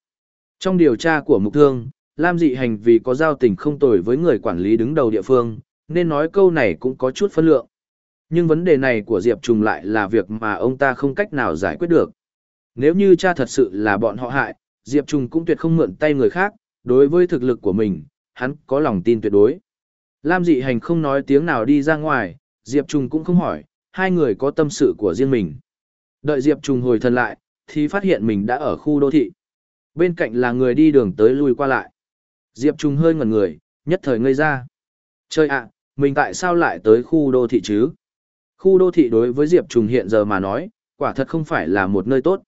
Trong điều tra của mục thương, Lam dị hành vì có giao tình không tồi với người quản lý đứng đầu địa phương, nên nói câu này cũng có chút phân lượng. Nhưng vấn đề này của Diệp Trùng lại là việc mà ông ta không cách nào giải quyết được. Nếu như cha thật sự là bọn họ hại, Diệp Trùng cũng tuyệt không mượn tay người khác, đối với thực lực của mình, hắn có lòng tin tuyệt đối. Lam dị hành không nói tiếng nào đi ra ngoài, Diệp Trùng cũng không hỏi, hai người có tâm sự của riêng mình. Đợi Diệp Trùng hồi thân lại, thì phát hiện mình đã ở khu đô thị. Bên cạnh là người đi đường tới lui qua lại. Diệp Trùng hơi ngẩn người, nhất thời ngây ra. Chơi ạ, mình tại sao lại tới khu đô thị chứ? Khu đô thị đối với Diệp Trùng hiện giờ mà nói, quả thật không phải là một nơi tốt.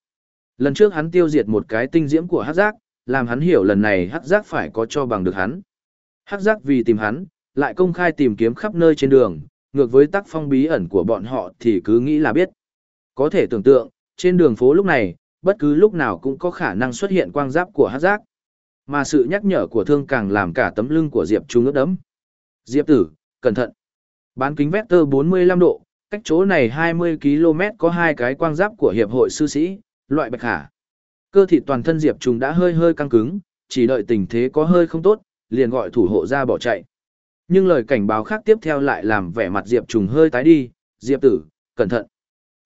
Lần trước hắn tiêu diệt một cái tinh diễm của hắc giác, làm hắn hiểu lần này hắc giác phải có cho bằng được hắn. Hắc giác vì tìm hắn, lại công khai tìm kiếm khắp nơi trên đường, ngược với tác phong bí ẩn của bọn họ thì cứ nghĩ là biết. Có thể tưởng tượng, trên đường phố lúc này, bất cứ lúc nào cũng có khả năng xuất hiện quang giáp của hắc giác. Mà sự nhắc nhở của thương càng làm cả tấm lưng của Diệp Trung ướt đấm. Diệp tử, cẩn thận. Bán kính vector 45 độ, cách chỗ này 20 km có hai cái quang giáp của hiệp hội sư sĩ, loại bạch khả. Cơ thị toàn thân Diệp Trùng đã hơi hơi căng cứng, chỉ đợi tình thế có hơi không tốt, liền gọi thủ hộ ra bỏ chạy. Nhưng lời cảnh báo khác tiếp theo lại làm vẻ mặt Diệp Trùng hơi tái đi, Diệp tử, cẩn thận.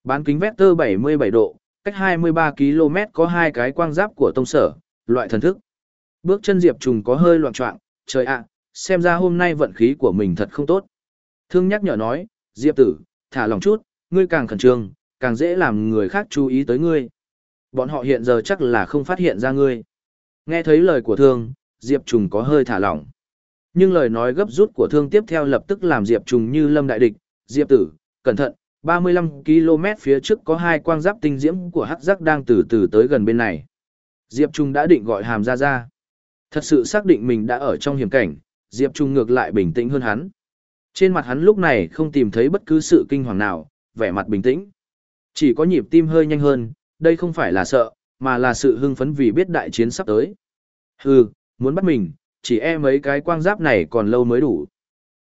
Bán kính vector 77 độ, cách 23 km có hai cái quang giáp của tông sở, loại thần thức. Bước chân Diệp Trùng có hơi loạn trọng, trời ạ, xem ra hôm nay vận khí của mình thật không tốt. Thương nhắc nhở nói, Diệp tử, thả lòng chút, ngươi càng khẩn trương, càng dễ làm người khác chú ý tới ngươi. Bọn họ hiện giờ chắc là không phát hiện ra ngươi. Nghe thấy lời của thương, Diệp Trùng có hơi thả lỏng. Nhưng lời nói gấp rút của thương tiếp theo lập tức làm Diệp Trùng như lâm đại địch. Diệp tử, cẩn thận, 35 km phía trước có hai quang giáp tinh diễm của hắc giác đang từ từ tới gần bên này. Diệp Trung đã định gọi hàm ra ra. Thật sự xác định mình đã ở trong hiểm cảnh, Diệp Trung ngược lại bình tĩnh hơn hắn. Trên mặt hắn lúc này không tìm thấy bất cứ sự kinh hoàng nào, vẻ mặt bình tĩnh. Chỉ có nhịp tim hơi nhanh hơn, đây không phải là sợ, mà là sự hưng phấn vì biết đại chiến sắp tới. Hừ, muốn bắt mình, chỉ e mấy cái quang giáp này còn lâu mới đủ.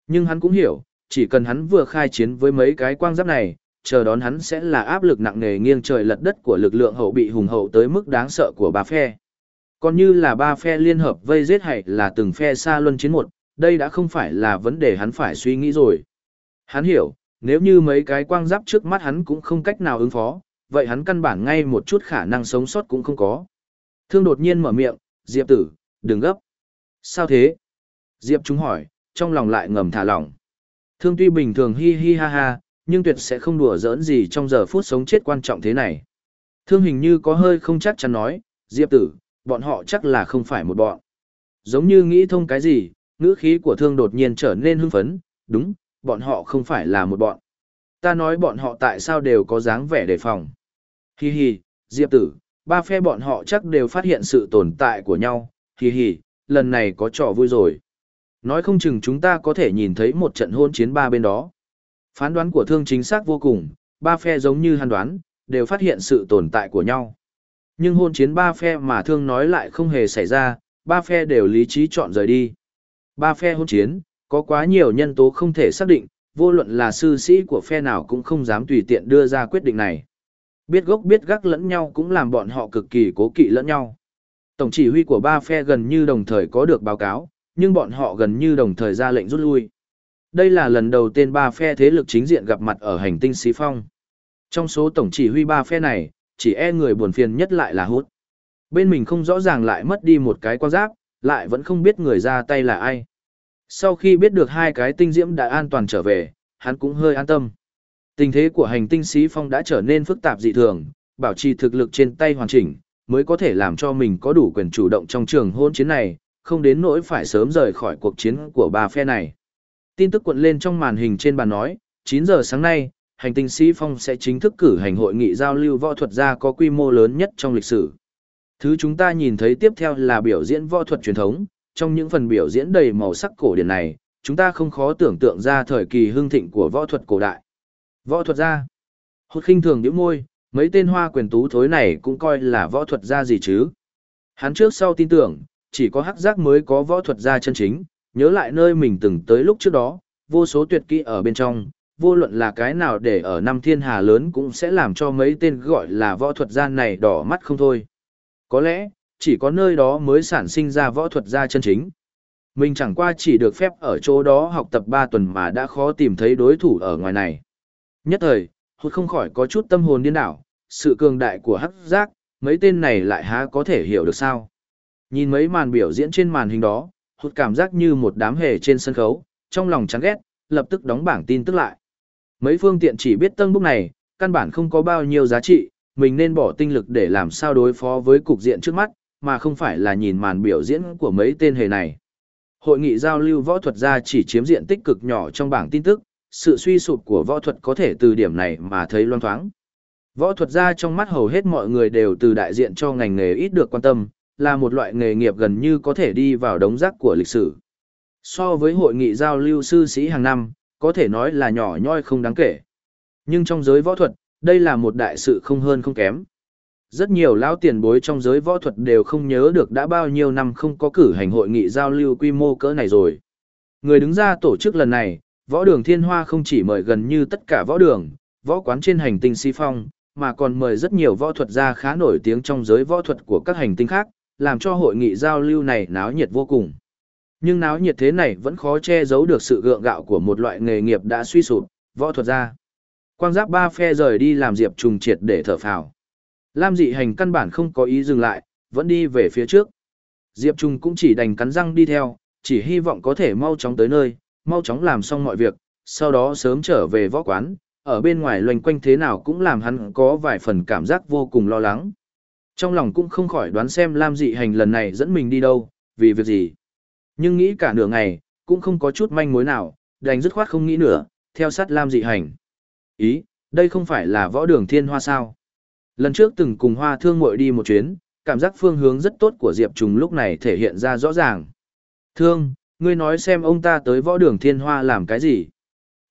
Nhưng hắn cũng hiểu, chỉ cần hắn vừa khai chiến với mấy cái quang giáp này, chờ đón hắn sẽ là áp lực nặng nề nghiêng trời lật đất của lực lượng hậu bị hùng hậu tới mức đáng sợ của ba phe. Còn như là ba phe liên hợp vây giết hay là từng phe xa luân chiến một, đây đã không phải là vấn đề hắn phải suy nghĩ rồi. Hắn hiểu, nếu như mấy cái quang giáp trước mắt hắn cũng không cách nào ứng phó, vậy hắn căn bản ngay một chút khả năng sống sót cũng không có. Thương đột nhiên mở miệng, Diệp tử, đừng gấp. Sao thế? Diệp chúng hỏi, trong lòng lại ngầm thả lỏng. Thương tuy bình thường hi hi ha ha, nhưng tuyệt sẽ không đùa giỡn gì trong giờ phút sống chết quan trọng thế này. Thương hình như có hơi không chắc chắn nói, Diệp tử, bọn họ chắc là không phải một bọn. Giống như nghĩ thông cái gì, ngữ khí của thương đột nhiên trở nên hưng phấn, đúng, bọn họ không phải là một bọn. Ta nói bọn họ tại sao đều có dáng vẻ đề phòng. Hi hi, Diệp tử, ba phe bọn họ chắc đều phát hiện sự tồn tại của nhau, hi hi, lần này có trò vui rồi. Nói không chừng chúng ta có thể nhìn thấy một trận hôn chiến ba bên đó. Phán đoán của thương chính xác vô cùng, ba phe giống như hàn đoán, đều phát hiện sự tồn tại của nhau. Nhưng hôn chiến ba phe mà thương nói lại không hề xảy ra, ba phe đều lý trí chọn rời đi. Ba phe hôn chiến, có quá nhiều nhân tố không thể xác định, vô luận là sư sĩ của phe nào cũng không dám tùy tiện đưa ra quyết định này. Biết gốc biết gác lẫn nhau cũng làm bọn họ cực kỳ cố kỵ lẫn nhau. Tổng chỉ huy của ba phe gần như đồng thời có được báo cáo, nhưng bọn họ gần như đồng thời ra lệnh rút lui. Đây là lần đầu tiên ba phe thế lực chính diện gặp mặt ở hành tinh Xí Phong. Trong số tổng chỉ huy ba phe này, chỉ e người buồn phiền nhất lại là hút. Bên mình không rõ ràng lại mất đi một cái quan giác, lại vẫn không biết người ra tay là ai. Sau khi biết được hai cái tinh diễm đã an toàn trở về, hắn cũng hơi an tâm. Tình thế của hành tinh sĩ Phong đã trở nên phức tạp dị thường, bảo trì thực lực trên tay hoàn chỉnh, mới có thể làm cho mình có đủ quyền chủ động trong trường hôn chiến này, không đến nỗi phải sớm rời khỏi cuộc chiến của ba phe này. Tin tức cuộn lên trong màn hình trên bàn nói, 9 giờ sáng nay, hành tinh Sĩ Phong sẽ chính thức cử hành hội nghị giao lưu võ thuật gia có quy mô lớn nhất trong lịch sử. Thứ chúng ta nhìn thấy tiếp theo là biểu diễn võ thuật truyền thống, trong những phần biểu diễn đầy màu sắc cổ điển này, chúng ta không khó tưởng tượng ra thời kỳ hưng thịnh của võ thuật cổ đại. Võ thuật gia. hốt khinh thường nhíu môi, mấy tên hoa quyền tú thối này cũng coi là võ thuật gia gì chứ. Hắn trước sau tin tưởng, chỉ có hắc giác mới có võ thuật gia chân chính, nhớ lại nơi mình từng tới lúc trước đó, vô số tuyệt kỹ ở bên trong, vô luận là cái nào để ở năm thiên hà lớn cũng sẽ làm cho mấy tên gọi là võ thuật gia này đỏ mắt không thôi. Có lẽ, chỉ có nơi đó mới sản sinh ra võ thuật gia chân chính. Mình chẳng qua chỉ được phép ở chỗ đó học tập 3 tuần mà đã khó tìm thấy đối thủ ở ngoài này. Nhất thời, hụt không khỏi có chút tâm hồn điên đảo, sự cường đại của hắc giác, mấy tên này lại há có thể hiểu được sao. Nhìn mấy màn biểu diễn trên màn hình đó, hụt cảm giác như một đám hề trên sân khấu, trong lòng chán ghét, lập tức đóng bảng tin tức lại. Mấy phương tiện chỉ biết tân bút này, căn bản không có bao nhiêu giá trị, mình nên bỏ tinh lực để làm sao đối phó với cục diện trước mắt, mà không phải là nhìn màn biểu diễn của mấy tên hề này. Hội nghị giao lưu võ thuật gia chỉ chiếm diện tích cực nhỏ trong bảng tin tức, sự suy sụp của võ thuật có thể từ điểm này mà thấy loan thoáng. Võ thuật gia trong mắt hầu hết mọi người đều từ đại diện cho ngành nghề ít được quan tâm, là một loại nghề nghiệp gần như có thể đi vào đống rác của lịch sử. So với hội nghị giao lưu sư sĩ hàng năm, có thể nói là nhỏ nhoi không đáng kể. Nhưng trong giới võ thuật, đây là một đại sự không hơn không kém. Rất nhiều lão tiền bối trong giới võ thuật đều không nhớ được đã bao nhiêu năm không có cử hành hội nghị giao lưu quy mô cỡ này rồi. Người đứng ra tổ chức lần này, võ đường thiên hoa không chỉ mời gần như tất cả võ đường, võ quán trên hành tinh si phong, mà còn mời rất nhiều võ thuật gia khá nổi tiếng trong giới võ thuật của các hành tinh khác, làm cho hội nghị giao lưu này náo nhiệt vô cùng. Nhưng náo nhiệt thế này vẫn khó che giấu được sự gượng gạo của một loại nghề nghiệp đã suy sụp, võ thuật gia. Quang giáp ba phe rời đi làm diệp trùng triệt để thở phào. Lam dị hành căn bản không có ý dừng lại, vẫn đi về phía trước. Diệp Trung cũng chỉ đành cắn răng đi theo, chỉ hy vọng có thể mau chóng tới nơi, mau chóng làm xong mọi việc, sau đó sớm trở về võ quán, ở bên ngoài loanh quanh thế nào cũng làm hắn có vài phần cảm giác vô cùng lo lắng. Trong lòng cũng không khỏi đoán xem Lam dị hành lần này dẫn mình đi đâu, vì việc gì. Nhưng nghĩ cả nửa ngày, cũng không có chút manh mối nào, đành dứt khoát không nghĩ nữa, theo sát Lam dị hành. Ý, đây không phải là võ đường thiên hoa sao. Lần trước từng cùng hoa thương muội đi một chuyến, cảm giác phương hướng rất tốt của Diệp Trùng lúc này thể hiện ra rõ ràng. Thương, ngươi nói xem ông ta tới võ đường thiên hoa làm cái gì?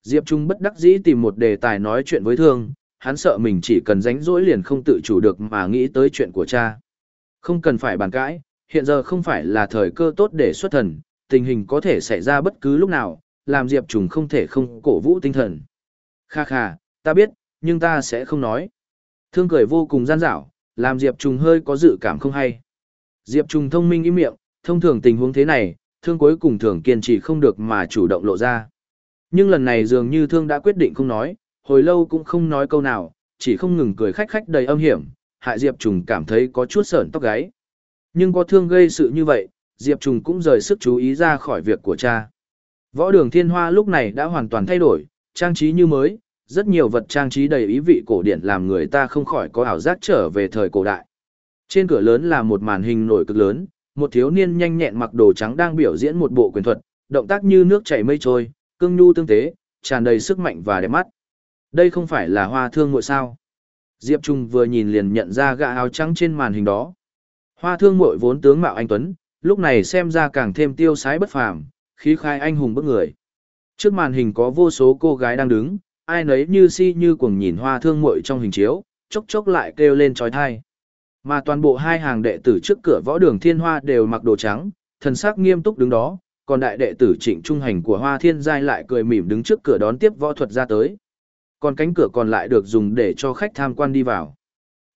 Diệp Trung bất đắc dĩ tìm một đề tài nói chuyện với thương, hắn sợ mình chỉ cần ránh rỗi liền không tự chủ được mà nghĩ tới chuyện của cha. Không cần phải bàn cãi, hiện giờ không phải là thời cơ tốt để xuất thần, tình hình có thể xảy ra bất cứ lúc nào, làm Diệp Trung không thể không cổ vũ tinh thần. Kha kha, ta biết, nhưng ta sẽ không nói. Thương cười vô cùng gian dảo, làm Diệp Trùng hơi có dự cảm không hay. Diệp Trùng thông minh im miệng, thông thường tình huống thế này, thương cuối cùng thường kiên trì không được mà chủ động lộ ra. Nhưng lần này dường như thương đã quyết định không nói, hồi lâu cũng không nói câu nào, chỉ không ngừng cười khách khách đầy âm hiểm, hại Diệp Trùng cảm thấy có chút sởn tóc gáy. Nhưng có thương gây sự như vậy, Diệp Trùng cũng rời sức chú ý ra khỏi việc của cha. Võ đường thiên hoa lúc này đã hoàn toàn thay đổi, trang trí như mới, rất nhiều vật trang trí đầy ý vị cổ điển làm người ta không khỏi có ảo giác trở về thời cổ đại. Trên cửa lớn là một màn hình nổi cực lớn, một thiếu niên nhanh nhẹn mặc đồ trắng đang biểu diễn một bộ quyền thuật, động tác như nước chảy mây trôi, cương nhu tương tế, tràn đầy sức mạnh và đẹp mắt. Đây không phải là hoa thương ngội sao? Diệp Trung vừa nhìn liền nhận ra gã áo trắng trên màn hình đó. Hoa thương ngội vốn tướng mạo anh tuấn, lúc này xem ra càng thêm tiêu sái bất phàm, khí khai anh hùng bức người. Trước màn hình có vô số cô gái đang đứng, ai nấy như si như cuồng nhìn hoa thương muội trong hình chiếu, chốc chốc lại kêu lên trói thai. Mà toàn bộ hai hàng đệ tử trước cửa võ đường thiên hoa đều mặc đồ trắng, thần sắc nghiêm túc đứng đó, còn đại đệ tử trịnh trung hành của hoa thiên giai lại cười mỉm đứng trước cửa đón tiếp võ thuật ra tới. Còn cánh cửa còn lại được dùng để cho khách tham quan đi vào.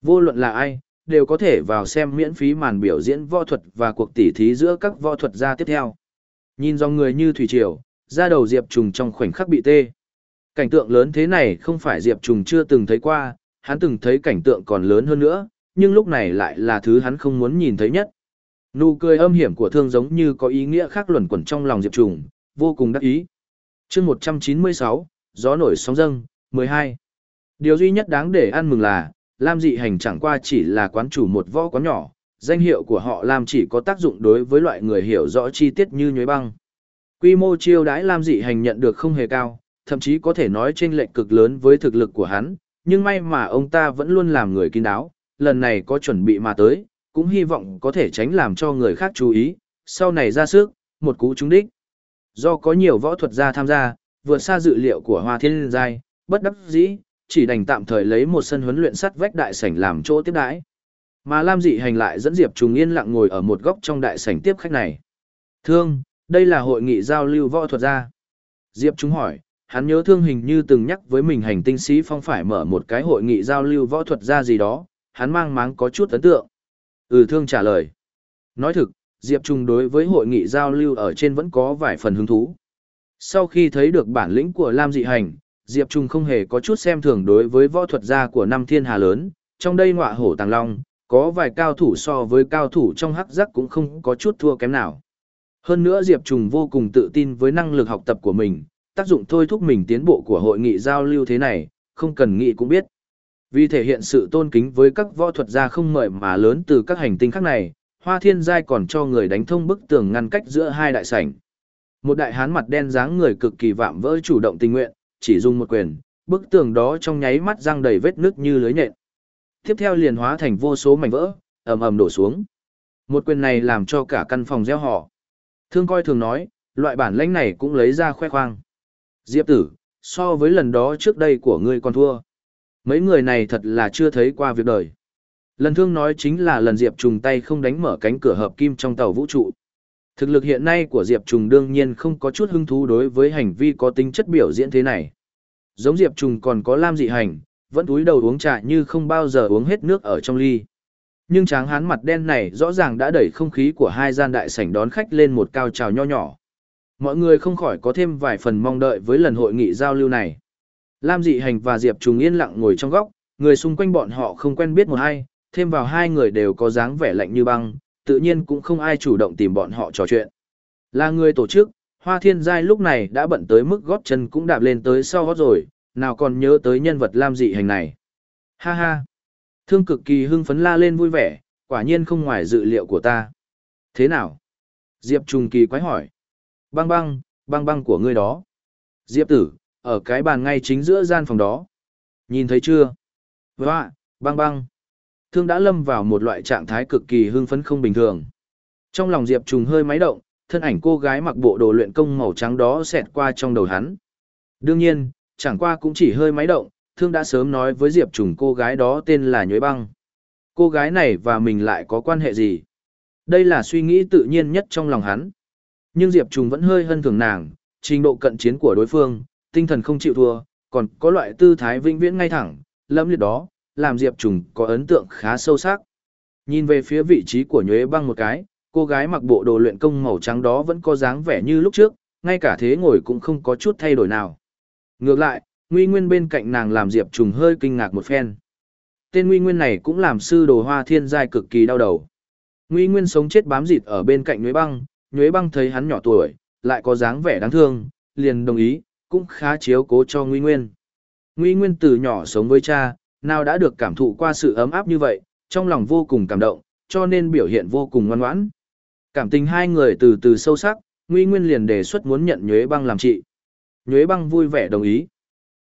Vô luận là ai, đều có thể vào xem miễn phí màn biểu diễn võ thuật và cuộc tỉ thí giữa các võ thuật gia tiếp theo. Nhìn dòng người như thủy triều, ra đầu Diệp Trùng trong khoảnh khắc bị tê. Cảnh tượng lớn thế này không phải Diệp Trùng chưa từng thấy qua, hắn từng thấy cảnh tượng còn lớn hơn nữa, nhưng lúc này lại là thứ hắn không muốn nhìn thấy nhất. Nụ cười âm hiểm của thương giống như có ý nghĩa khác luẩn quẩn trong lòng Diệp Trùng, vô cùng đắc ý. chương 196, gió nổi sóng dâng, 12. Điều duy nhất đáng để ăn mừng là, Lam dị hành chẳng qua chỉ là quán chủ một võ quán nhỏ, danh hiệu của họ Lam chỉ có tác dụng đối với loại người hiểu rõ chi tiết như nhuế băng. Quy mô chiêu đãi Lam dị hành nhận được không hề cao, thậm chí có thể nói trên lệch cực lớn với thực lực của hắn, nhưng may mà ông ta vẫn luôn làm người kín đáo, lần này có chuẩn bị mà tới, cũng hy vọng có thể tránh làm cho người khác chú ý, sau này ra sức, một cú trúng đích. Do có nhiều võ thuật gia tham gia, vượt xa dự liệu của Hoa Thiên Giai, bất đắc dĩ, chỉ đành tạm thời lấy một sân huấn luyện sắt vách đại sảnh làm chỗ tiếp đãi. Mà Lam Dị Hành lại dẫn Diệp Trùng yên lặng ngồi ở một góc trong đại sảnh tiếp khách này. Thương, đây là hội nghị giao lưu võ thuật gia. Diệp Trung hỏi, hắn nhớ thương hình như từng nhắc với mình hành tinh sĩ phong phải mở một cái hội nghị giao lưu võ thuật ra gì đó, hắn mang máng có chút ấn tượng. Ừ thương trả lời. Nói thực, Diệp Trung đối với hội nghị giao lưu ở trên vẫn có vài phần hứng thú. Sau khi thấy được bản lĩnh của Lam dị hành, Diệp Trung không hề có chút xem thường đối với võ thuật gia của năm thiên hà lớn, trong đây ngọa hổ tàng long, có vài cao thủ so với cao thủ trong hắc giác cũng không có chút thua kém nào. Hơn nữa Diệp Trung vô cùng tự tin với năng lực học tập của mình, tác dụng thôi thúc mình tiến bộ của hội nghị giao lưu thế này, không cần nghĩ cũng biết. Vì thể hiện sự tôn kính với các võ thuật gia không mời mà lớn từ các hành tinh khác này, Hoa Thiên Giai còn cho người đánh thông bức tường ngăn cách giữa hai đại sảnh. Một đại hán mặt đen dáng người cực kỳ vạm vỡ chủ động tình nguyện, chỉ dùng một quyền, bức tường đó trong nháy mắt răng đầy vết nước như lưới nhện. Tiếp theo liền hóa thành vô số mảnh vỡ, ầm ầm đổ xuống. Một quyền này làm cho cả căn phòng reo hò. Thương coi thường nói, loại bản lãnh này cũng lấy ra khoe khoang. Diệp tử, so với lần đó trước đây của ngươi còn thua. Mấy người này thật là chưa thấy qua việc đời. Lần thương nói chính là lần Diệp trùng tay không đánh mở cánh cửa hợp kim trong tàu vũ trụ. Thực lực hiện nay của Diệp Trùng đương nhiên không có chút hứng thú đối với hành vi có tính chất biểu diễn thế này. Giống Diệp Trùng còn có Lam dị hành, vẫn túi đầu uống trà như không bao giờ uống hết nước ở trong ly. Nhưng tráng hán mặt đen này rõ ràng đã đẩy không khí của hai gian đại sảnh đón khách lên một cao trào nho nhỏ. Mọi người không khỏi có thêm vài phần mong đợi với lần hội nghị giao lưu này. Lam dị hành và Diệp Trùng yên lặng ngồi trong góc, người xung quanh bọn họ không quen biết một ai, thêm vào hai người đều có dáng vẻ lạnh như băng, tự nhiên cũng không ai chủ động tìm bọn họ trò chuyện. Là người tổ chức, Hoa Thiên Giai lúc này đã bận tới mức gót chân cũng đạp lên tới sau gót rồi, nào còn nhớ tới nhân vật lam dị hành này. Ha ha! Thương cực kỳ hưng phấn la lên vui vẻ, quả nhiên không ngoài dự liệu của ta. Thế nào? Diệp trùng kỳ quái hỏi. Băng băng, băng băng của ngươi đó. Diệp tử, ở cái bàn ngay chính giữa gian phòng đó. Nhìn thấy chưa? Và, băng băng. Thương đã lâm vào một loại trạng thái cực kỳ hưng phấn không bình thường. Trong lòng Diệp Trùng hơi máy động, thân ảnh cô gái mặc bộ đồ luyện công màu trắng đó xẹt qua trong đầu hắn. Đương nhiên, chẳng qua cũng chỉ hơi máy động, Thương đã sớm nói với Diệp Trùng cô gái đó tên là Nhuế Băng. Cô gái này và mình lại có quan hệ gì? Đây là suy nghĩ tự nhiên nhất trong lòng hắn. Nhưng Diệp Trùng vẫn hơi hân thường nàng, trình độ cận chiến của đối phương, tinh thần không chịu thua, còn có loại tư thái vĩnh viễn ngay thẳng, lâm liệt đó, làm Diệp Trùng có ấn tượng khá sâu sắc. Nhìn về phía vị trí của Nhuế Băng một cái, cô gái mặc bộ đồ luyện công màu trắng đó vẫn có dáng vẻ như lúc trước, ngay cả thế ngồi cũng không có chút thay đổi nào. Ngược lại, Nguy Nguyên bên cạnh nàng làm Diệp Trùng hơi kinh ngạc một phen. Tên Nguy Nguyên này cũng làm sư đồ hoa thiên giai cực kỳ đau đầu. Nguy Nguyên sống chết bám dịt ở bên cạnh Nhuế Băng, Nhuế Băng thấy hắn nhỏ tuổi, lại có dáng vẻ đáng thương, liền đồng ý, cũng khá chiếu cố cho Nguy Nguyên. Nguy Nguyên từ nhỏ sống với cha, nào đã được cảm thụ qua sự ấm áp như vậy, trong lòng vô cùng cảm động, cho nên biểu hiện vô cùng ngoan ngoãn. Cảm tình hai người từ từ sâu sắc, Nguy Nguyên liền đề xuất muốn nhận Nhuế Băng làm chị. Nhuế Băng vui vẻ đồng ý.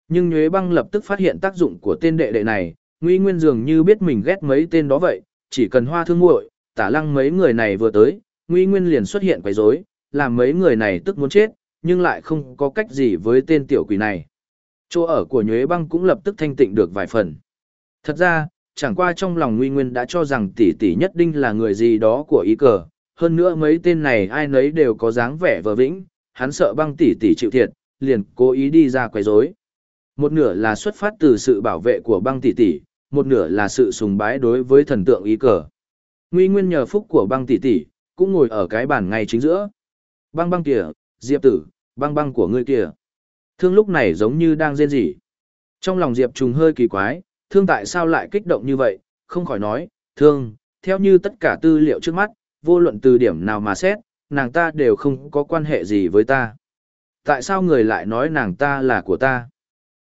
Nhưng Nhuế Băng lập tức phát hiện tác dụng của tên đệ đệ này, Nguy Nguyên dường như biết mình ghét mấy tên đó vậy, chỉ cần hoa thương muội, tả lăng mấy người này vừa tới, Nguy Nguyên liền xuất hiện quấy rối, làm mấy người này tức muốn chết, nhưng lại không có cách gì với tên tiểu quỷ này. Chỗ ở của Nhuế Băng cũng lập tức thanh tịnh được vài phần. Thật ra, chẳng qua trong lòng Nguy Nguyên đã cho rằng tỷ tỷ nhất định là người gì đó của ý cờ, hơn nữa mấy tên này ai nấy đều có dáng vẻ vờ vĩnh, hắn sợ băng tỷ tỷ chịu thiệt, liền cố ý đi ra quấy rối. Một nửa là xuất phát từ sự bảo vệ của băng tỷ tỷ, một nửa là sự sùng bái đối với thần tượng ý cờ. Nguy nguyên nhờ phúc của băng tỷ tỷ, cũng ngồi ở cái bàn ngay chính giữa. Băng băng kìa, Diệp tử, băng băng của ngươi kìa. Thương lúc này giống như đang rên rỉ. Trong lòng Diệp Trùng hơi kỳ quái, thương tại sao lại kích động như vậy, không khỏi nói, thương, theo như tất cả tư liệu trước mắt, vô luận từ điểm nào mà xét, nàng ta đều không có quan hệ gì với ta. Tại sao người lại nói nàng ta là của ta?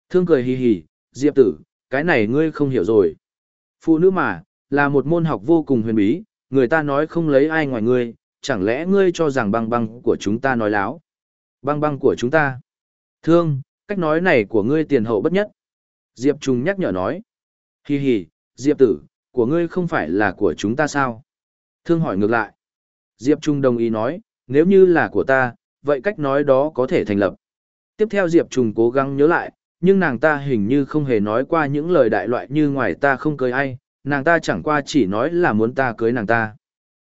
Thương cười hì hì, Diệp tử, cái này ngươi không hiểu rồi. Phụ nữ mà, là một môn học vô cùng huyền bí, người ta nói không lấy ai ngoài ngươi, chẳng lẽ ngươi cho rằng băng băng của chúng ta nói láo? Băng băng của chúng ta. Thương, cách nói này của ngươi tiền hậu bất nhất. Diệp Trung nhắc nhở nói. Hi hi, Diệp tử, của ngươi không phải là của chúng ta sao? Thương hỏi ngược lại. Diệp Trung đồng ý nói, nếu như là của ta, vậy cách nói đó có thể thành lập. Tiếp theo Diệp Trung cố gắng nhớ lại, nhưng nàng ta hình như không hề nói qua những lời đại loại như ngoài ta không cưới ai, nàng ta chẳng qua chỉ nói là muốn ta cưới nàng ta.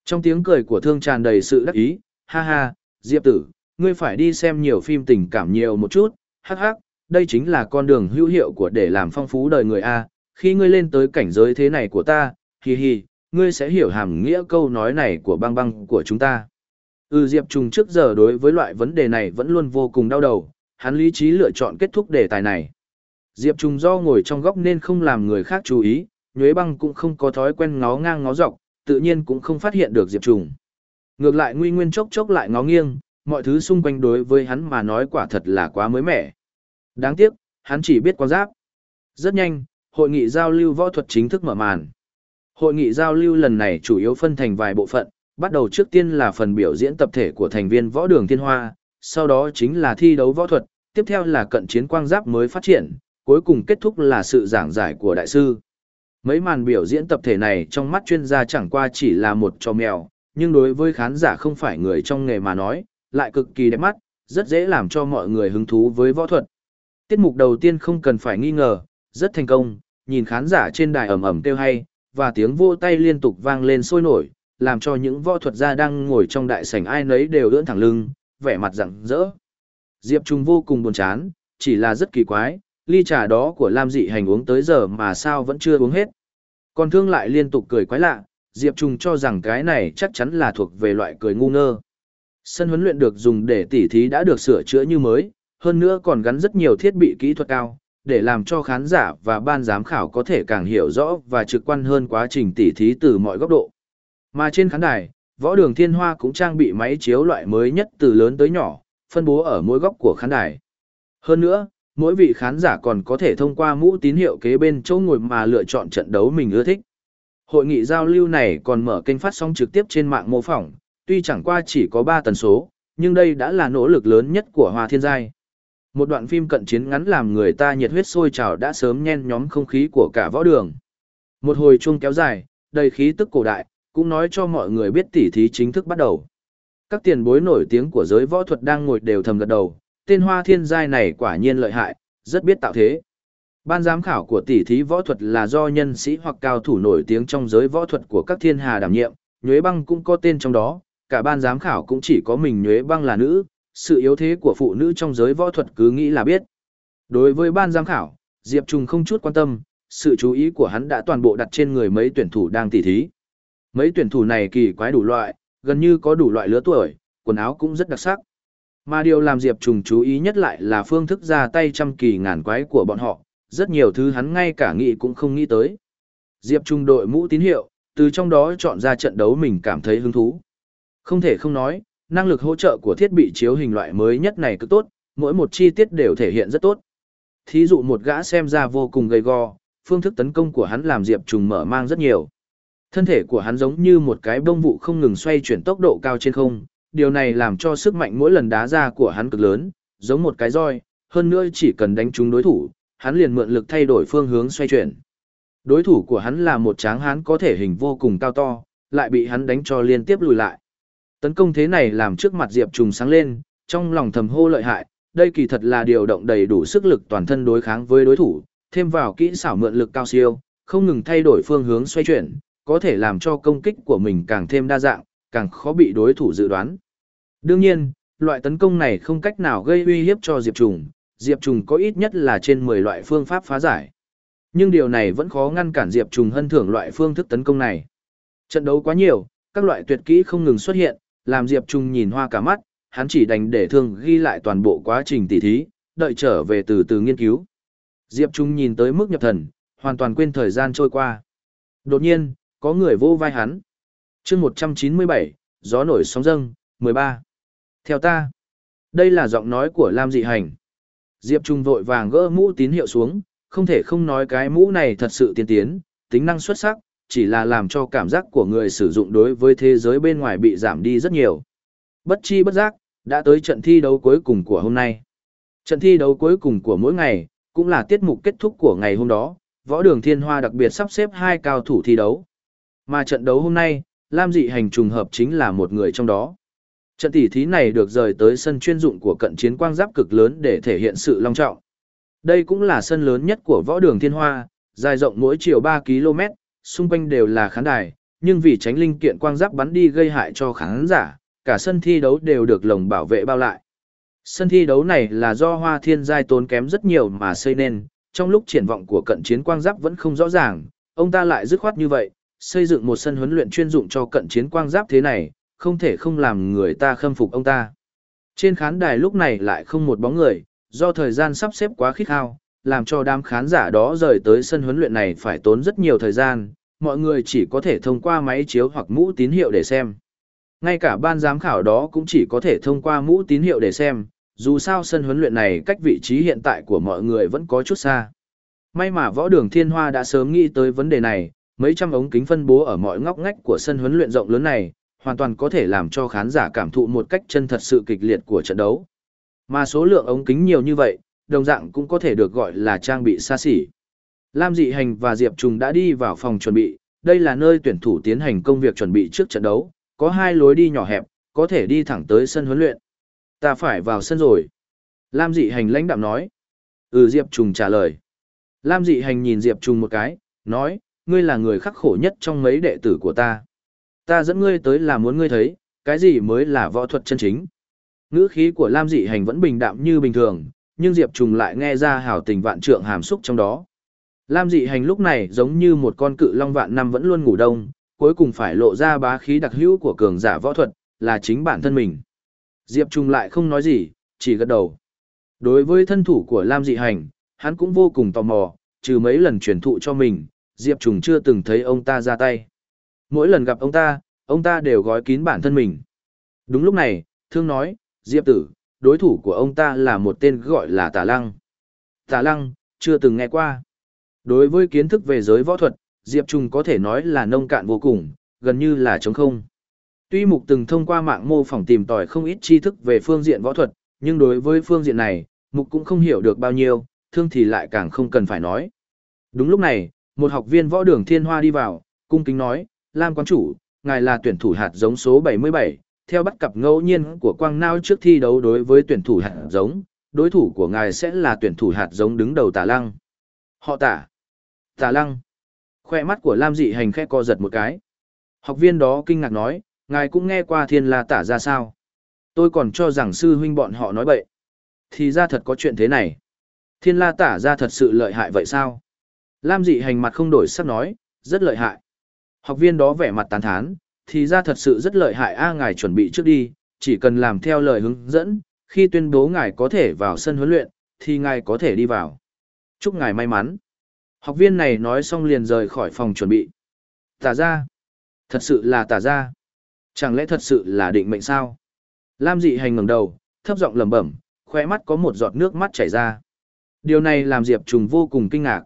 Trong tiếng cười của thương tràn đầy sự đắc ý, ha ha, Diệp tử, ngươi phải đi xem nhiều phim tình cảm nhiều một chút, hắc hắc, đây chính là con đường hữu hiệu của để làm phong phú đời người A, khi ngươi lên tới cảnh giới thế này của ta, hi hi, ngươi sẽ hiểu hàm nghĩa câu nói này của băng băng của chúng ta. Ừ Diệp Trùng trước giờ đối với loại vấn đề này vẫn luôn vô cùng đau đầu, hắn lý trí lựa chọn kết thúc đề tài này. Diệp Trùng do ngồi trong góc nên không làm người khác chú ý, nhuế băng cũng không có thói quen ngó ngang ngó dọc, tự nhiên cũng không phát hiện được Diệp Trùng. Ngược lại Nguy Nguyên chốc chốc lại ngó nghiêng, mọi thứ xung quanh đối với hắn mà nói quả thật là quá mới mẻ. Đáng tiếc, hắn chỉ biết quan giáp. Rất nhanh, hội nghị giao lưu võ thuật chính thức mở màn. Hội nghị giao lưu lần này chủ yếu phân thành vài bộ phận, bắt đầu trước tiên là phần biểu diễn tập thể của thành viên võ đường thiên hoa, sau đó chính là thi đấu võ thuật, tiếp theo là cận chiến quang giáp mới phát triển, cuối cùng kết thúc là sự giảng giải của đại sư. Mấy màn biểu diễn tập thể này trong mắt chuyên gia chẳng qua chỉ là một trò mèo, nhưng đối với khán giả không phải người trong nghề mà nói, lại cực kỳ đẹp mắt, rất dễ làm cho mọi người hứng thú với võ thuật. Tiết mục đầu tiên không cần phải nghi ngờ, rất thành công, nhìn khán giả trên đài ầm ầm kêu hay, và tiếng vô tay liên tục vang lên sôi nổi, làm cho những võ thuật gia đang ngồi trong đại sảnh ai nấy đều ưỡn thẳng lưng, vẻ mặt rạng rỡ. Diệp Trung vô cùng buồn chán, chỉ là rất kỳ quái, ly trà đó của Lam Dị Hành uống tới giờ mà sao vẫn chưa uống hết. Còn thương lại liên tục cười quái lạ, Diệp Trung cho rằng cái này chắc chắn là thuộc về loại cười ngu ngơ. Sân huấn luyện được dùng để tỉ thí đã được sửa chữa như mới, hơn nữa còn gắn rất nhiều thiết bị kỹ thuật cao, để làm cho khán giả và ban giám khảo có thể càng hiểu rõ và trực quan hơn quá trình tỉ thí từ mọi góc độ. Mà trên khán đài, võ đường thiên hoa cũng trang bị máy chiếu loại mới nhất từ lớn tới nhỏ, phân bố ở mỗi góc của khán đài. Hơn nữa, mỗi vị khán giả còn có thể thông qua mũ tín hiệu kế bên chỗ ngồi mà lựa chọn trận đấu mình ưa thích. Hội nghị giao lưu này còn mở kênh phát sóng trực tiếp trên mạng mô phỏng, tuy chẳng qua chỉ có 3 tần số, nhưng đây đã là nỗ lực lớn nhất của Hoa Thiên Giai. Một đoạn phim cận chiến ngắn làm người ta nhiệt huyết sôi trào đã sớm nhen nhóm không khí của cả võ đường. Một hồi chuông kéo dài, đầy khí tức cổ đại, cũng nói cho mọi người biết tỉ thí chính thức bắt đầu. Các tiền bối nổi tiếng của giới võ thuật đang ngồi đều thầm gật đầu, tên Hoa Thiên Giai này quả nhiên lợi hại, rất biết tạo thế. Ban giám khảo của tỷ thí võ thuật là do nhân sĩ hoặc cao thủ nổi tiếng trong giới võ thuật của các thiên hà đảm nhiệm, Nhuế Băng cũng có tên trong đó, cả ban giám khảo cũng chỉ có mình Nhuế Băng là nữ, sự yếu thế của phụ nữ trong giới võ thuật cứ nghĩ là biết. Đối với ban giám khảo, Diệp Trung không chút quan tâm, sự chú ý của hắn đã toàn bộ đặt trên người mấy tuyển thủ đang tỉ thí. Mấy tuyển thủ này kỳ quái đủ loại, gần như có đủ loại lứa tuổi, quần áo cũng rất đặc sắc. Mà điều làm Diệp Trùng chú ý nhất lại là phương thức ra tay trăm kỳ ngàn quái của bọn họ, rất nhiều thứ hắn ngay cả nghĩ cũng không nghĩ tới. Diệp Trùng đội mũ tín hiệu, từ trong đó chọn ra trận đấu mình cảm thấy hứng thú. Không thể không nói, năng lực hỗ trợ của thiết bị chiếu hình loại mới nhất này cực tốt, mỗi một chi tiết đều thể hiện rất tốt. Thí dụ một gã xem ra vô cùng gầy gò, phương thức tấn công của hắn làm Diệp Trùng mở mang rất nhiều. Thân thể của hắn giống như một cái bông vụ không ngừng xoay chuyển tốc độ cao trên không, điều này làm cho sức mạnh mỗi lần đá ra của hắn cực lớn, giống một cái roi, hơn nữa chỉ cần đánh trúng đối thủ, hắn liền mượn lực thay đổi phương hướng xoay chuyển. Đối thủ của hắn là một tráng hán có thể hình vô cùng cao to, lại bị hắn đánh cho liên tiếp lùi lại. Tấn công thế này làm trước mặt Diệp Trùng sáng lên, trong lòng thầm hô lợi hại, đây kỳ thật là điều động đầy đủ sức lực toàn thân đối kháng với đối thủ, thêm vào kỹ xảo mượn lực cao siêu, không ngừng thay đổi phương hướng xoay chuyển, có thể làm cho công kích của mình càng thêm đa dạng, càng khó bị đối thủ dự đoán. Đương nhiên, loại tấn công này không cách nào gây uy hiếp cho Diệp Trùng, Diệp Trùng có ít nhất là trên 10 loại phương pháp phá giải. Nhưng điều này vẫn khó ngăn cản Diệp Trùng hân thưởng loại phương thức tấn công này. Trận đấu quá nhiều, các loại tuyệt kỹ không ngừng xuất hiện, làm Diệp Trùng nhìn hoa cả mắt, hắn chỉ đành để thương ghi lại toàn bộ quá trình tỉ thí, đợi trở về từ từ nghiên cứu. Diệp Trung nhìn tới mức nhập thần, hoàn toàn quên thời gian trôi qua. Đột nhiên, có người vô vai hắn chương 197, gió nổi sóng dâng, 13. Theo ta, đây là giọng nói của Lam Dị Hành. Diệp Trung vội vàng gỡ mũ tín hiệu xuống, không thể không nói cái mũ này thật sự tiên tiến, tính năng xuất sắc, chỉ là làm cho cảm giác của người sử dụng đối với thế giới bên ngoài bị giảm đi rất nhiều. Bất chi bất giác, đã tới trận thi đấu cuối cùng của hôm nay. Trận thi đấu cuối cùng của mỗi ngày, cũng là tiết mục kết thúc của ngày hôm đó, võ đường thiên hoa đặc biệt sắp xếp hai cao thủ thi đấu. Mà trận đấu hôm nay, Lam dị hành trùng hợp chính là một người trong đó. Trận tỷ thí này được rời tới sân chuyên dụng của cận chiến quang giáp cực lớn để thể hiện sự long trọng. Đây cũng là sân lớn nhất của võ đường thiên hoa, dài rộng mỗi chiều 3 km, xung quanh đều là khán đài, nhưng vì tránh linh kiện quang giáp bắn đi gây hại cho khán giả, cả sân thi đấu đều được lồng bảo vệ bao lại. Sân thi đấu này là do Hoa Thiên Giai tốn kém rất nhiều mà xây nên, trong lúc triển vọng của cận chiến quang giáp vẫn không rõ ràng, ông ta lại dứt khoát như vậy, xây dựng một sân huấn luyện chuyên dụng cho cận chiến quang giáp thế này, không thể không làm người ta khâm phục ông ta. Trên khán đài lúc này lại không một bóng người, do thời gian sắp xếp quá khít khao, làm cho đám khán giả đó rời tới sân huấn luyện này phải tốn rất nhiều thời gian, mọi người chỉ có thể thông qua máy chiếu hoặc mũ tín hiệu để xem. Ngay cả ban giám khảo đó cũng chỉ có thể thông qua mũ tín hiệu để xem, dù sao sân huấn luyện này cách vị trí hiện tại của mọi người vẫn có chút xa. May mà võ đường thiên hoa đã sớm nghĩ tới vấn đề này, mấy trăm ống kính phân bố ở mọi ngóc ngách của sân huấn luyện rộng lớn này, hoàn toàn có thể làm cho khán giả cảm thụ một cách chân thật sự kịch liệt của trận đấu. Mà số lượng ống kính nhiều như vậy, đồng dạng cũng có thể được gọi là trang bị xa xỉ. Lam Dị Hành và Diệp Trùng đã đi vào phòng chuẩn bị, đây là nơi tuyển thủ tiến hành công việc chuẩn bị trước trận đấu, có hai lối đi nhỏ hẹp, có thể đi thẳng tới sân huấn luyện. Ta phải vào sân rồi. Lam dị hành lãnh đạm nói. Ừ Diệp Trùng trả lời. Lam dị hành nhìn Diệp Trùng một cái, nói, ngươi là người khắc khổ nhất trong mấy đệ tử của ta. Ta dẫn ngươi tới là muốn ngươi thấy, cái gì mới là võ thuật chân chính. Ngữ khí của Lam dị hành vẫn bình đạm như bình thường, nhưng Diệp Trùng lại nghe ra hảo tình vạn trượng hàm xúc trong đó. Lam dị hành lúc này giống như một con cự long vạn năm vẫn luôn ngủ đông, cuối cùng phải lộ ra bá khí đặc hữu của cường giả võ thuật, là chính bản thân mình. Diệp Trung lại không nói gì, chỉ gật đầu. Đối với thân thủ của Lam Dị Hành, hắn cũng vô cùng tò mò, trừ mấy lần truyền thụ cho mình, Diệp Trùng chưa từng thấy ông ta ra tay. Mỗi lần gặp ông ta, ông ta đều gói kín bản thân mình. Đúng lúc này, thương nói, Diệp tử, đối thủ của ông ta là một tên gọi là Tả Lăng. Tả Lăng, chưa từng nghe qua. Đối với kiến thức về giới võ thuật, Diệp Trùng có thể nói là nông cạn vô cùng, gần như là trống không. Tuy Mục từng thông qua mạng mô phỏng tìm tòi không ít tri thức về phương diện võ thuật, nhưng đối với phương diện này, Mục cũng không hiểu được bao nhiêu, thương thì lại càng không cần phải nói. Đúng lúc này, một học viên võ đường thiên hoa đi vào, cung kính nói, Lam quán chủ, ngài là tuyển thủ hạt giống số 77, theo bắt cặp ngẫu nhiên của Quang Nao trước thi đấu đối với tuyển thủ hạt giống, đối thủ của ngài sẽ là tuyển thủ hạt giống đứng đầu tả lăng. Họ tả. Tả lăng. Khoe mắt của Lam dị hành khẽ co giật một cái. Học viên đó kinh ngạc nói, ngài cũng nghe qua thiên la tả ra sao. Tôi còn cho rằng sư huynh bọn họ nói bậy. Thì ra thật có chuyện thế này. Thiên la tả ra thật sự lợi hại vậy sao? Lam dị hành mặt không đổi sắc nói, rất lợi hại. Học viên đó vẻ mặt tán thán, thì ra thật sự rất lợi hại a ngài chuẩn bị trước đi, chỉ cần làm theo lời hướng dẫn, khi tuyên bố ngài có thể vào sân huấn luyện, thì ngài có thể đi vào. Chúc ngài may mắn. Học viên này nói xong liền rời khỏi phòng chuẩn bị. Tả ra. Thật sự là tả ra. Chẳng lẽ thật sự là định mệnh sao? Lam dị hành ngẩng đầu, thấp giọng lẩm bẩm, khóe mắt có một giọt nước mắt chảy ra. Điều này làm Diệp Trùng vô cùng kinh ngạc.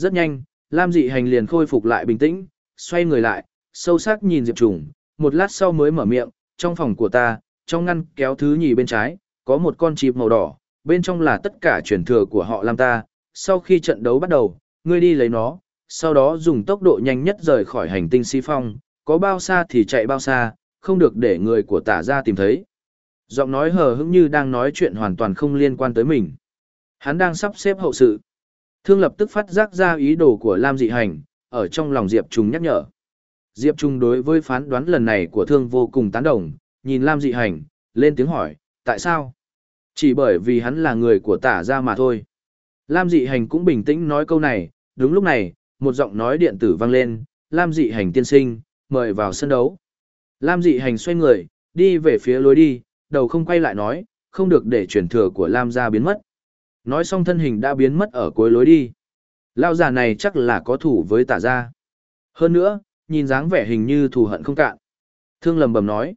Rất nhanh, Lam dị hành liền khôi phục lại bình tĩnh, xoay người lại, sâu sắc nhìn Diệp Trùng, một lát sau mới mở miệng, trong phòng của ta, trong ngăn kéo thứ nhì bên trái, có một con chip màu đỏ, bên trong là tất cả truyền thừa của họ Lam ta, sau khi trận đấu bắt đầu, ngươi đi lấy nó, sau đó dùng tốc độ nhanh nhất rời khỏi hành tinh si phong, có bao xa thì chạy bao xa, không được để người của tả ra tìm thấy. Giọng nói hờ hững như đang nói chuyện hoàn toàn không liên quan tới mình. Hắn đang sắp xếp hậu sự. Thương lập tức phát giác ra ý đồ của Lam dị hành, ở trong lòng Diệp Trung nhắc nhở. Diệp Trung đối với phán đoán lần này của thương vô cùng tán đồng, nhìn Lam dị hành, lên tiếng hỏi, tại sao? Chỉ bởi vì hắn là người của tả ra mà thôi. Lam dị hành cũng bình tĩnh nói câu này, đúng lúc này, một giọng nói điện tử vang lên, Lam dị hành tiên sinh, mời vào sân đấu. Lam dị hành xoay người, đi về phía lối đi, đầu không quay lại nói, không được để truyền thừa của Lam gia biến mất. Nói xong thân hình đã biến mất ở cuối lối đi. Lao giả này chắc là có thủ với tả gia. Hơn nữa, nhìn dáng vẻ hình như thù hận không cạn. Thương lầm bầm nói.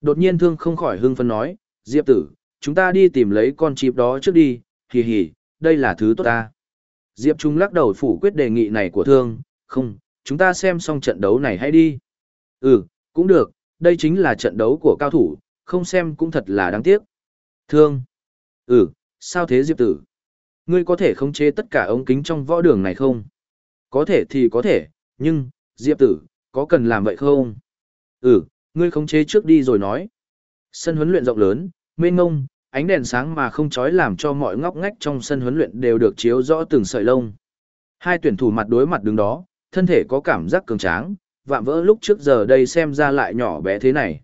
Đột nhiên thương không khỏi hưng phấn nói, Diệp tử, chúng ta đi tìm lấy con chip đó trước đi, hì hì, đây là thứ tốt ta. Diệp Trung lắc đầu phủ quyết đề nghị này của thương, không, chúng ta xem xong trận đấu này hay đi. Ừ, cũng được, đây chính là trận đấu của cao thủ, không xem cũng thật là đáng tiếc. Thương. Ừ, sao thế Diệp tử? Ngươi có thể khống chế tất cả ống kính trong võ đường này không? Có thể thì có thể, nhưng, Diệp tử, có cần làm vậy không? Ừ, ngươi khống chế trước đi rồi nói. Sân huấn luyện rộng lớn, mênh ngông, ánh đèn sáng mà không chói làm cho mọi ngóc ngách trong sân huấn luyện đều được chiếu rõ từng sợi lông. Hai tuyển thủ mặt đối mặt đứng đó, thân thể có cảm giác cường tráng, vạm vỡ lúc trước giờ đây xem ra lại nhỏ bé thế này.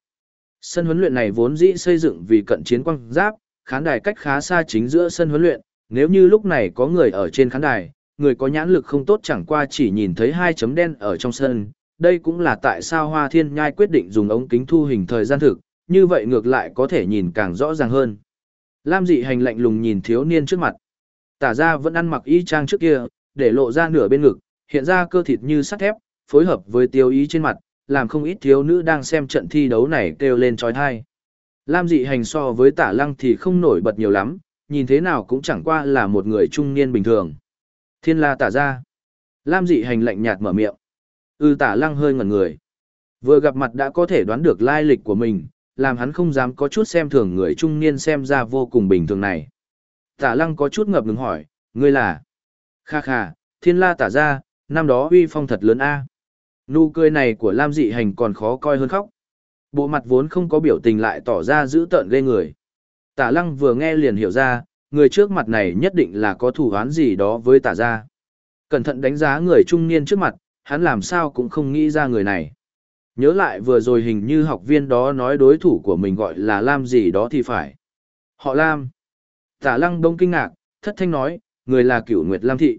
Sân huấn luyện này vốn dĩ xây dựng vì cận chiến quang giáp, khán đài cách khá xa chính giữa sân huấn luyện, nếu như lúc này có người ở trên khán đài, người có nhãn lực không tốt chẳng qua chỉ nhìn thấy hai chấm đen ở trong sân, đây cũng là tại sao Hoa Thiên Nhai quyết định dùng ống kính thu hình thời gian thực, như vậy ngược lại có thể nhìn càng rõ ràng hơn. Lam dị hành lạnh lùng nhìn thiếu niên trước mặt. Tả ra vẫn ăn mặc y trang trước kia, để lộ ra nửa bên ngực, hiện ra cơ thịt như sắt thép, phối hợp với tiêu ý trên mặt, làm không ít thiếu nữ đang xem trận thi đấu này kêu lên trói thai. Lam dị hành so với tả lăng thì không nổi bật nhiều lắm, nhìn thế nào cũng chẳng qua là một người trung niên bình thường. Thiên la tả ra. Lam dị hành lạnh nhạt mở miệng. Ư ừ, tả lăng hơi ngẩn người. Vừa gặp mặt đã có thể đoán được lai lịch của mình, làm hắn không dám có chút xem thường người trung niên xem ra vô cùng bình thường này. Tả lăng có chút ngập ngừng hỏi, ngươi là? Kha kha, thiên la tả ra, năm đó uy phong thật lớn a. Nụ cười này của Lam dị hành còn khó coi hơn khóc. Bộ mặt vốn không có biểu tình lại tỏ ra dữ tợn ghê người. Tả lăng vừa nghe liền hiểu ra, người trước mặt này nhất định là có thủ án gì đó với tả gia. Cẩn thận đánh giá người trung niên trước mặt, hắn làm sao cũng không nghĩ ra người này. Nhớ lại vừa rồi hình như học viên đó nói đối thủ của mình gọi là Lam gì đó thì phải. Họ Lam. Tả lăng đông kinh ngạc, thất thanh nói, người là cửu Nguyệt Lam Thị.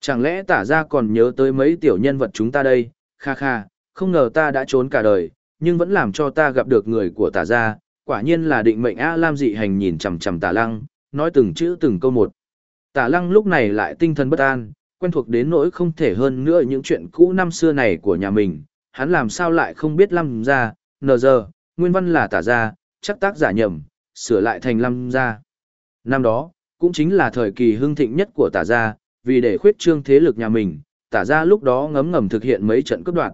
Chẳng lẽ tả ra còn nhớ tới mấy tiểu nhân vật chúng ta đây, kha kha, không ngờ ta đã trốn cả đời, nhưng vẫn làm cho ta gặp được người của tả Gia. quả nhiên là định mệnh A Lam dị hành nhìn chằm chằm tả lăng, nói từng chữ từng câu một. Tả lăng lúc này lại tinh thần bất an, quen thuộc đến nỗi không thể hơn nữa những chuyện cũ năm xưa này của nhà mình, hắn làm sao lại không biết Lam Gia? nờ giờ, nguyên văn là tả Gia, chắc tác giả nhầm, sửa lại thành Lam Gia. Năm đó, cũng chính là thời kỳ hưng thịnh nhất của tả gia, vì để khuyết trương thế lực nhà mình, tả gia lúc đó ngấm ngầm thực hiện mấy trận cướp đoạt.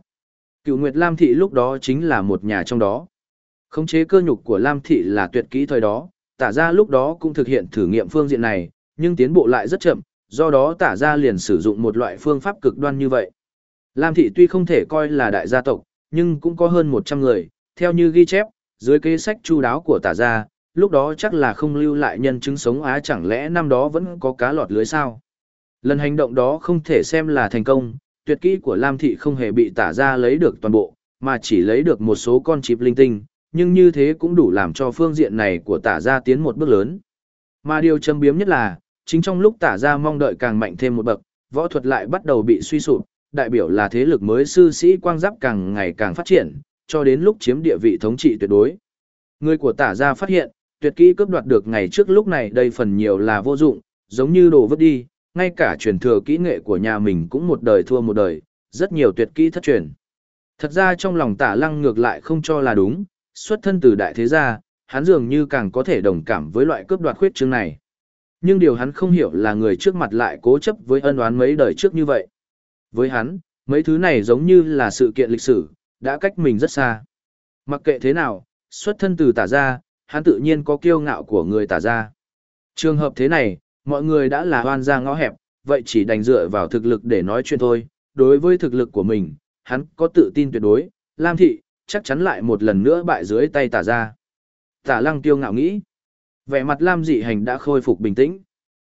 Cựu Nguyệt Lam Thị lúc đó chính là một nhà trong đó. Khống chế cơ nhục của Lam Thị là tuyệt kỹ thời đó, tả gia lúc đó cũng thực hiện thử nghiệm phương diện này, nhưng tiến bộ lại rất chậm, do đó tả gia liền sử dụng một loại phương pháp cực đoan như vậy. Lam Thị tuy không thể coi là đại gia tộc, nhưng cũng có hơn 100 người, theo như ghi chép, dưới kế sách chu đáo của tả gia, lúc đó chắc là không lưu lại nhân chứng sống á chẳng lẽ năm đó vẫn có cá lọt lưới sao. Lần hành động đó không thể xem là thành công, tuyệt kỹ của Lam Thị không hề bị tả gia lấy được toàn bộ, mà chỉ lấy được một số con chip linh tinh, nhưng như thế cũng đủ làm cho phương diện này của tả gia tiến một bước lớn. Mà điều châm biếm nhất là, chính trong lúc tả gia mong đợi càng mạnh thêm một bậc, võ thuật lại bắt đầu bị suy sụp, đại biểu là thế lực mới sư sĩ quang giáp càng ngày càng phát triển, cho đến lúc chiếm địa vị thống trị tuyệt đối. Người của tả gia phát hiện, tuyệt kỹ cướp đoạt được ngày trước lúc này đây phần nhiều là vô dụng, giống như đồ vứt đi, ngay cả truyền thừa kỹ nghệ của nhà mình cũng một đời thua một đời, rất nhiều tuyệt kỹ thất truyền. Thật ra trong lòng tả lăng ngược lại không cho là đúng, xuất thân từ đại thế gia, hắn dường như càng có thể đồng cảm với loại cướp đoạt khuyết chương này. Nhưng điều hắn không hiểu là người trước mặt lại cố chấp với ân oán mấy đời trước như vậy. Với hắn, mấy thứ này giống như là sự kiện lịch sử, đã cách mình rất xa. Mặc kệ thế nào, xuất thân từ tả gia, hắn tự nhiên có kiêu ngạo của người tả gia. Trường hợp thế này, mọi người đã là hoan ra ngõ hẹp, vậy chỉ đành dựa vào thực lực để nói chuyện thôi. Đối với thực lực của mình, hắn có tự tin tuyệt đối, Lam Thị, chắc chắn lại một lần nữa bại dưới tay tả gia. Tả lăng tiêu ngạo nghĩ. Vẻ mặt Lam dị hành đã khôi phục bình tĩnh.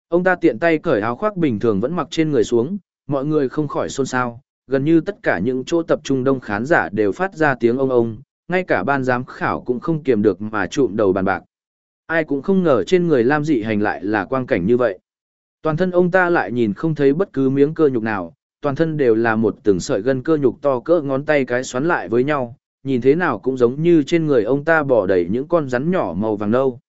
Ông ta tiện tay cởi áo khoác bình thường vẫn mặc trên người xuống, mọi người không khỏi xôn xao, gần như tất cả những chỗ tập trung đông khán giả đều phát ra tiếng ông ông, ngay cả ban giám khảo cũng không kiềm được mà trụm đầu bàn bạc. Ai cũng không ngờ trên người Lam dị hành lại là quang cảnh như vậy. Toàn thân ông ta lại nhìn không thấy bất cứ miếng cơ nhục nào, toàn thân đều là một từng sợi gân cơ nhục to cỡ ngón tay cái xoắn lại với nhau, nhìn thế nào cũng giống như trên người ông ta bỏ đầy những con rắn nhỏ màu vàng nâu.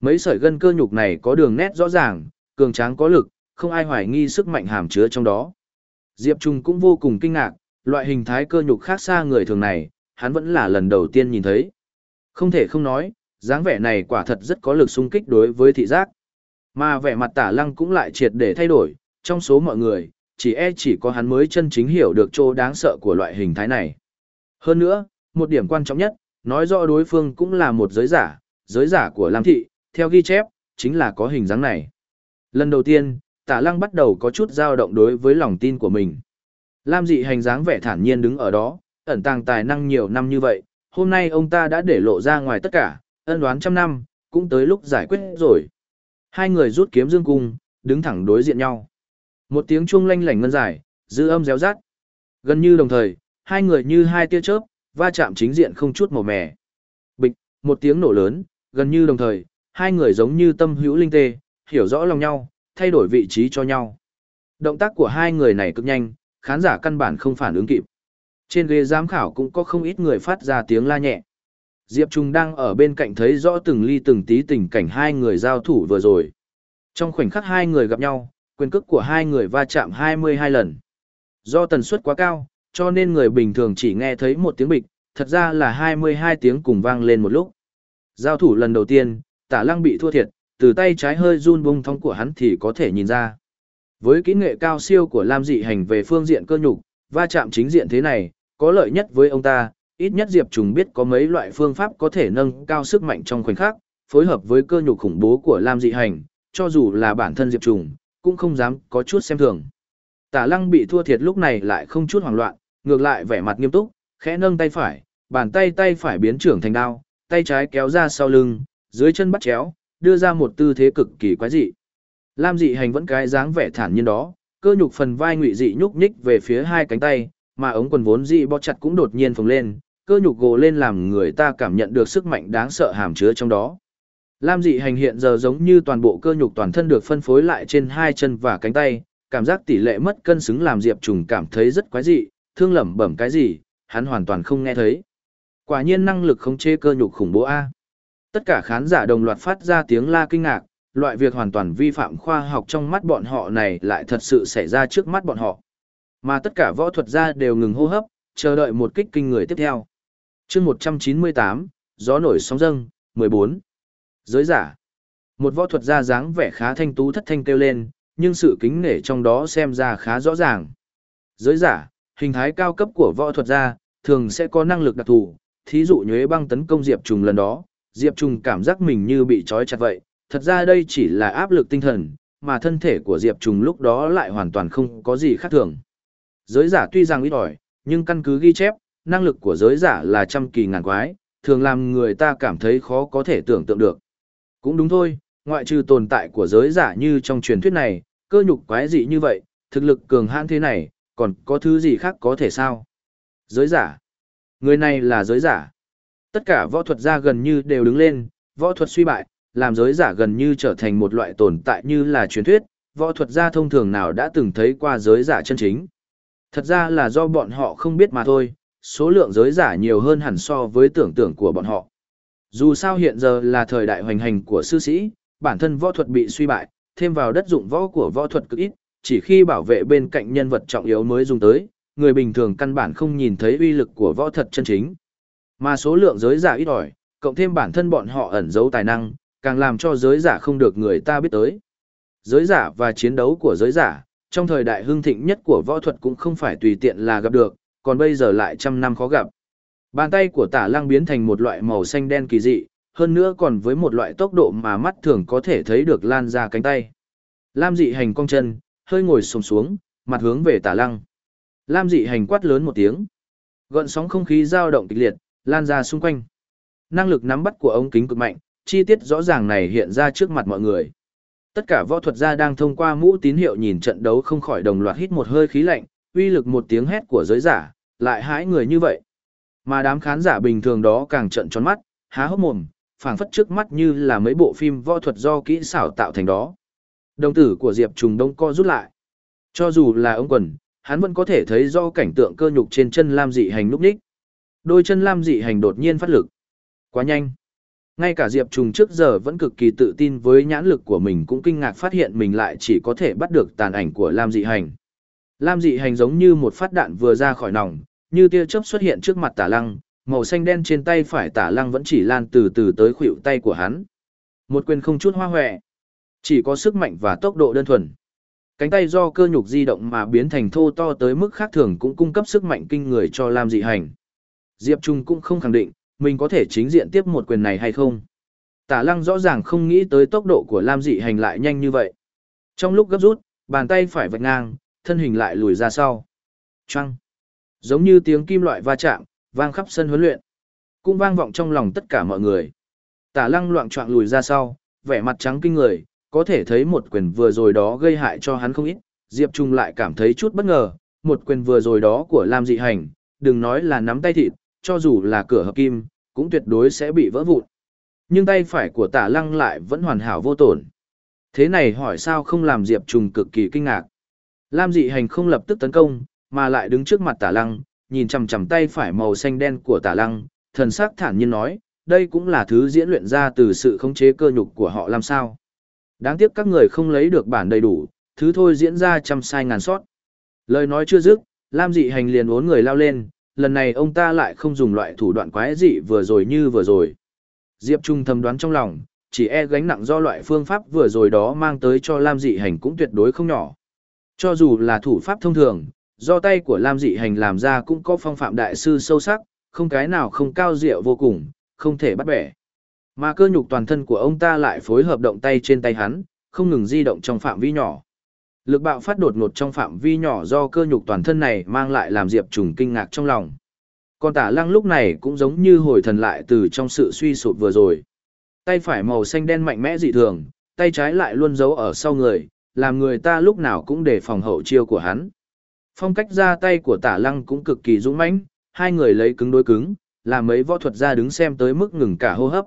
Mấy sợi gân cơ nhục này có đường nét rõ ràng, cường tráng có lực, không ai hoài nghi sức mạnh hàm chứa trong đó. Diệp Trung cũng vô cùng kinh ngạc, loại hình thái cơ nhục khác xa người thường này, hắn vẫn là lần đầu tiên nhìn thấy. Không thể không nói, dáng vẻ này quả thật rất có lực xung kích đối với thị giác. Mà vẻ mặt tả lăng cũng lại triệt để thay đổi, trong số mọi người, chỉ e chỉ có hắn mới chân chính hiểu được chỗ đáng sợ của loại hình thái này. Hơn nữa, một điểm quan trọng nhất, nói rõ đối phương cũng là một giới giả, giới giả của Lam Thị, theo ghi chép, chính là có hình dáng này. Lần đầu tiên, tả lăng bắt đầu có chút dao động đối với lòng tin của mình. Lam dị hành dáng vẻ thản nhiên đứng ở đó, ẩn tàng tài năng nhiều năm như vậy, hôm nay ông ta đã để lộ ra ngoài tất cả, ân đoán trăm năm, cũng tới lúc giải quyết rồi. Hai người rút kiếm dương cung, đứng thẳng đối diện nhau. Một tiếng chuông lanh lảnh ngân dài, dư âm réo rắt. Gần như đồng thời, hai người như hai tia chớp, va chạm chính diện không chút màu mè. Bịch, một tiếng nổ lớn, gần như đồng thời, hai người giống như tâm hữu linh tê, hiểu rõ lòng nhau, thay đổi vị trí cho nhau. Động tác của hai người này cực nhanh, khán giả căn bản không phản ứng kịp. Trên ghế giám khảo cũng có không ít người phát ra tiếng la nhẹ. Diệp Trung đang ở bên cạnh thấy rõ từng ly từng tí tình cảnh hai người giao thủ vừa rồi. Trong khoảnh khắc hai người gặp nhau, quyền cước của hai người va chạm 22 lần. Do tần suất quá cao, cho nên người bình thường chỉ nghe thấy một tiếng bịch, thật ra là 22 tiếng cùng vang lên một lúc. Giao thủ lần đầu tiên, tả lăng bị thua thiệt, từ tay trái hơi run bung thong của hắn thì có thể nhìn ra. Với kỹ nghệ cao siêu của Lam dị hành về phương diện cơ nhục, va chạm chính diện thế này, có lợi nhất với ông ta, ít nhất Diệp Trùng biết có mấy loại phương pháp có thể nâng cao sức mạnh trong khoảnh khắc, phối hợp với cơ nhục khủng bố của Lam dị hành, cho dù là bản thân Diệp Trùng, cũng không dám có chút xem thường. Tả lăng bị thua thiệt lúc này lại không chút hoảng loạn, ngược lại vẻ mặt nghiêm túc, khẽ nâng tay phải, bàn tay tay phải biến trưởng thành đao, tay trái kéo ra sau lưng, dưới chân bắt chéo, đưa ra một tư thế cực kỳ quái dị. Lam dị hành vẫn cái dáng vẻ thản nhiên đó, cơ nhục phần vai ngụy dị nhúc nhích về phía hai cánh tay, mà ống quần vốn dị bó chặt cũng đột nhiên phồng lên, cơ nhục gồ lên làm người ta cảm nhận được sức mạnh đáng sợ hàm chứa trong đó. Lam dị hành hiện giờ giống như toàn bộ cơ nhục toàn thân được phân phối lại trên hai chân và cánh tay, cảm giác tỷ lệ mất cân xứng làm Diệp Trùng cảm thấy rất quái dị, thương lẩm bẩm cái gì, hắn hoàn toàn không nghe thấy. Quả nhiên năng lực khống chế cơ nhục khủng bố A. Tất cả khán giả đồng loạt phát ra tiếng la kinh ngạc, loại việc hoàn toàn vi phạm khoa học trong mắt bọn họ này lại thật sự xảy ra trước mắt bọn họ. Mà tất cả võ thuật gia đều ngừng hô hấp, chờ đợi một kích kinh người tiếp theo chương 198, gió nổi sóng dâng, 14. Giới giả. Một võ thuật gia dáng vẻ khá thanh tú thất thanh kêu lên, nhưng sự kính nể trong đó xem ra khá rõ ràng. Giới giả, hình thái cao cấp của võ thuật gia, thường sẽ có năng lực đặc thù, thí dụ nhuế băng tấn công Diệp Trùng lần đó, Diệp Trùng cảm giác mình như bị trói chặt vậy, thật ra đây chỉ là áp lực tinh thần, mà thân thể của Diệp Trùng lúc đó lại hoàn toàn không có gì khác thường. Giới giả tuy rằng ít ỏi, nhưng căn cứ ghi chép, năng lực của giới giả là trăm kỳ ngàn quái, thường làm người ta cảm thấy khó có thể tưởng tượng được. Cũng đúng thôi, ngoại trừ tồn tại của giới giả như trong truyền thuyết này, cơ nhục quái dị như vậy, thực lực cường hãn thế này, còn có thứ gì khác có thể sao? Giới giả. Người này là giới giả. Tất cả võ thuật gia gần như đều đứng lên, võ thuật suy bại, làm giới giả gần như trở thành một loại tồn tại như là truyền thuyết, võ thuật gia thông thường nào đã từng thấy qua giới giả chân chính. Thật ra là do bọn họ không biết mà thôi, số lượng giới giả nhiều hơn hẳn so với tưởng tượng của bọn họ. Dù sao hiện giờ là thời đại hoành hành của sư sĩ, bản thân võ thuật bị suy bại, thêm vào đất dụng võ của võ thuật cực ít, chỉ khi bảo vệ bên cạnh nhân vật trọng yếu mới dùng tới, người bình thường căn bản không nhìn thấy uy lực của võ thuật chân chính. Mà số lượng giới giả ít ỏi, cộng thêm bản thân bọn họ ẩn giấu tài năng, càng làm cho giới giả không được người ta biết tới. Giới giả và chiến đấu của giới giả, trong thời đại hưng thịnh nhất của võ thuật cũng không phải tùy tiện là gặp được, còn bây giờ lại trăm năm khó gặp. Bàn tay của tả lăng biến thành một loại màu xanh đen kỳ dị, hơn nữa còn với một loại tốc độ mà mắt thường có thể thấy được lan ra cánh tay. Lam dị hành cong chân, hơi ngồi sồm xuống, mặt hướng về tả lăng. Lam dị hành quát lớn một tiếng. Gợn sóng không khí dao động kịch liệt, lan ra xung quanh. Năng lực nắm bắt của ống kính cực mạnh, chi tiết rõ ràng này hiện ra trước mặt mọi người. Tất cả võ thuật gia đang thông qua mũ tín hiệu nhìn trận đấu không khỏi đồng loạt hít một hơi khí lạnh, uy lực một tiếng hét của giới giả, lại hãi người như vậy. Mà đám khán giả bình thường đó càng trận tròn mắt, há hốc mồm, phảng phất trước mắt như là mấy bộ phim võ thuật do kỹ xảo tạo thành đó. Đồng tử của Diệp Trùng Đông co rút lại. Cho dù là ông quần, hắn vẫn có thể thấy do cảnh tượng cơ nhục trên chân Lam dị hành lúc ních. Đôi chân Lam dị hành đột nhiên phát lực. Quá nhanh. Ngay cả Diệp Trùng trước giờ vẫn cực kỳ tự tin với nhãn lực của mình cũng kinh ngạc phát hiện mình lại chỉ có thể bắt được tàn ảnh của Lam dị hành. Lam dị hành giống như một phát đạn vừa ra khỏi nòng, như tia chớp xuất hiện trước mặt tả lăng, màu xanh đen trên tay phải tả lăng vẫn chỉ lan từ từ tới khuỷu tay của hắn. Một quyền không chút hoa hoẹ, chỉ có sức mạnh và tốc độ đơn thuần. Cánh tay do cơ nhục di động mà biến thành thô to tới mức khác thường cũng cung cấp sức mạnh kinh người cho Lam dị hành. Diệp Trung cũng không khẳng định, mình có thể chính diện tiếp một quyền này hay không. Tả lăng rõ ràng không nghĩ tới tốc độ của Lam dị hành lại nhanh như vậy. Trong lúc gấp rút, bàn tay phải vạch ngang, thân hình lại lùi ra sau. Choang! Giống như tiếng kim loại va chạm, vang khắp sân huấn luyện. Cũng vang vọng trong lòng tất cả mọi người. Tả lăng loạn choạng lùi ra sau, vẻ mặt trắng kinh người, có thể thấy một quyền vừa rồi đó gây hại cho hắn không ít. Diệp Trung lại cảm thấy chút bất ngờ, một quyền vừa rồi đó của Lam dị hành, đừng nói là nắm tay thịt, cho dù là cửa hợp kim, cũng tuyệt đối sẽ bị vỡ vụn. Nhưng tay phải của tả lăng lại vẫn hoàn hảo vô tổn. Thế này hỏi sao không làm Diệp Trung cực kỳ kinh ngạc. Lam dị hành không lập tức tấn công, mà lại đứng trước mặt tả lăng, nhìn chằm chằm tay phải màu xanh đen của tả lăng, thần sắc thản nhiên nói, đây cũng là thứ diễn luyện ra từ sự khống chế cơ nhục của họ làm sao. Đáng tiếc các người không lấy được bản đầy đủ, thứ thôi diễn ra trăm sai ngàn sót. Lời nói chưa dứt, Lam dị hành liền uốn người lao lên, lần này ông ta lại không dùng loại thủ đoạn quái dị vừa rồi như vừa rồi. Diệp Trung thầm đoán trong lòng, chỉ e gánh nặng do loại phương pháp vừa rồi đó mang tới cho Lam dị hành cũng tuyệt đối không nhỏ. Cho dù là thủ pháp thông thường, do tay của Lam dị hành làm ra cũng có phong phạm đại sư sâu sắc, không cái nào không cao diệu vô cùng, không thể bắt bẻ. Mà cơ nhục toàn thân của ông ta lại phối hợp động tay trên tay hắn, không ngừng di động trong phạm vi nhỏ. Lực bạo phát đột ngột trong phạm vi nhỏ do cơ nhục toàn thân này mang lại làm Diệp Trùng kinh ngạc trong lòng. Còn tả lăng lúc này cũng giống như hồi thần lại từ trong sự suy sụp vừa rồi. Tay phải màu xanh đen mạnh mẽ dị thường, tay trái lại luôn giấu ở sau người, làm người ta lúc nào cũng để phòng hậu chiêu của hắn. Phong cách ra tay của tả lăng cũng cực kỳ dũng mãnh, hai người lấy cứng đối cứng, làm mấy võ thuật gia đứng xem tới mức ngừng cả hô hấp.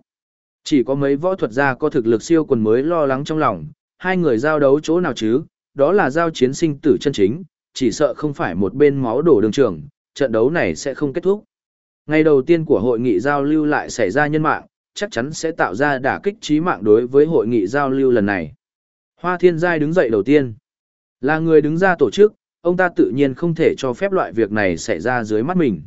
Chỉ có mấy võ thuật gia có thực lực siêu quần mới lo lắng trong lòng, hai người giao đấu chỗ nào chứ, đó là giao chiến sinh tử chân chính, chỉ sợ không phải một bên máu đổ đường trường, trận đấu này sẽ không kết thúc. Ngày đầu tiên của hội nghị giao lưu lại xảy ra nhân mạng, chắc chắn sẽ tạo ra đả kích trí mạng đối với hội nghị giao lưu lần này. Hoa Thiên Giai đứng dậy đầu tiên. Là người đứng ra tổ chức, ông ta tự nhiên không thể cho phép loại việc này xảy ra dưới mắt mình.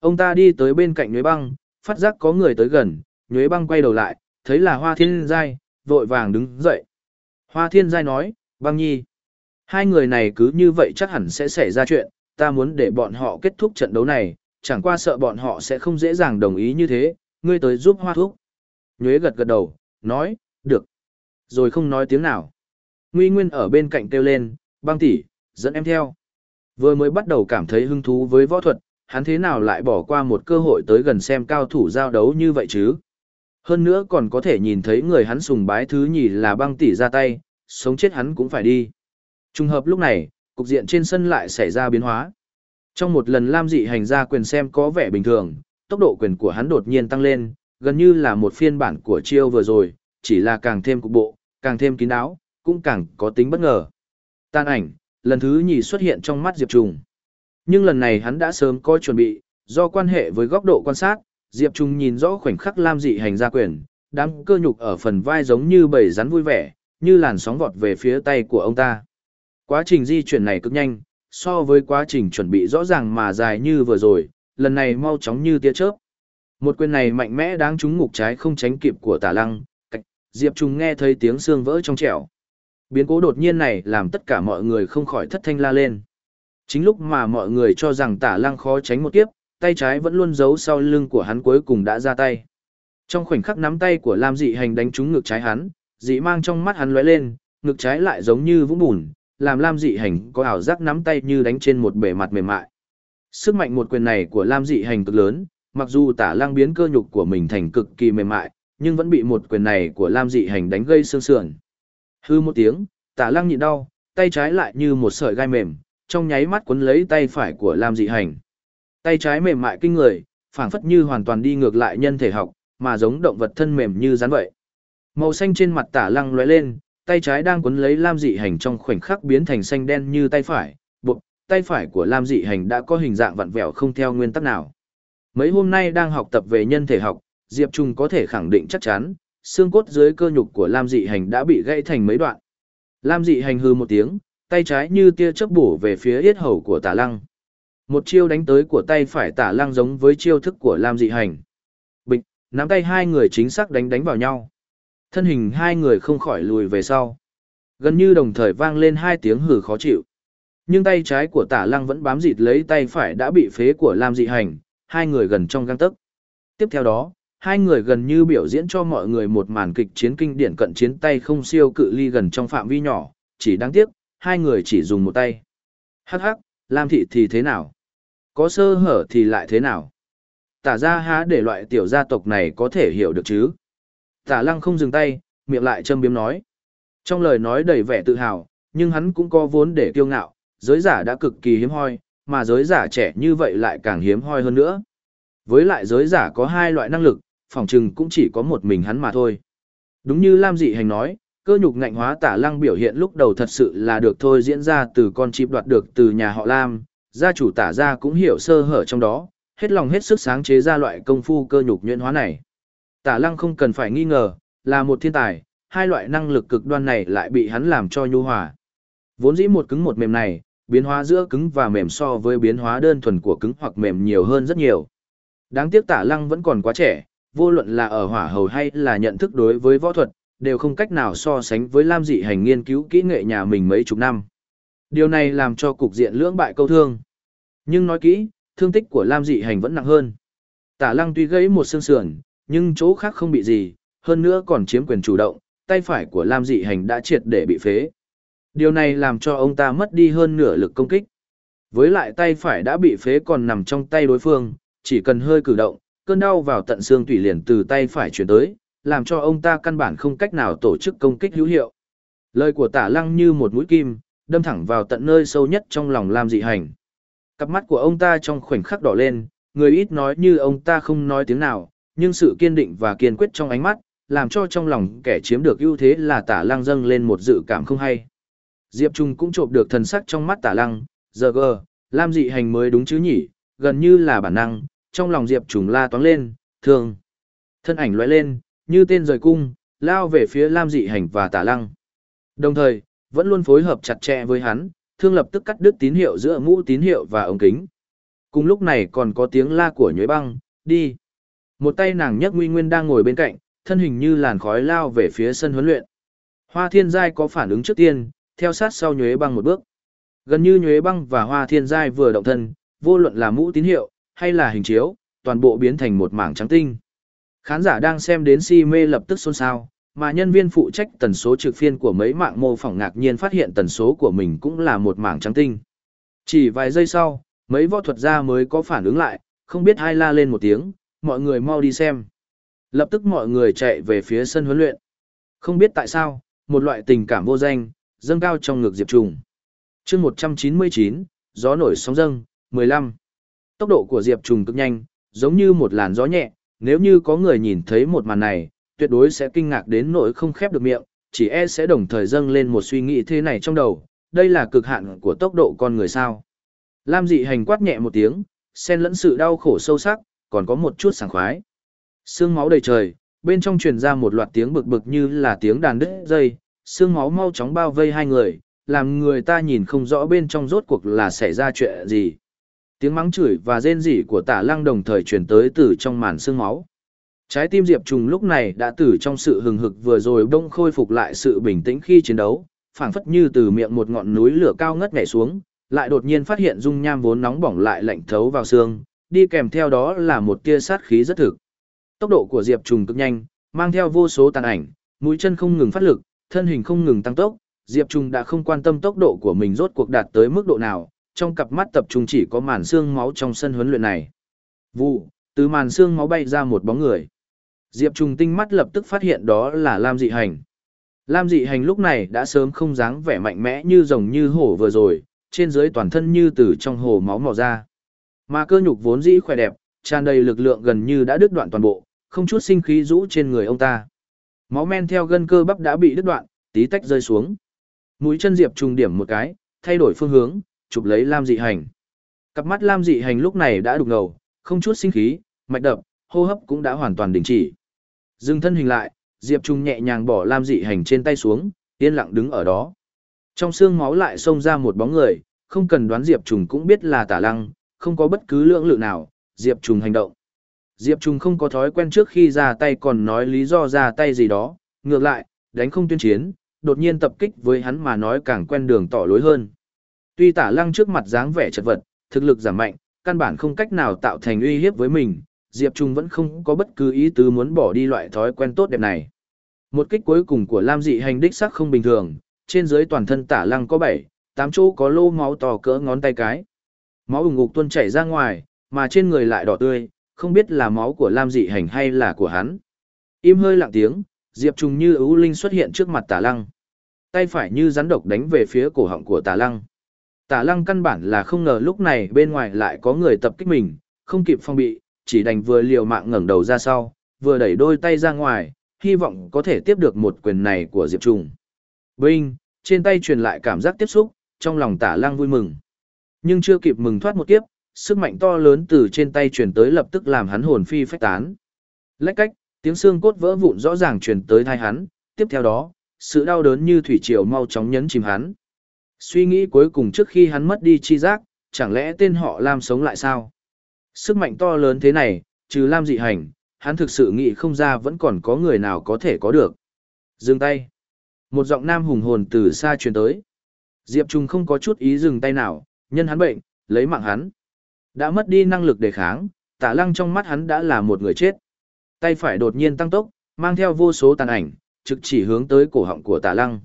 Ông ta đi tới bên cạnh Nhuế Băng, phát giác có người tới gần, Nhuế Băng quay đầu lại, thấy là Hoa Thiên Giai, vội vàng đứng dậy. Hoa Thiên Giai nói, Băng Nhi. Hai người này cứ như vậy chắc hẳn sẽ xảy ra chuyện, ta muốn để bọn họ kết thúc trận đấu này, chẳng qua sợ bọn họ sẽ không dễ dàng đồng ý như thế, ngươi tới giúp hoa thuốc. Nhuế gật gật đầu, nói, được. Rồi không nói tiếng nào. Nguy Nguyên ở bên cạnh kêu lên, băng tỷ, dẫn em theo. Vừa mới bắt đầu cảm thấy hứng thú với võ thuật, hắn thế nào lại bỏ qua một cơ hội tới gần xem cao thủ giao đấu như vậy chứ? Hơn nữa còn có thể nhìn thấy người hắn sùng bái thứ nhì là băng tỷ ra tay, sống chết hắn cũng phải đi. Trùng hợp lúc này, cục diện trên sân lại xảy ra biến hóa. Trong một lần Lam dị hành ra quyền xem có vẻ bình thường, tốc độ quyền của hắn đột nhiên tăng lên, gần như là một phiên bản của chiêu vừa rồi, chỉ là càng thêm cục bộ, càng thêm kín đáo, cũng càng có tính bất ngờ. Tan ảnh, lần thứ nhì xuất hiện trong mắt Diệp Trùng. Nhưng lần này hắn đã sớm có chuẩn bị, do quan hệ với góc độ quan sát, Diệp Trùng nhìn rõ khoảnh khắc Lam dị hành ra quyền, đám cơ nhục ở phần vai giống như bầy rắn vui vẻ, như làn sóng vọt về phía tay của ông ta. Quá trình di chuyển này cực nhanh, so với quá trình chuẩn bị rõ ràng mà dài như vừa rồi, lần này mau chóng như tia chớp. Một quyền này mạnh mẽ đáng trúng ngục trái không tránh kịp của tả lăng, Cách, Diệp Trung nghe thấy tiếng xương vỡ trong trẻo. Biến cố đột nhiên này làm tất cả mọi người không khỏi thất thanh la lên. Chính lúc mà mọi người cho rằng tả lăng khó tránh một kiếp, tay trái vẫn luôn giấu sau lưng của hắn cuối cùng đã ra tay. Trong khoảnh khắc nắm tay của Lam dị hành đánh trúng ngực trái hắn, dị mang trong mắt hắn lóe lên, ngực trái lại giống như vũng bùn, làm Lam dị hành có ảo giác nắm tay như đánh trên một bề mặt mềm mại. Sức mạnh một quyền này của Lam dị hành cực lớn, mặc dù tả lăng biến cơ nhục của mình thành cực kỳ mềm mại, nhưng vẫn bị một quyền này của Lam dị hành đánh gây xương sườn. Hư một tiếng, tả lăng nhịn đau, tay trái lại như một sợi gai mềm, trong nháy mắt cuốn lấy tay phải của Lam dị hành. Tay trái mềm mại kinh người, phảng phất như hoàn toàn đi ngược lại nhân thể học, mà giống động vật thân mềm như rắn vậy. Màu xanh trên mặt tả lăng lóe lên, tay trái đang cuốn lấy Lam Dị Hành trong khoảnh khắc biến thành xanh đen như tay phải, bộ, tay phải của Lam Dị Hành đã có hình dạng vặn vẹo không theo nguyên tắc nào. Mấy hôm nay đang học tập về nhân thể học, Diệp Trung có thể khẳng định chắc chắn, xương cốt dưới cơ nhục của Lam Dị Hành đã bị gãy thành mấy đoạn. Lam Dị Hành hư một tiếng, tay trái như tia chớp bổ về phía yết hầu của Tả Lăng. Một chiêu đánh tới của tay phải Tả Lăng giống với chiêu thức của Lam Dị Hành. Bịch, nắm tay hai người chính xác đánh đánh vào nhau. Thân hình hai người không khỏi lùi về sau. Gần như đồng thời vang lên hai tiếng hừ khó chịu. Nhưng tay trái của Tả Lăng vẫn bám dịt lấy tay phải đã bị phế của Lam Dị Hành, hai người gần trong gang tấc. Tiếp theo đó, hai người gần như biểu diễn cho mọi người một màn kịch chiến kinh điển cận chiến tay không siêu cự ly gần trong phạm vi nhỏ, chỉ đáng tiếc, hai người chỉ dùng một tay. Hắc hắc, Lam thị thì thế nào? Có sơ hở thì lại thế nào? Tả ra há để loại tiểu gia tộc này có thể hiểu được chứ? Tả lăng không dừng tay, miệng lại châm biếm nói. Trong lời nói đầy vẻ tự hào, nhưng hắn cũng có vốn để kiêu ngạo, giới giả đã cực kỳ hiếm hoi, mà giới giả trẻ như vậy lại càng hiếm hoi hơn nữa. Với lại giới giả có hai loại năng lực, phỏng chừng cũng chỉ có một mình hắn mà thôi. Đúng như Lam Dị Hành nói, cơ nhục ngạnh hóa tả lăng biểu hiện lúc đầu thật sự là được thôi diễn ra từ con chip đoạt được từ nhà họ Lam, gia chủ tả ra cũng hiểu sơ hở trong đó, hết lòng hết sức sáng chế ra loại công phu cơ nhục nhuyễn hóa này. Tả lăng không cần phải nghi ngờ, là một thiên tài, hai loại năng lực cực đoan này lại bị hắn làm cho nhu hòa. Vốn dĩ một cứng một mềm này, biến hóa giữa cứng và mềm so với biến hóa đơn thuần của cứng hoặc mềm nhiều hơn rất nhiều. Đáng tiếc tả lăng vẫn còn quá trẻ, vô luận là ở hỏa hầu hay là nhận thức đối với võ thuật, đều không cách nào so sánh với Lam Dị Hành nghiên cứu kỹ nghệ nhà mình mấy chục năm. Điều này làm cho cục diện lưỡng bại câu thương. Nhưng nói kỹ, thương tích của Lam Dị Hành vẫn nặng hơn. Tả Lăng tuy gãy một xương sườn, nhưng chỗ khác không bị gì, hơn nữa còn chiếm quyền chủ động, tay phải của Lam Dị Hành đã triệt để bị phế. Điều này làm cho ông ta mất đi hơn nửa lực công kích. Với lại tay phải đã bị phế còn nằm trong tay đối phương, chỉ cần hơi cử động, cơn đau vào tận xương tủy liền từ tay phải chuyển tới, làm cho ông ta căn bản không cách nào tổ chức công kích hữu hiệu. Lời của tả lăng như một mũi kim, đâm thẳng vào tận nơi sâu nhất trong lòng Lam dị hành. Cặp mắt của ông ta trong khoảnh khắc đỏ lên, người ít nói như ông ta không nói tiếng nào, nhưng sự kiên định và kiên quyết trong ánh mắt, làm cho trong lòng kẻ chiếm được ưu thế là tả lăng dâng lên một dự cảm không hay. Diệp Trung cũng trộm được thần sắc trong mắt tả lăng, giờ gờ, Lam dị hành mới đúng chứ nhỉ, gần như là bản năng, trong lòng Diệp trùng la toáng lên, thường. Thân ảnh lóe lên, như tên rời cung, lao về phía Lam dị hành và tả lăng. Đồng thời, vẫn luôn phối hợp chặt chẽ với hắn, thương lập tức cắt đứt tín hiệu giữa mũ tín hiệu và ống kính. Cùng lúc này còn có tiếng la của nhuế băng, đi. Một tay nàng nhấc nguy nguyên đang ngồi bên cạnh, thân hình như làn khói lao về phía sân huấn luyện. Hoa thiên giai có phản ứng trước tiên, theo sát sau nhuế băng một bước. Gần như nhuế băng và hoa thiên giai vừa động thân, vô luận là mũ tín hiệu, hay là hình chiếu, toàn bộ biến thành một mảng trắng tinh. Khán giả đang xem đến si mê lập tức xôn xao, mà nhân viên phụ trách tần số trực phiên của mấy mạng mô phỏng ngạc nhiên phát hiện tần số của mình cũng là một mảng trắng tinh. Chỉ vài giây sau, mấy võ thuật gia mới có phản ứng lại, không biết ai la lên một tiếng, mọi người mau đi xem. Lập tức mọi người chạy về phía sân huấn luyện. Không biết tại sao, một loại tình cảm vô danh, dâng cao trong ngực Diệp Trùng. chương 199, gió nổi sóng dâng, 15. Tốc độ của Diệp Trùng cực nhanh, giống như một làn gió nhẹ, nếu như có người nhìn thấy một màn này, tuyệt đối sẽ kinh ngạc đến nỗi không khép được miệng, chỉ e sẽ đồng thời dâng lên một suy nghĩ thế này trong đầu, đây là cực hạn của tốc độ con người sao. Lam dị hành quát nhẹ một tiếng, xen lẫn sự đau khổ sâu sắc, còn có một chút sảng khoái. Sương máu đầy trời, bên trong truyền ra một loạt tiếng bực bực như là tiếng đàn đứt dây, sương máu mau chóng bao vây hai người, làm người ta nhìn không rõ bên trong rốt cuộc là xảy ra chuyện gì. Tiếng mắng chửi và rên rỉ của tả lăng đồng thời truyền tới từ trong màn sương máu. Trái tim Diệp Trùng lúc này đã từ trong sự hừng hực vừa rồi bỗng khôi phục lại sự bình tĩnh khi chiến đấu, phảng phất như từ miệng một ngọn núi lửa cao ngất nhảy xuống, lại đột nhiên phát hiện dung nham vốn nóng bỏng lại lạnh thấu vào xương, đi kèm theo đó là một tia sát khí rất thực. Tốc độ của Diệp Trùng cực nhanh, mang theo vô số tàn ảnh, mũi chân không ngừng phát lực, thân hình không ngừng tăng tốc, Diệp Trùng đã không quan tâm tốc độ của mình rốt cuộc đạt tới mức độ nào, trong cặp mắt tập trung chỉ có màn xương máu trong sân huấn luyện này. Vụ, từ màn xương máu bay ra một bóng người. Diệp Trùng tinh mắt lập tức phát hiện đó là Lam Dị Hành. Lam Dị Hành lúc này đã sớm không dáng vẻ mạnh mẽ như rồng như hổ vừa rồi, trên dưới toàn thân như từ trong hồ máu mò ra. Mà cơ nhục vốn dĩ khỏe đẹp, tràn đầy lực lượng gần như đã đứt đoạn toàn bộ, không chút sinh khí rũ trên người ông ta. Máu men theo gân cơ bắp đã bị đứt đoạn, tí tách rơi xuống. Mũi chân Diệp Trung điểm một cái, thay đổi phương hướng, chụp lấy Lam Dị Hành. Cặp mắt Lam Dị Hành lúc này đã đục ngầu, không chút sinh khí, mạch đập, hô hấp cũng đã hoàn toàn đình chỉ. Dừng thân hình lại, Diệp Trung nhẹ nhàng bỏ Lam Dị Hành trên tay xuống, yên lặng đứng ở đó. Trong xương máu lại xông ra một bóng người, không cần đoán Diệp Trung cũng biết là Tả Lăng, không có bất cứ lượng lự nào, Diệp Trung hành động. Diệp Trung không có thói quen trước khi ra tay còn nói lý do ra tay gì đó, ngược lại, đánh không tuyên chiến, đột nhiên tập kích với hắn mà nói càng quen đường tỏ lối hơn. Tuy Tả Lăng trước mặt dáng vẻ chật vật, thực lực giảm mạnh, căn bản không cách nào tạo thành uy hiếp với mình, Diệp Trung vẫn không có bất cứ ý tứ muốn bỏ đi loại thói quen tốt đẹp này. Một kích cuối cùng của Lam Dị Hành đích sắc không bình thường, trên dưới toàn thân Tả Lăng có 7, 8 chỗ có lô máu to cỡ ngón tay cái. Máu ủng ngục tuôn chảy ra ngoài, mà trên người lại đỏ tươi, không biết là máu của Lam Dị Hành hay là của hắn. Im hơi lặng tiếng, Diệp Trung như ưu linh xuất hiện trước mặt Tả Lăng. Tay phải như rắn độc đánh về phía cổ họng của Tả Lăng. Tả Lăng căn bản là không ngờ lúc này bên ngoài lại có người tập kích mình, không kịp phong bị, chỉ đành vừa liều mạng ngẩng đầu ra sau, vừa đẩy đôi tay ra ngoài, hy vọng có thể tiếp được một quyền này của Diệp Trùng. Binh, trên tay truyền lại cảm giác tiếp xúc, trong lòng Tả Lăng vui mừng. Nhưng chưa kịp mừng thoát một kiếp, sức mạnh to lớn từ trên tay truyền tới lập tức làm hắn hồn phi phách tán. Lách cách, tiếng xương cốt vỡ vụn rõ ràng truyền tới thai hắn, tiếp theo đó, sự đau đớn như thủy triều mau chóng nhấn chìm hắn. Suy nghĩ cuối cùng trước khi hắn mất đi chi giác, chẳng lẽ tên họ Lam sống lại sao? Sức mạnh to lớn thế này, trừ Lam dị hành, hắn thực sự nghĩ không ra vẫn còn có người nào có thể có được. Dừng tay. Một giọng nam hùng hồn từ xa truyền tới. Diệp Trung không có chút ý dừng tay nào, nhân hắn bệnh, lấy mạng hắn. Đã mất đi năng lực đề kháng, tả lăng trong mắt hắn đã là một người chết. Tay phải đột nhiên tăng tốc, mang theo vô số tàn ảnh, trực chỉ hướng tới cổ họng của tả lăng.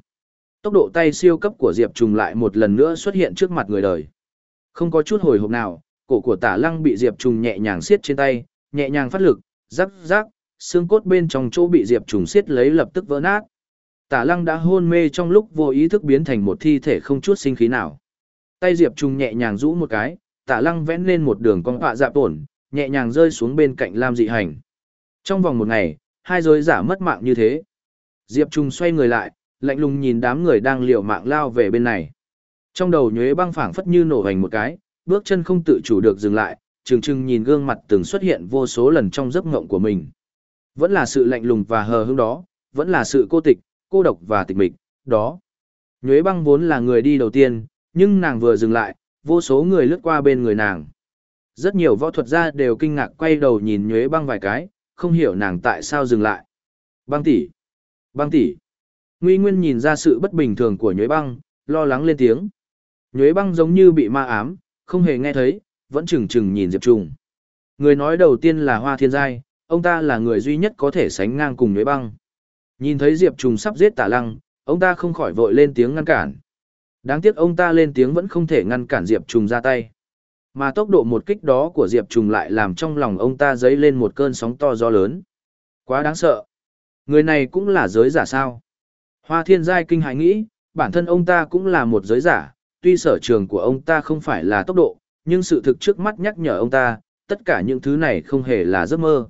Tốc độ tay siêu cấp của Diệp Trùng lại một lần nữa xuất hiện trước mặt người đời. Không có chút hồi hộp nào, cổ của tả lăng bị Diệp Trùng nhẹ nhàng siết trên tay, nhẹ nhàng phát lực, rắc rắc, xương cốt bên trong chỗ bị Diệp Trùng siết lấy lập tức vỡ nát. Tả lăng đã hôn mê trong lúc vô ý thức biến thành một thi thể không chút sinh khí nào. Tay Diệp Trùng nhẹ nhàng rũ một cái, tả lăng vẽ lên một đường cong họa dạp tổn, nhẹ nhàng rơi xuống bên cạnh Lam dị hành. Trong vòng một ngày, hai giới giả mất mạng như thế. Diệp Trùng xoay người lại, lạnh lùng nhìn đám người đang liều mạng lao về bên này. Trong đầu nhuế băng phảng phất như nổ hành một cái, bước chân không tự chủ được dừng lại, trừng trừng nhìn gương mặt từng xuất hiện vô số lần trong giấc ngộng của mình. Vẫn là sự lạnh lùng và hờ hững đó, vẫn là sự cô tịch, cô độc và tịch mịch, đó. Nhuế băng vốn là người đi đầu tiên, nhưng nàng vừa dừng lại, vô số người lướt qua bên người nàng. Rất nhiều võ thuật gia đều kinh ngạc quay đầu nhìn nhuế băng vài cái, không hiểu nàng tại sao dừng lại. Băng tỷ, băng tỷ. Nguy Nguyên nhìn ra sự bất bình thường của nhuế băng, lo lắng lên tiếng. Nhuế băng giống như bị ma ám, không hề nghe thấy, vẫn chừng chừng nhìn Diệp Trùng. Người nói đầu tiên là Hoa Thiên Giai, ông ta là người duy nhất có thể sánh ngang cùng nhuế băng. Nhìn thấy Diệp Trùng sắp giết tả lăng, ông ta không khỏi vội lên tiếng ngăn cản. Đáng tiếc ông ta lên tiếng vẫn không thể ngăn cản Diệp Trùng ra tay. Mà tốc độ một kích đó của Diệp Trùng lại làm trong lòng ông ta dấy lên một cơn sóng to gió lớn. Quá đáng sợ. Người này cũng là giới giả sao. Hoa thiên giai kinh hãi nghĩ, bản thân ông ta cũng là một giới giả, tuy sở trường của ông ta không phải là tốc độ, nhưng sự thực trước mắt nhắc nhở ông ta, tất cả những thứ này không hề là giấc mơ.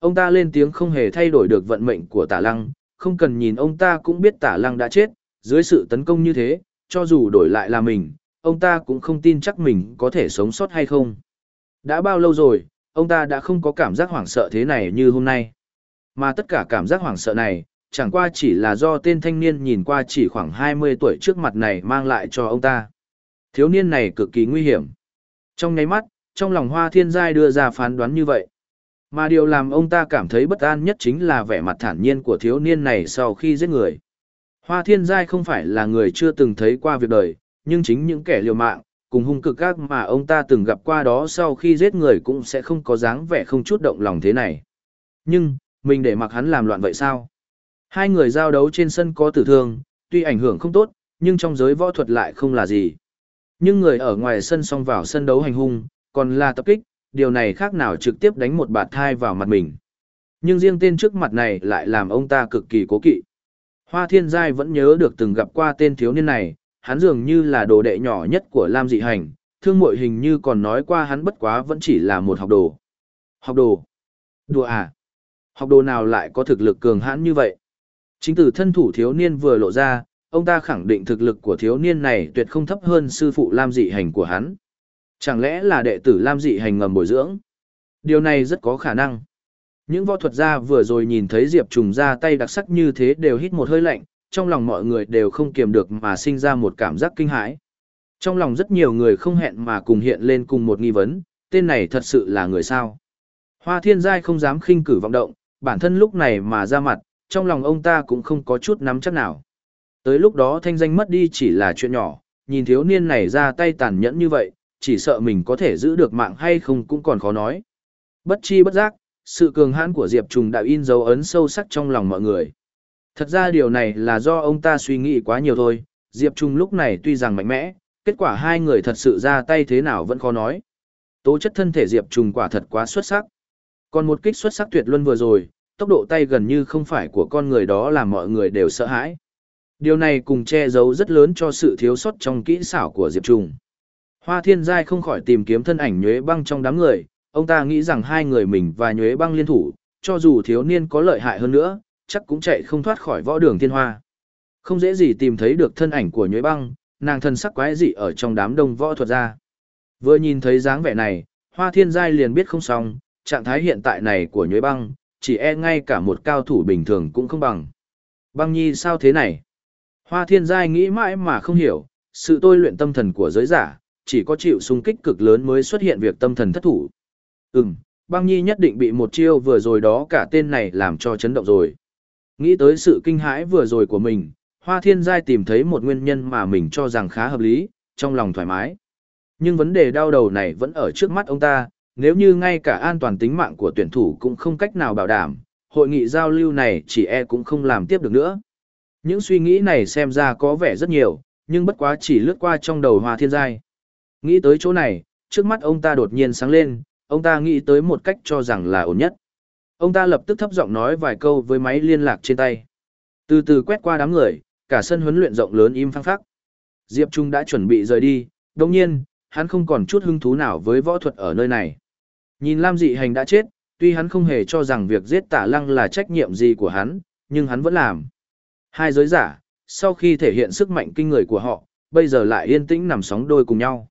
Ông ta lên tiếng không hề thay đổi được vận mệnh của tả lăng, không cần nhìn ông ta cũng biết tả lăng đã chết, dưới sự tấn công như thế, cho dù đổi lại là mình, ông ta cũng không tin chắc mình có thể sống sót hay không. Đã bao lâu rồi, ông ta đã không có cảm giác hoảng sợ thế này như hôm nay. Mà tất cả cảm giác hoảng sợ này, chẳng qua chỉ là do tên thanh niên nhìn qua chỉ khoảng 20 tuổi trước mặt này mang lại cho ông ta. Thiếu niên này cực kỳ nguy hiểm. Trong nháy mắt, trong lòng hoa thiên giai đưa ra phán đoán như vậy. Mà điều làm ông ta cảm thấy bất an nhất chính là vẻ mặt thản nhiên của thiếu niên này sau khi giết người. Hoa thiên giai không phải là người chưa từng thấy qua việc đời, nhưng chính những kẻ liều mạng, cùng hung cực các mà ông ta từng gặp qua đó sau khi giết người cũng sẽ không có dáng vẻ không chút động lòng thế này. Nhưng, mình để mặc hắn làm loạn vậy sao? Hai người giao đấu trên sân có tử thương, tuy ảnh hưởng không tốt, nhưng trong giới võ thuật lại không là gì. Nhưng người ở ngoài sân xông vào sân đấu hành hung, còn là tập kích, điều này khác nào trực tiếp đánh một bạt thai vào mặt mình. Nhưng riêng tên trước mặt này lại làm ông ta cực kỳ cố kỵ. Hoa Thiên Giai vẫn nhớ được từng gặp qua tên thiếu niên này, hắn dường như là đồ đệ nhỏ nhất của Lam Dị Hành, thương mội hình như còn nói qua hắn bất quá vẫn chỉ là một học đồ. Học đồ? Đùa à? Học đồ nào lại có thực lực cường hãn như vậy? Chính từ thân thủ thiếu niên vừa lộ ra, ông ta khẳng định thực lực của thiếu niên này tuyệt không thấp hơn sư phụ Lam dị hành của hắn. Chẳng lẽ là đệ tử Lam dị hành ngầm bồi dưỡng? Điều này rất có khả năng. Những võ thuật gia vừa rồi nhìn thấy Diệp Trùng ra tay đặc sắc như thế đều hít một hơi lạnh, trong lòng mọi người đều không kiềm được mà sinh ra một cảm giác kinh hãi. Trong lòng rất nhiều người không hẹn mà cùng hiện lên cùng một nghi vấn, tên này thật sự là người sao? Hoa thiên giai không dám khinh cử vọng động, bản thân lúc này mà ra mặt, trong lòng ông ta cũng không có chút nắm chắc nào. Tới lúc đó thanh danh mất đi chỉ là chuyện nhỏ, nhìn thiếu niên này ra tay tàn nhẫn như vậy, chỉ sợ mình có thể giữ được mạng hay không cũng còn khó nói. Bất chi bất giác, sự cường hãn của Diệp Trùng đã in dấu ấn sâu sắc trong lòng mọi người. Thật ra điều này là do ông ta suy nghĩ quá nhiều thôi, Diệp Trùng lúc này tuy rằng mạnh mẽ, kết quả hai người thật sự ra tay thế nào vẫn khó nói. Tố chất thân thể Diệp Trùng quả thật quá xuất sắc. Còn một kích xuất sắc tuyệt luân vừa rồi, tốc độ tay gần như không phải của con người đó làm mọi người đều sợ hãi. Điều này cùng che giấu rất lớn cho sự thiếu sót trong kỹ xảo của Diệp Trùng. Hoa Thiên Giai không khỏi tìm kiếm thân ảnh nhuế băng trong đám người, ông ta nghĩ rằng hai người mình và nhuế băng liên thủ, cho dù thiếu niên có lợi hại hơn nữa, chắc cũng chạy không thoát khỏi võ đường thiên hoa. Không dễ gì tìm thấy được thân ảnh của nhuế băng, nàng thân sắc quái dị ở trong đám đông võ thuật ra. Vừa nhìn thấy dáng vẻ này, Hoa Thiên Giai liền biết không xong, trạng thái hiện tại này của nhuế băng, chỉ e ngay cả một cao thủ bình thường cũng không bằng. Băng nhi sao thế này? Hoa Thiên Giai nghĩ mãi mà không hiểu, sự tôi luyện tâm thần của giới giả, chỉ có chịu xung kích cực lớn mới xuất hiện việc tâm thần thất thủ. Ừm, băng nhi nhất định bị một chiêu vừa rồi đó cả tên này làm cho chấn động rồi. Nghĩ tới sự kinh hãi vừa rồi của mình, Hoa Thiên Giai tìm thấy một nguyên nhân mà mình cho rằng khá hợp lý, trong lòng thoải mái. Nhưng vấn đề đau đầu này vẫn ở trước mắt ông ta, nếu như ngay cả an toàn tính mạng của tuyển thủ cũng không cách nào bảo đảm, hội nghị giao lưu này chỉ e cũng không làm tiếp được nữa. Những suy nghĩ này xem ra có vẻ rất nhiều, nhưng bất quá chỉ lướt qua trong đầu Hoa Thiên Giai. Nghĩ tới chỗ này, trước mắt ông ta đột nhiên sáng lên, ông ta nghĩ tới một cách cho rằng là ổn nhất. Ông ta lập tức thấp giọng nói vài câu với máy liên lạc trên tay. Từ từ quét qua đám người, cả sân huấn luyện rộng lớn im phăng phắc. Diệp Trung đã chuẩn bị rời đi, đồng nhiên, hắn không còn chút hứng thú nào với võ thuật ở nơi này. Nhìn Lam dị hành đã chết, tuy hắn không hề cho rằng việc giết tả lăng là trách nhiệm gì của hắn, nhưng hắn vẫn làm. Hai giới giả, sau khi thể hiện sức mạnh kinh người của họ, bây giờ lại yên tĩnh nằm sóng đôi cùng nhau.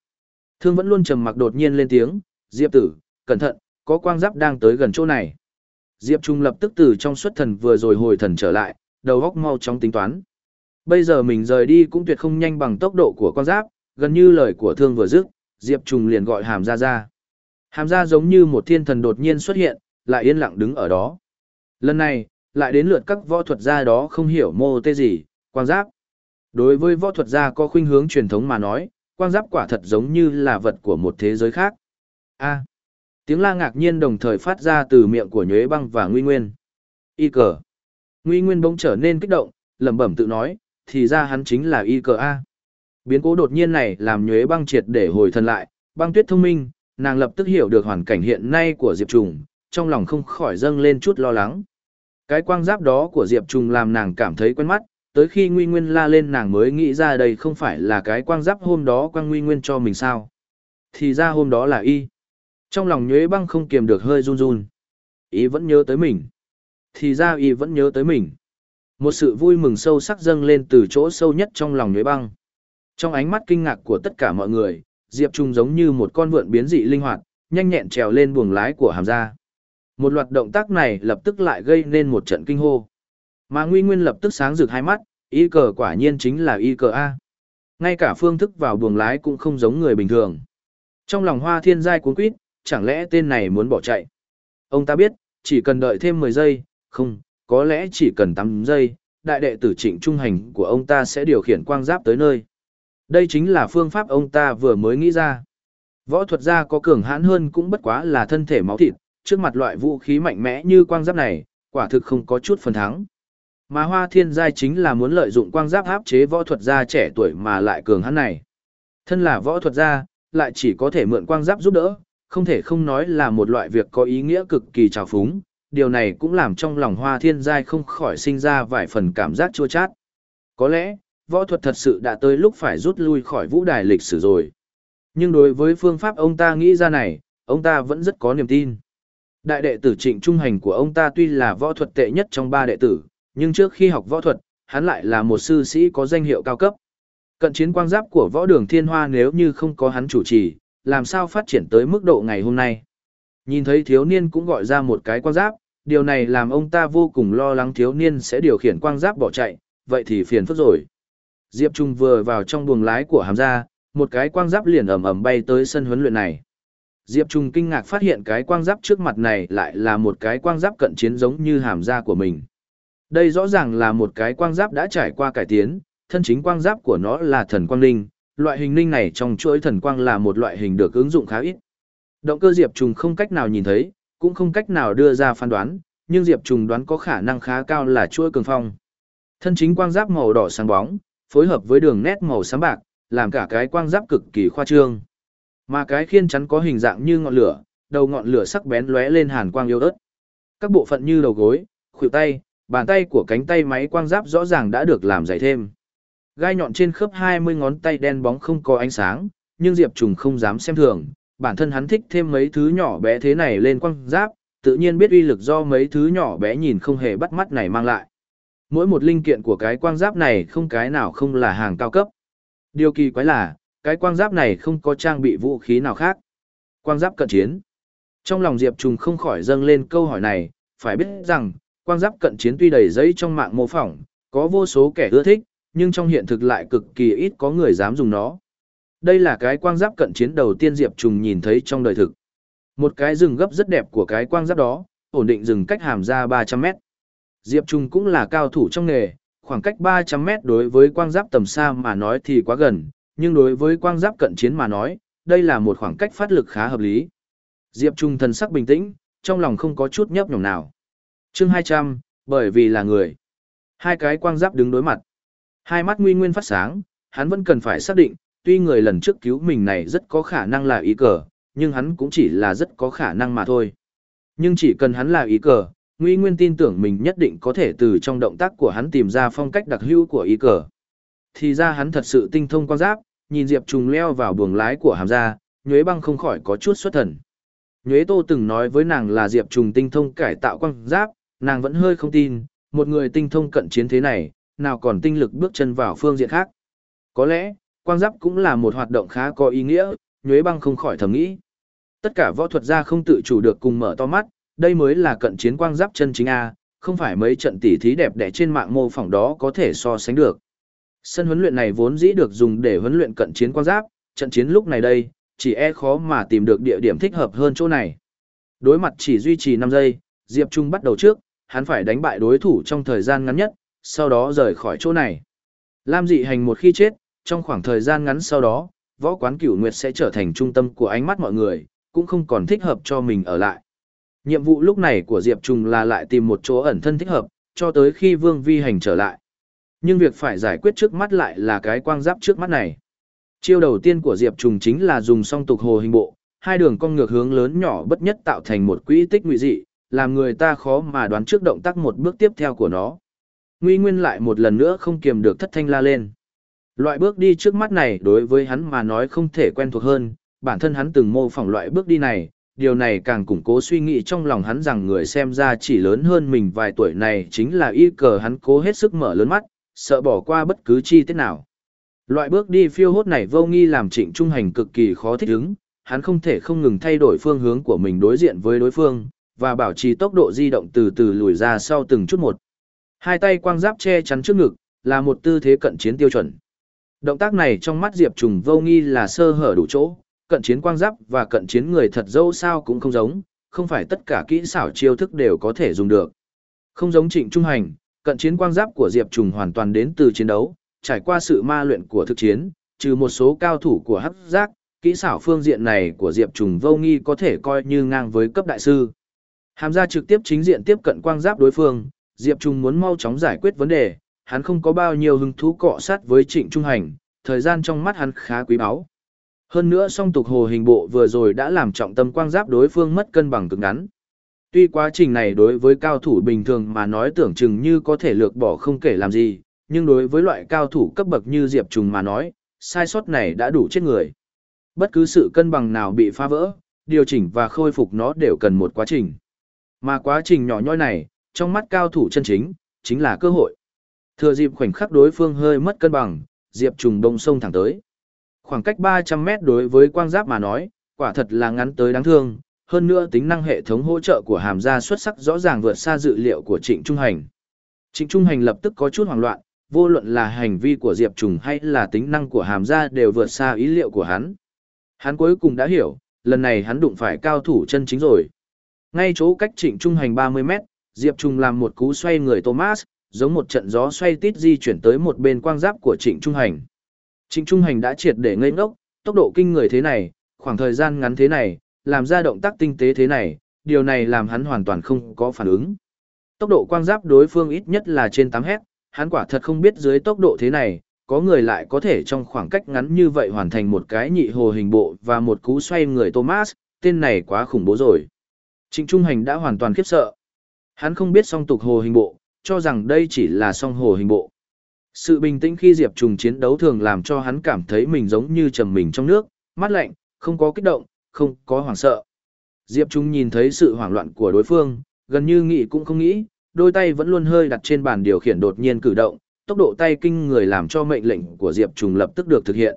Thương vẫn luôn trầm mặc đột nhiên lên tiếng, Diệp tử, cẩn thận, có quang giáp đang tới gần chỗ này. Diệp Trung lập tức từ trong xuất thần vừa rồi hồi thần trở lại, đầu óc mau chóng tính toán. Bây giờ mình rời đi cũng tuyệt không nhanh bằng tốc độ của con giáp, gần như lời của thương vừa dứt, Diệp Trùng liền gọi hàm Gia ra. Hàm Gia giống như một thiên thần đột nhiên xuất hiện, lại yên lặng đứng ở đó. Lần này, lại đến lượt các võ thuật gia đó không hiểu mô tê gì, quang giáp. Đối với võ thuật gia có khuynh hướng truyền thống mà nói, quang giáp quả thật giống như là vật của một thế giới khác. A. À, tiếng la ngạc nhiên đồng thời phát ra từ miệng của nhuế băng và nguy nguyên. Y cờ. Nguy nguyên bỗng trở nên kích động, lẩm bẩm tự nói, thì ra hắn chính là y cờ A. Biến cố đột nhiên này làm nhuế băng triệt để hồi thần lại, băng tuyết thông minh, nàng lập tức hiểu được hoàn cảnh hiện nay của Diệp Trùng, trong lòng không khỏi dâng lên chút lo lắng. Cái quang giáp đó của Diệp Trùng làm nàng cảm thấy quen mắt, tới khi Nguy Nguyên la lên nàng mới nghĩ ra đây không phải là cái quang giáp hôm đó quang Nguy Nguyên cho mình sao. Thì ra hôm đó là y. Trong lòng nhuế băng không kiềm được hơi run run. Y vẫn nhớ tới mình. Thì ra y vẫn nhớ tới mình. Một sự vui mừng sâu sắc dâng lên từ chỗ sâu nhất trong lòng nhuế băng. Trong ánh mắt kinh ngạc của tất cả mọi người, Diệp Trung giống như một con vượn biến dị linh hoạt, nhanh nhẹn trèo lên buồng lái của hàm gia. Một loạt động tác này lập tức lại gây nên một trận kinh hô. Mà Nguy Nguyên lập tức sáng rực hai mắt, y cờ quả nhiên chính là y cờ A. Ngay cả phương thức vào buồng lái cũng không giống người bình thường. Trong lòng hoa thiên giai cuốn quýt, chẳng lẽ tên này muốn bỏ chạy. Ông ta biết, chỉ cần đợi thêm 10 giây, không, có lẽ chỉ cần 8 giây, đại đệ tử trịnh trung hành của ông ta sẽ điều khiển quang giáp tới nơi. Đây chính là phương pháp ông ta vừa mới nghĩ ra. Võ thuật gia có cường hãn hơn cũng bất quá là thân thể máu thịt, trước mặt loại vũ khí mạnh mẽ như quang giáp này, quả thực không có chút phần thắng. Mà Hoa Thiên Giai chính là muốn lợi dụng quang giáp áp chế võ thuật gia trẻ tuổi mà lại cường hãn này. Thân là võ thuật gia, lại chỉ có thể mượn quang giáp giúp đỡ, không thể không nói là một loại việc có ý nghĩa cực kỳ trào phúng. Điều này cũng làm trong lòng Hoa Thiên Giai không khỏi sinh ra vài phần cảm giác chua chát. Có lẽ, võ thuật thật sự đã tới lúc phải rút lui khỏi vũ đài lịch sử rồi. Nhưng đối với phương pháp ông ta nghĩ ra này, ông ta vẫn rất có niềm tin. Đại đệ tử trịnh trung hành của ông ta tuy là võ thuật tệ nhất trong ba đệ tử, Nhưng trước khi học võ thuật, hắn lại là một sư sĩ có danh hiệu cao cấp. Cận chiến quang giáp của võ đường thiên hoa nếu như không có hắn chủ trì, làm sao phát triển tới mức độ ngày hôm nay. Nhìn thấy thiếu niên cũng gọi ra một cái quang giáp, điều này làm ông ta vô cùng lo lắng thiếu niên sẽ điều khiển quang giáp bỏ chạy, vậy thì phiền phức rồi. Diệp Trung vừa vào trong buồng lái của hàm gia, một cái quang giáp liền ầm ầm bay tới sân huấn luyện này. Diệp Trung kinh ngạc phát hiện cái quang giáp trước mặt này lại là một cái quang giáp cận chiến giống như hàm da của mình. Đây rõ ràng là một cái quang giáp đã trải qua cải tiến, thân chính quang giáp của nó là thần quang linh, loại hình linh này trong chuỗi thần quang là một loại hình được ứng dụng khá ít. Động cơ Diệp Trung không cách nào nhìn thấy, cũng không cách nào đưa ra phán đoán, nhưng Diệp Trung đoán có khả năng khá cao là chuỗi cường phong. Thân chính quang giáp màu đỏ sáng bóng, phối hợp với đường nét màu xám bạc, làm cả cái quang giáp cực kỳ khoa trương. Mà cái khiên chắn có hình dạng như ngọn lửa, đầu ngọn lửa sắc bén lóe lên hàn quang yếu ớt. Các bộ phận như đầu gối, khuỷu tay, bàn tay của cánh tay máy quang giáp rõ ràng đã được làm dày thêm. Gai nhọn trên khớp 20 ngón tay đen bóng không có ánh sáng, nhưng Diệp Trùng không dám xem thường, bản thân hắn thích thêm mấy thứ nhỏ bé thế này lên quang giáp, tự nhiên biết uy lực do mấy thứ nhỏ bé nhìn không hề bắt mắt này mang lại. Mỗi một linh kiện của cái quang giáp này không cái nào không là hàng cao cấp. Điều kỳ quái là, cái quang giáp này không có trang bị vũ khí nào khác. Quang giáp cận chiến. Trong lòng Diệp Trùng không khỏi dâng lên câu hỏi này, phải biết rằng, quang giáp cận chiến tuy đầy giấy trong mạng mô phỏng, có vô số kẻ ưa thích, nhưng trong hiện thực lại cực kỳ ít có người dám dùng nó. Đây là cái quang giáp cận chiến đầu tiên Diệp Trùng nhìn thấy trong đời thực. Một cái rừng gấp rất đẹp của cái quang giáp đó, ổn định rừng cách hàm ra 300 mét. Diệp Trung cũng là cao thủ trong nghề, khoảng cách 300 mét đối với quang giáp tầm xa mà nói thì quá gần, nhưng đối với quang giáp cận chiến mà nói, đây là một khoảng cách phát lực khá hợp lý. Diệp Trung thần sắc bình tĩnh, trong lòng không có chút nhấp nhổm nào. Chương 200, bởi vì là người. Hai cái quang giáp đứng đối mặt. Hai mắt nguy nguyên phát sáng, hắn vẫn cần phải xác định, tuy người lần trước cứu mình này rất có khả năng là ý cờ, nhưng hắn cũng chỉ là rất có khả năng mà thôi. Nhưng chỉ cần hắn là ý cờ, Nguy Nguyên tin tưởng mình nhất định có thể từ trong động tác của hắn tìm ra phong cách đặc hữu của Y cờ. Thì ra hắn thật sự tinh thông quan giáp, nhìn Diệp Trùng leo vào buồng lái của hàm Gia, Nhuế Băng không khỏi có chút xuất thần. Nhuế Tô từng nói với nàng là Diệp Trùng tinh thông cải tạo quan giáp, nàng vẫn hơi không tin, một người tinh thông cận chiến thế này, nào còn tinh lực bước chân vào phương diện khác. Có lẽ, quan giáp cũng là một hoạt động khá có ý nghĩa, Nhuế Băng không khỏi thầm nghĩ. Tất cả võ thuật gia không tự chủ được cùng mở to mắt, đây mới là cận chiến quang giáp chân chính A, không phải mấy trận tỉ thí đẹp đẽ trên mạng mô phỏng đó có thể so sánh được. Sân huấn luyện này vốn dĩ được dùng để huấn luyện cận chiến quang giáp, trận chiến lúc này đây, chỉ e khó mà tìm được địa điểm thích hợp hơn chỗ này. Đối mặt chỉ duy trì 5 giây, Diệp Trung bắt đầu trước, hắn phải đánh bại đối thủ trong thời gian ngắn nhất, sau đó rời khỏi chỗ này. Lam dị hành một khi chết, trong khoảng thời gian ngắn sau đó, võ quán cửu nguyệt sẽ trở thành trung tâm của ánh mắt mọi người, cũng không còn thích hợp cho mình ở lại. Nhiệm vụ lúc này của Diệp Trùng là lại tìm một chỗ ẩn thân thích hợp, cho tới khi Vương Vi Hành trở lại. Nhưng việc phải giải quyết trước mắt lại là cái quang giáp trước mắt này. Chiêu đầu tiên của Diệp Trùng chính là dùng song tục hồ hình bộ, hai đường cong ngược hướng lớn nhỏ bất nhất tạo thành một quỹ tích nguy dị, làm người ta khó mà đoán trước động tác một bước tiếp theo của nó. Nguy Nguyên lại một lần nữa không kiềm được thất thanh la lên. Loại bước đi trước mắt này đối với hắn mà nói không thể quen thuộc hơn, bản thân hắn từng mô phỏng loại bước đi này, điều này càng củng cố suy nghĩ trong lòng hắn rằng người xem ra chỉ lớn hơn mình vài tuổi này chính là y cờ hắn cố hết sức mở lớn mắt, sợ bỏ qua bất cứ chi tiết nào. Loại bước đi phiêu hốt này vô nghi làm trịnh trung hành cực kỳ khó thích ứng, hắn không thể không ngừng thay đổi phương hướng của mình đối diện với đối phương, và bảo trì tốc độ di động từ từ lùi ra sau từng chút một. Hai tay quang giáp che chắn trước ngực, là một tư thế cận chiến tiêu chuẩn. Động tác này trong mắt Diệp Trùng vô nghi là sơ hở đủ chỗ, cận chiến quang giáp và cận chiến người thật dâu sao cũng không giống, không phải tất cả kỹ xảo chiêu thức đều có thể dùng được. Không giống trịnh trung hành, cận chiến quang giáp của Diệp Trùng hoàn toàn đến từ chiến đấu, trải qua sự ma luyện của thực chiến, trừ một số cao thủ của hắc giác, kỹ xảo phương diện này của Diệp Trùng vô nghi có thể coi như ngang với cấp đại sư. Hàm ra trực tiếp chính diện tiếp cận quang giáp đối phương, Diệp Trùng muốn mau chóng giải quyết vấn đề, hắn không có bao nhiêu hứng thú cọ sát với trịnh trung hành, thời gian trong mắt hắn khá quý báu. Hơn nữa song tục hồ hình bộ vừa rồi đã làm trọng tâm quang giáp đối phương mất cân bằng cực ngắn. Tuy quá trình này đối với cao thủ bình thường mà nói tưởng chừng như có thể lược bỏ không kể làm gì, nhưng đối với loại cao thủ cấp bậc như Diệp Trùng mà nói, sai sót này đã đủ chết người. Bất cứ sự cân bằng nào bị phá vỡ, điều chỉnh và khôi phục nó đều cần một quá trình. Mà quá trình nhỏ nhoi này, trong mắt cao thủ chân chính, chính là cơ hội. Thừa dịp khoảnh khắc đối phương hơi mất cân bằng, Diệp Trùng đông sông thẳng tới. Khoảng cách 300 mét đối với quang giáp mà nói, quả thật là ngắn tới đáng thương, hơn nữa tính năng hệ thống hỗ trợ của hàm gia xuất sắc rõ ràng vượt xa dự liệu của Trịnh Trung Hành. Trịnh Trung Hành lập tức có chút hoảng loạn, vô luận là hành vi của Diệp Trùng hay là tính năng của hàm gia đều vượt xa ý liệu của hắn. Hắn cuối cùng đã hiểu, lần này hắn đụng phải cao thủ chân chính rồi. Ngay chỗ cách Trịnh Trung Hành 30 mét, Diệp Trùng làm một cú xoay người Thomas, giống một trận gió xoay tít di chuyển tới một bên quang giáp của Trịnh Trung Hành. Trịnh Trung Hành đã triệt để ngây ngốc, tốc độ kinh người thế này, khoảng thời gian ngắn thế này, làm ra động tác tinh tế thế này, điều này làm hắn hoàn toàn không có phản ứng. Tốc độ quang giáp đối phương ít nhất là trên 8 hét, hắn quả thật không biết dưới tốc độ thế này, có người lại có thể trong khoảng cách ngắn như vậy hoàn thành một cái nhị hồ hình bộ và một cú xoay người Thomas, tên này quá khủng bố rồi. Trịnh Trung Hành đã hoàn toàn khiếp sợ. Hắn không biết song tục hồ hình bộ, cho rằng đây chỉ là song hồ hình bộ. Sự bình tĩnh khi Diệp Trùng chiến đấu thường làm cho hắn cảm thấy mình giống như trầm mình trong nước, mắt lạnh, không có kích động, không có hoảng sợ. Diệp Trùng nhìn thấy sự hoảng loạn của đối phương, gần như nghĩ cũng không nghĩ, đôi tay vẫn luôn hơi đặt trên bàn điều khiển đột nhiên cử động, tốc độ tay kinh người làm cho mệnh lệnh của Diệp Trùng lập tức được thực hiện.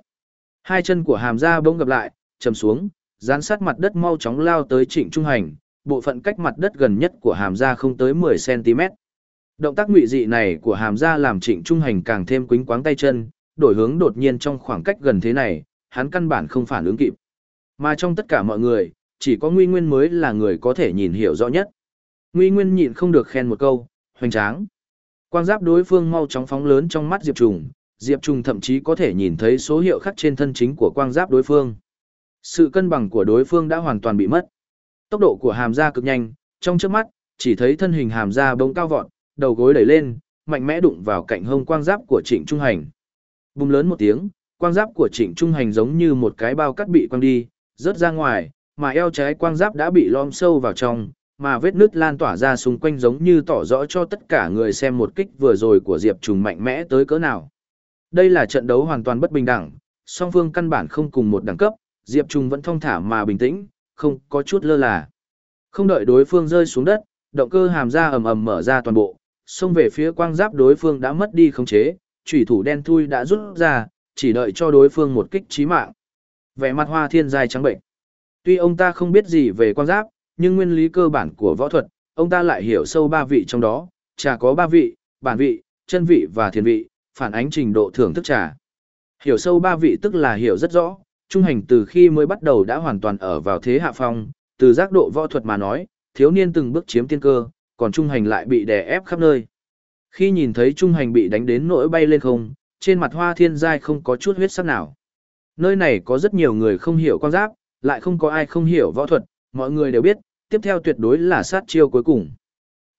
Hai chân của hàm Gia bỗng gặp lại, chầm xuống, dán sát mặt đất mau chóng lao tới Trịnh Trung Hành, bộ phận cách mặt đất gần nhất của hàm Gia không tới 10 cm. Động tác ngụy dị này của hàm ra làm Trịnh Trung Hành càng thêm quính quáng tay chân, đổi hướng đột nhiên trong khoảng cách gần thế này, hắn căn bản không phản ứng kịp. Mà trong tất cả mọi người, chỉ có Nguy Nguyên mới là người có thể nhìn hiểu rõ nhất. Nguy Nguyên nhịn không được khen một câu, hoành tráng. Quang giáp đối phương mau chóng phóng lớn trong mắt Diệp Trùng, Diệp Trùng thậm chí có thể nhìn thấy số hiệu khắc trên thân chính của quang giáp đối phương. Sự cân bằng của đối phương đã hoàn toàn bị mất. Tốc độ của hàm ra cực nhanh, trong trước mắt, chỉ thấy thân hình hàm ra bỗng cao vọt, đầu gối đẩy lên, mạnh mẽ đụng vào cạnh hông quang giáp của Trịnh Trung Hành. Bùng lớn một tiếng, quang giáp của Trịnh Trung Hành giống như một cái bao cắt bị quăng đi, rớt ra ngoài, mà eo trái quang giáp đã bị lom sâu vào trong, mà vết nứt lan tỏa ra xung quanh giống như tỏ rõ cho tất cả người xem một kích vừa rồi của Diệp Trùng mạnh mẽ tới cỡ nào. Đây là trận đấu hoàn toàn bất bình đẳng, song phương căn bản không cùng một đẳng cấp, Diệp Trùng vẫn thong thả mà bình tĩnh, không có chút lơ là. Không đợi đối phương rơi xuống đất, động cơ hàm ra ầm ầm mở ra toàn bộ, xông về phía quang giáp đối phương đã mất đi khống chế, chủy thủ đen thui đã rút ra, chỉ đợi cho đối phương một kích chí mạng. Vẻ mặt Hoa Thiên dài trắng bệnh. Tuy ông ta không biết gì về quang giáp, nhưng nguyên lý cơ bản của võ thuật, ông ta lại hiểu sâu ba vị trong đó, trà có ba vị, bản vị, chân vị và thiền vị, phản ánh trình độ thưởng thức trà. Hiểu sâu ba vị tức là hiểu rất rõ, trung hành từ khi mới bắt đầu đã hoàn toàn ở vào thế hạ phong, từ giác độ võ thuật mà nói, thiếu niên từng bước chiếm tiên cơ, còn trung hành lại bị đè ép khắp nơi. Khi nhìn thấy trung hành bị đánh đến nỗi bay lên không, trên mặt hoa thiên giai không có chút huyết sắc nào. Nơi này có rất nhiều người không hiểu quan giáp, lại không có ai không hiểu võ thuật, mọi người đều biết, tiếp theo tuyệt đối là sát chiêu cuối cùng.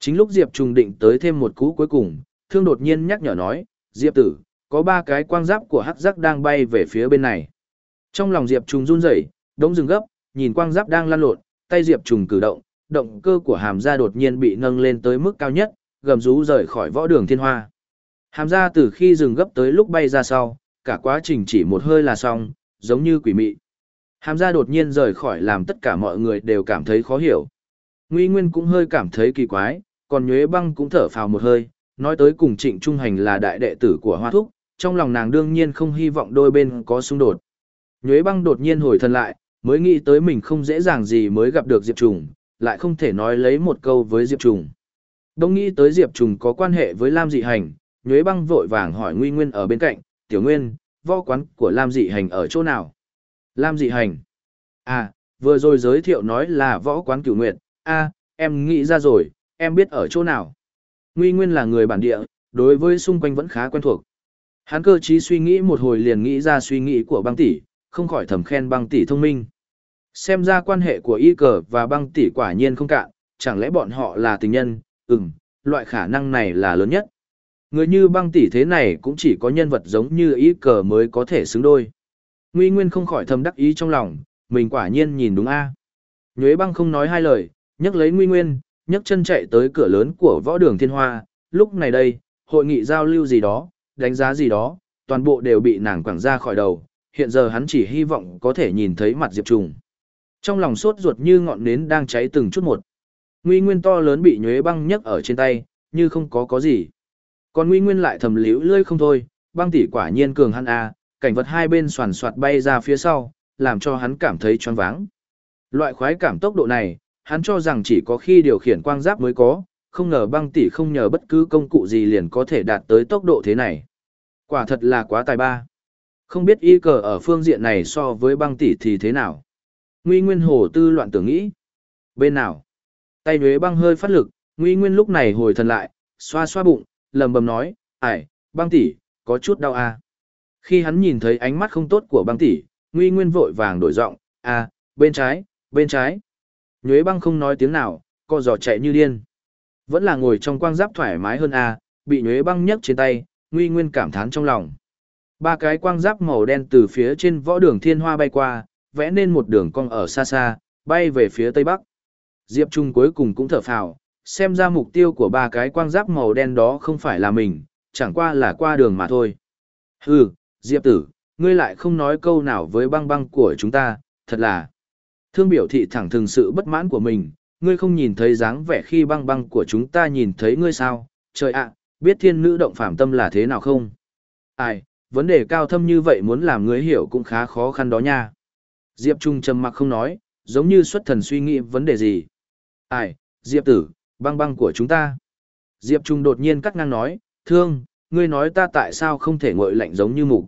Chính lúc Diệp Trùng định tới thêm một cú cuối cùng, thương đột nhiên nhắc nhở nói, Diệp tử, có ba cái quang giáp của hắc giác đang bay về phía bên này. Trong lòng Diệp Trùng run rẩy, đống dừng gấp, nhìn quang giáp đang lan lộn, tay Diệp Trùng cử động, động cơ của hàm Gia đột nhiên bị nâng lên tới mức cao nhất, gầm rú rời khỏi võ đường thiên hoa. Hàm Gia từ khi dừng gấp tới lúc bay ra sau, cả quá trình chỉ một hơi là xong, giống như quỷ mị. Hàm Gia đột nhiên rời khỏi làm tất cả mọi người đều cảm thấy khó hiểu. Nguy Nguyên cũng hơi cảm thấy kỳ quái, còn Nhuế Băng cũng thở phào một hơi, nói tới cùng Trịnh Trung Hành là đại đệ tử của Hoa Thúc, trong lòng nàng đương nhiên không hy vọng đôi bên có xung đột. Nhuế Băng đột nhiên hồi thần lại, mới nghĩ tới mình không dễ dàng gì mới gặp được Diệp Trùng, lại không thể nói lấy một câu với Diệp Trùng. Đông nghĩ tới Diệp Trùng có quan hệ với Lam Dị Hành, Nhuế Băng vội vàng hỏi Nguy Nguyên ở bên cạnh, "Tiểu Nguyên, võ quán của Lam Dị Hành ở chỗ nào?" Lam dị hành. À, vừa rồi giới thiệu nói là võ quán cửu nguyệt. À, em nghĩ ra rồi, em biết ở chỗ nào. Nguy Nguyên là người bản địa, đối với xung quanh vẫn khá quen thuộc. Hắn cơ trí suy nghĩ một hồi liền nghĩ ra suy nghĩ của băng tỷ, không khỏi thầm khen băng tỷ thông minh. Xem ra quan hệ của y cờ và băng tỷ quả nhiên không cạn, chẳng lẽ bọn họ là tình nhân, ừm, loại khả năng này là lớn nhất. Người như băng tỷ thế này cũng chỉ có nhân vật giống như y cờ mới có thể xứng đôi. Nguy Nguyên không khỏi thầm đắc ý trong lòng, mình quả nhiên nhìn đúng a. Nhuế băng không nói hai lời, nhấc lấy Nguy Nguyên, nhấc chân chạy tới cửa lớn của võ đường thiên hoa, lúc này đây, hội nghị giao lưu gì đó, đánh giá gì đó, toàn bộ đều bị nàng quẳng ra khỏi đầu, hiện giờ hắn chỉ hy vọng có thể nhìn thấy mặt Diệp Trùng. Trong lòng sốt ruột như ngọn nến đang cháy từng chút một. Nguy Nguyên to lớn bị Nhuế băng nhấc ở trên tay, như không có có gì. Còn Nguy Nguyên lại thầm liễu lơi không thôi, băng tỷ quả nhiên cường hắn a, cảnh vật hai bên soàn soạt bay ra phía sau, làm cho hắn cảm thấy choáng váng. Loại khoái cảm tốc độ này, hắn cho rằng chỉ có khi điều khiển quang giáp mới có, không ngờ băng tỷ không nhờ bất cứ công cụ gì liền có thể đạt tới tốc độ thế này. Quả thật là quá tài ba. Không biết y cờ ở phương diện này so với băng tỷ thì thế nào. Nguy Nguyên Hồ tư loạn tưởng nghĩ. Bên nào? Tay nhuế băng hơi phát lực, Nguy Nguyên lúc này hồi thần lại, xoa xoa bụng, lầm bầm nói, ải, băng tỷ, có chút đau à. Khi hắn nhìn thấy ánh mắt không tốt của băng tỷ, Nguy Nguyên vội vàng đổi giọng, à, bên trái, bên trái. Nhuế băng không nói tiếng nào, co giò chạy như điên. Vẫn là ngồi trong quang giáp thoải mái hơn à, bị nhuế băng nhấc trên tay, Nguy Nguyên cảm thán trong lòng. Ba cái quang giáp màu đen từ phía trên võ đường thiên hoa bay qua, vẽ nên một đường cong ở xa xa, bay về phía tây bắc. Diệp Trung cuối cùng cũng thở phào, xem ra mục tiêu của ba cái quang giáp màu đen đó không phải là mình, chẳng qua là qua đường mà thôi. Hừ, Diệp tử, ngươi lại không nói câu nào với băng băng của chúng ta, thật là. Thương biểu thị thẳng thừng sự bất mãn của mình, ngươi không nhìn thấy dáng vẻ khi băng băng của chúng ta nhìn thấy ngươi sao, trời ạ, biết thiên nữ động phạm tâm là thế nào không? Ai, vấn đề cao thâm như vậy muốn làm ngươi hiểu cũng khá khó khăn đó nha. Diệp Trung trầm mặc không nói, giống như xuất thần suy nghĩ vấn đề gì. Ai, Diệp tử, băng băng của chúng ta. Diệp Trung đột nhiên cắt ngang nói, thương, ngươi nói ta tại sao không thể ngội lạnh giống như mục.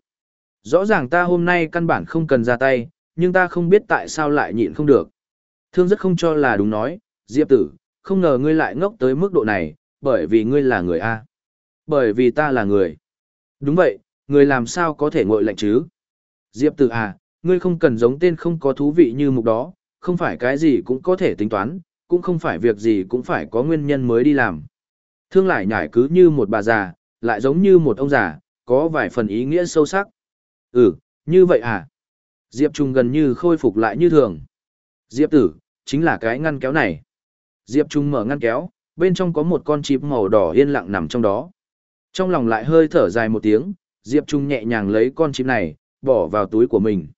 Rõ ràng ta hôm nay căn bản không cần ra tay, nhưng ta không biết tại sao lại nhịn không được. Thương rất không cho là đúng nói, Diệp tử, không ngờ ngươi lại ngốc tới mức độ này, bởi vì ngươi là người A. Bởi vì ta là người. Đúng vậy, người làm sao có thể ngội lạnh chứ? Diệp tử à, ngươi không cần giống tên không có thú vị như mục đó, không phải cái gì cũng có thể tính toán, cũng không phải việc gì cũng phải có nguyên nhân mới đi làm. Thương lại nhải cứ như một bà già, lại giống như một ông già, có vài phần ý nghĩa sâu sắc. Ừ, như vậy à? Diệp Trung gần như khôi phục lại như thường. Diệp tử, chính là cái ngăn kéo này. Diệp Trung mở ngăn kéo, bên trong có một con chip màu đỏ yên lặng nằm trong đó. Trong lòng lại hơi thở dài một tiếng, Diệp Trung nhẹ nhàng lấy con chip này, bỏ vào túi của mình.